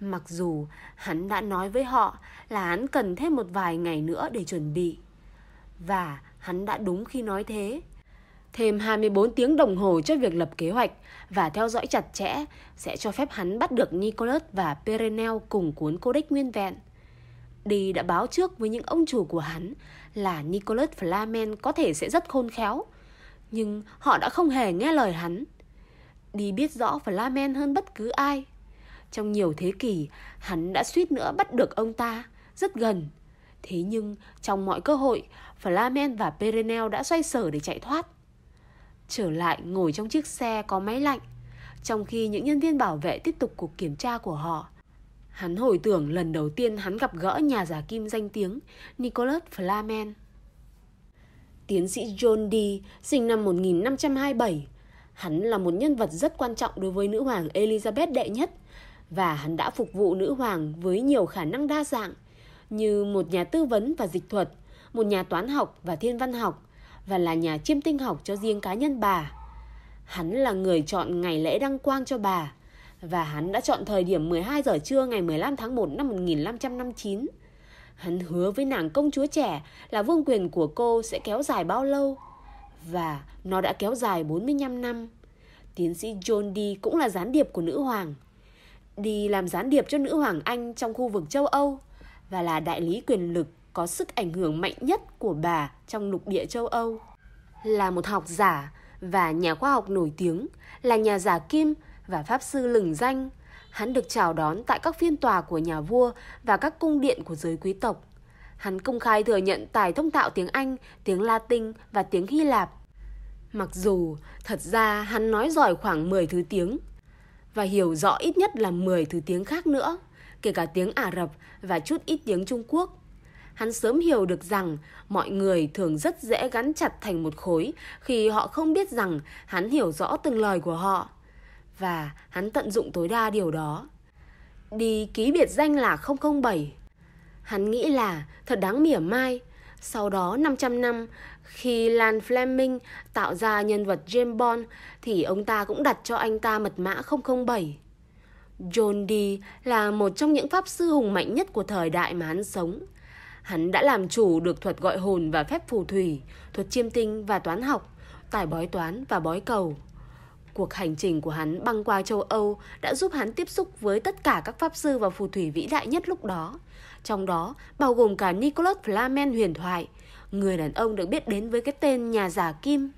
Mặc dù hắn đã nói với họ là hắn cần thêm một vài ngày nữa để chuẩn bị. Và hắn đã đúng khi nói thế. Thêm 24 tiếng đồng hồ cho việc lập kế hoạch và theo dõi chặt chẽ sẽ cho phép hắn bắt được Nicholas và Perenel cùng cuốn codex nguyên vẹn. Đi đã báo trước với những ông chủ của hắn là Nicholas Flamen có thể sẽ rất khôn khéo, nhưng họ đã không hề nghe lời hắn. Đi biết rõ Flamen hơn bất cứ ai. Trong nhiều thế kỷ, hắn đã suýt nữa bắt được ông ta, rất gần. Thế nhưng, trong mọi cơ hội, Flamen và Perenel đã xoay sở để chạy thoát trở lại ngồi trong chiếc xe có máy lạnh, trong khi những nhân viên bảo vệ tiếp tục cuộc kiểm tra của họ. Hắn hồi tưởng lần đầu tiên hắn gặp gỡ nhà giả kim danh tiếng Nicholas Flamen. Tiến sĩ John Dee, sinh năm 1527. Hắn là một nhân vật rất quan trọng đối với nữ hoàng Elizabeth đệ nhất và hắn đã phục vụ nữ hoàng với nhiều khả năng đa dạng như một nhà tư vấn và dịch thuật, một nhà toán học và thiên văn học, và là nhà chiêm tinh học cho riêng cá nhân bà. Hắn là người chọn ngày lễ đăng quang cho bà, và hắn đã chọn thời điểm 12 giờ trưa ngày 15 tháng 1 năm 1559. Hắn hứa với nàng công chúa trẻ là vương quyền của cô sẽ kéo dài bao lâu, và nó đã kéo dài 45 năm. Tiến sĩ John Dee cũng là gián điệp của nữ hoàng. Đi làm gián điệp cho nữ hoàng Anh trong khu vực châu Âu và là đại lý quyền lực có sức ảnh hưởng mạnh nhất của bà trong lục địa châu Âu. Là một học giả và nhà khoa học nổi tiếng, là nhà giả kim và pháp sư lừng danh, hắn được chào đón tại các phiên tòa của nhà vua và các cung điện của giới quý tộc. Hắn công khai thừa nhận tài thông tạo tiếng Anh, tiếng Latin và tiếng Hy Lạp. Mặc dù thật ra hắn nói giỏi khoảng 10 thứ tiếng và hiểu rõ ít nhất là 10 thứ tiếng khác nữa, kể cả tiếng Ả Rập và chút ít tiếng Trung Quốc. Hắn sớm hiểu được rằng mọi người thường rất dễ gắn chặt thành một khối khi họ không biết rằng hắn hiểu rõ từng lời của họ. Và hắn tận dụng tối đa điều đó. Đi ký biệt danh là 007 Hắn nghĩ là thật đáng mỉa mai. Sau đó 500 năm, khi Lan Fleming tạo ra nhân vật James Bond thì ông ta cũng đặt cho anh ta mật mã 007. John Dee là một trong những pháp sư hùng mạnh nhất của thời đại mà hắn sống. Hắn đã làm chủ được thuật gọi hồn và phép phù thủy, thuật chiêm tinh và toán học, tài bói toán và bói cầu. Cuộc hành trình của hắn băng qua châu Âu đã giúp hắn tiếp xúc với tất cả các pháp sư và phù thủy vĩ đại nhất lúc đó. Trong đó bao gồm cả Nicholas flamen huyền thoại, người đàn ông được biết đến với cái tên nhà giả kim.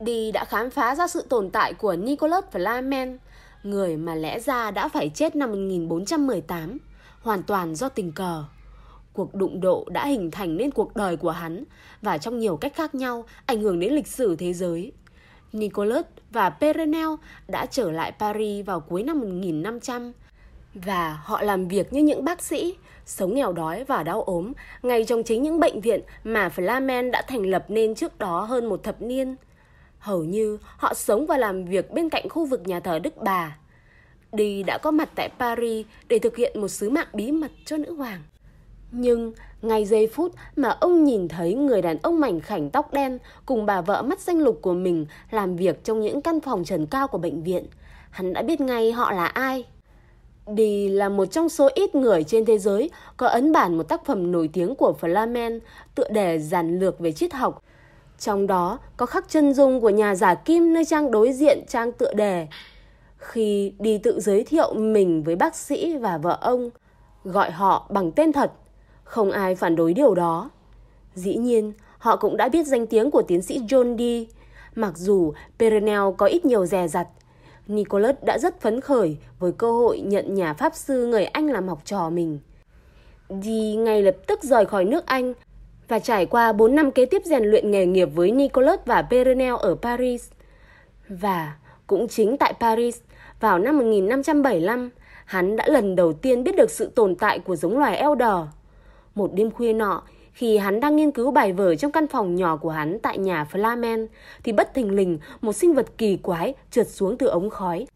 Đi đã khám phá ra sự tồn tại của Nicholas flamen người mà lẽ ra đã phải chết năm 1418, hoàn toàn do tình cờ. Cuộc đụng độ đã hình thành nên cuộc đời của hắn và trong nhiều cách khác nhau ảnh hưởng đến lịch sử thế giới. Nicolas và Perenel đã trở lại Paris vào cuối năm 1500 và họ làm việc như những bác sĩ, sống nghèo đói và đau ốm ngay trong chính những bệnh viện mà Flamen đã thành lập nên trước đó hơn một thập niên. Hầu như họ sống và làm việc bên cạnh khu vực nhà thờ Đức Bà. Đi đã có mặt tại Paris để thực hiện một sứ mạng bí mật cho nữ hoàng. Nhưng ngay giây phút mà ông nhìn thấy người đàn ông mảnh khảnh tóc đen cùng bà vợ mắt xanh lục của mình làm việc trong những căn phòng trần cao của bệnh viện, hắn đã biết ngay họ là ai. Đi là một trong số ít người trên thế giới có ấn bản một tác phẩm nổi tiếng của Flamen tựa đề giản lược về triết học. Trong đó có khắc chân dung của nhà giả kim nơi trang đối diện trang tựa đề. Khi đi tự giới thiệu mình với bác sĩ và vợ ông, gọi họ bằng tên thật không ai phản đối điều đó. Dĩ nhiên, họ cũng đã biết danh tiếng của tiến sĩ John Dee. Mặc dù Perenel có ít nhiều dè dặt, Nicholas đã rất phấn khởi với cơ hội nhận nhà pháp sư người Anh làm học trò mình. Dee ngay lập tức rời khỏi nước Anh và trải qua 4 năm kế tiếp rèn luyện nghề nghiệp với Nicholas và Perenel ở Paris. Và cũng chính tại Paris, vào năm 1575, hắn đã lần đầu tiên biết được sự tồn tại của giống loài Elder. Một đêm khuya nọ, khi hắn đang nghiên cứu bài vở trong căn phòng nhỏ của hắn tại nhà Flamen, thì bất thình lình một sinh vật kỳ quái trượt xuống từ ống khói,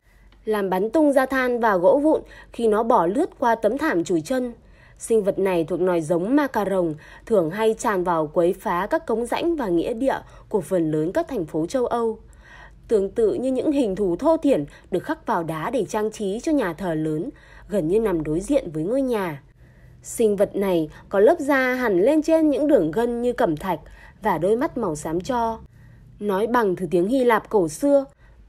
làm bắn tung ra than và gỗ vụn khi nó bỏ lướt qua tấm thảm chùi chân. Sinh vật này thuộc nòi giống ma cà rồng, thường hay tràn vào quấy phá các cống rãnh và nghĩa địa của phần lớn các thành phố châu Âu. Tương tự như những hình thù thô thiển được khắc vào đá để trang trí cho nhà thờ lớn, gần như nằm đối diện với ngôi nhà. Sinh vật này có lớp da hẳn lên trên những đường gân như cẩm thạch và đôi mắt màu xám cho. Nói bằng thứ tiếng Hy Lạp cổ xưa,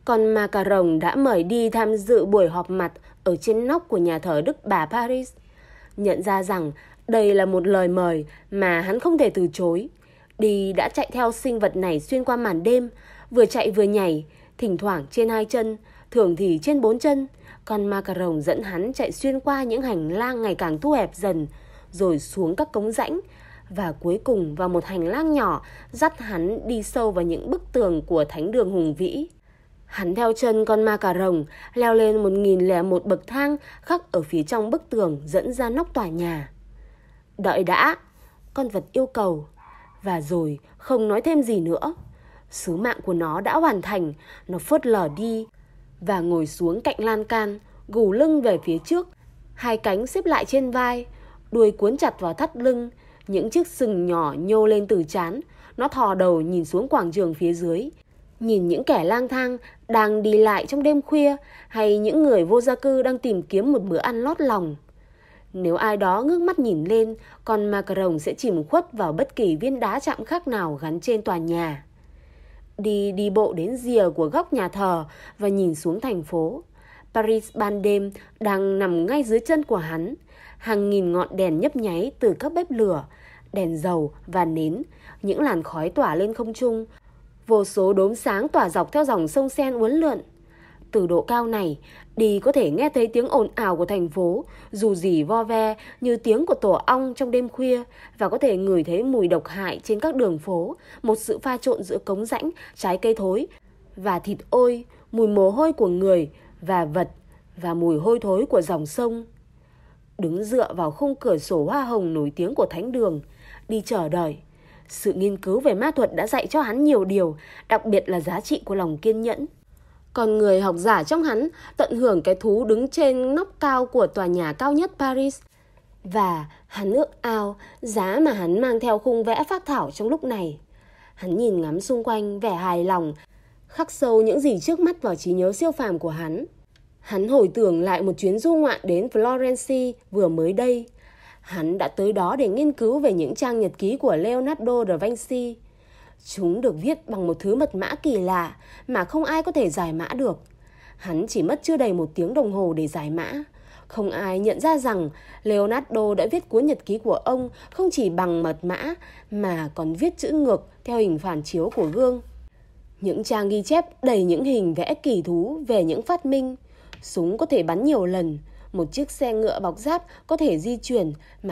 con rồng đã mời đi tham dự buổi họp mặt ở trên nóc của nhà thờ Đức Bà Paris. Nhận ra rằng đây là một lời mời mà hắn không thể từ chối. Đi đã chạy theo sinh vật này xuyên qua màn đêm, vừa chạy vừa nhảy, thỉnh thoảng trên hai chân, thường thì trên bốn chân, con macaron dẫn hắn chạy xuyên qua những hành lang ngày càng thu hẹp dần, rồi xuống các cống rãnh, và cuối cùng vào một hành lang nhỏ dắt hắn đi sâu vào những bức tường của thánh đường hùng vĩ. Hắn theo chân con ma cà rồng leo lên một nghìn lẻ một bậc thang khắc ở phía trong bức tường dẫn ra nóc tòa nhà. Đợi đã, con vật yêu cầu. Và rồi không nói thêm gì nữa. Sứ mạng của nó đã hoàn thành, nó phớt lờ đi và ngồi xuống cạnh lan can, gù lưng về phía trước, hai cánh xếp lại trên vai, đuôi cuốn chặt vào thắt lưng, những chiếc sừng nhỏ nhô lên từ chán, nó thò đầu nhìn xuống quảng trường phía dưới, nhìn những kẻ lang thang đang đi lại trong đêm khuya hay những người vô gia cư đang tìm kiếm một bữa ăn lót lòng. Nếu ai đó ngước mắt nhìn lên, con macaron sẽ chìm khuất vào bất kỳ viên đá chạm khắc nào gắn trên tòa nhà đi đi bộ đến rìa của góc nhà thờ và nhìn xuống thành phố. Paris ban đêm đang nằm ngay dưới chân của hắn. Hàng nghìn ngọn đèn nhấp nháy từ các bếp lửa, đèn dầu và nến, những làn khói tỏa lên không trung. Vô số đốm sáng tỏa dọc theo dòng sông Sen uốn lượn. Từ độ cao này, đi có thể nghe thấy tiếng ồn ào của thành phố, dù gì vo ve như tiếng của tổ ong trong đêm khuya và có thể ngửi thấy mùi độc hại trên các đường phố, một sự pha trộn giữa cống rãnh, trái cây thối và thịt ôi, mùi mồ hôi của người và vật và mùi hôi thối của dòng sông. Đứng dựa vào khung cửa sổ hoa hồng nổi tiếng của thánh đường, đi chờ đợi. Sự nghiên cứu về ma thuật đã dạy cho hắn nhiều điều, đặc biệt là giá trị của lòng kiên nhẫn. Còn người học giả trong hắn tận hưởng cái thú đứng trên nóc cao của tòa nhà cao nhất Paris. Và hắn ước ao giá mà hắn mang theo khung vẽ phát thảo trong lúc này. Hắn nhìn ngắm xung quanh vẻ hài lòng, khắc sâu những gì trước mắt vào trí nhớ siêu phàm của hắn. Hắn hồi tưởng lại một chuyến du ngoạn đến Florence vừa mới đây. Hắn đã tới đó để nghiên cứu về những trang nhật ký của Leonardo da Vinci. Chúng được viết bằng một thứ mật mã kỳ lạ mà không ai có thể giải mã được. Hắn chỉ mất chưa đầy một tiếng đồng hồ để giải mã. Không ai nhận ra rằng Leonardo đã viết cuốn nhật ký của ông không chỉ bằng mật mã mà còn viết chữ ngược theo hình phản chiếu của gương. Những trang ghi chép đầy những hình vẽ kỳ thú về những phát minh. Súng có thể bắn nhiều lần, một chiếc xe ngựa bọc giáp có thể di chuyển mà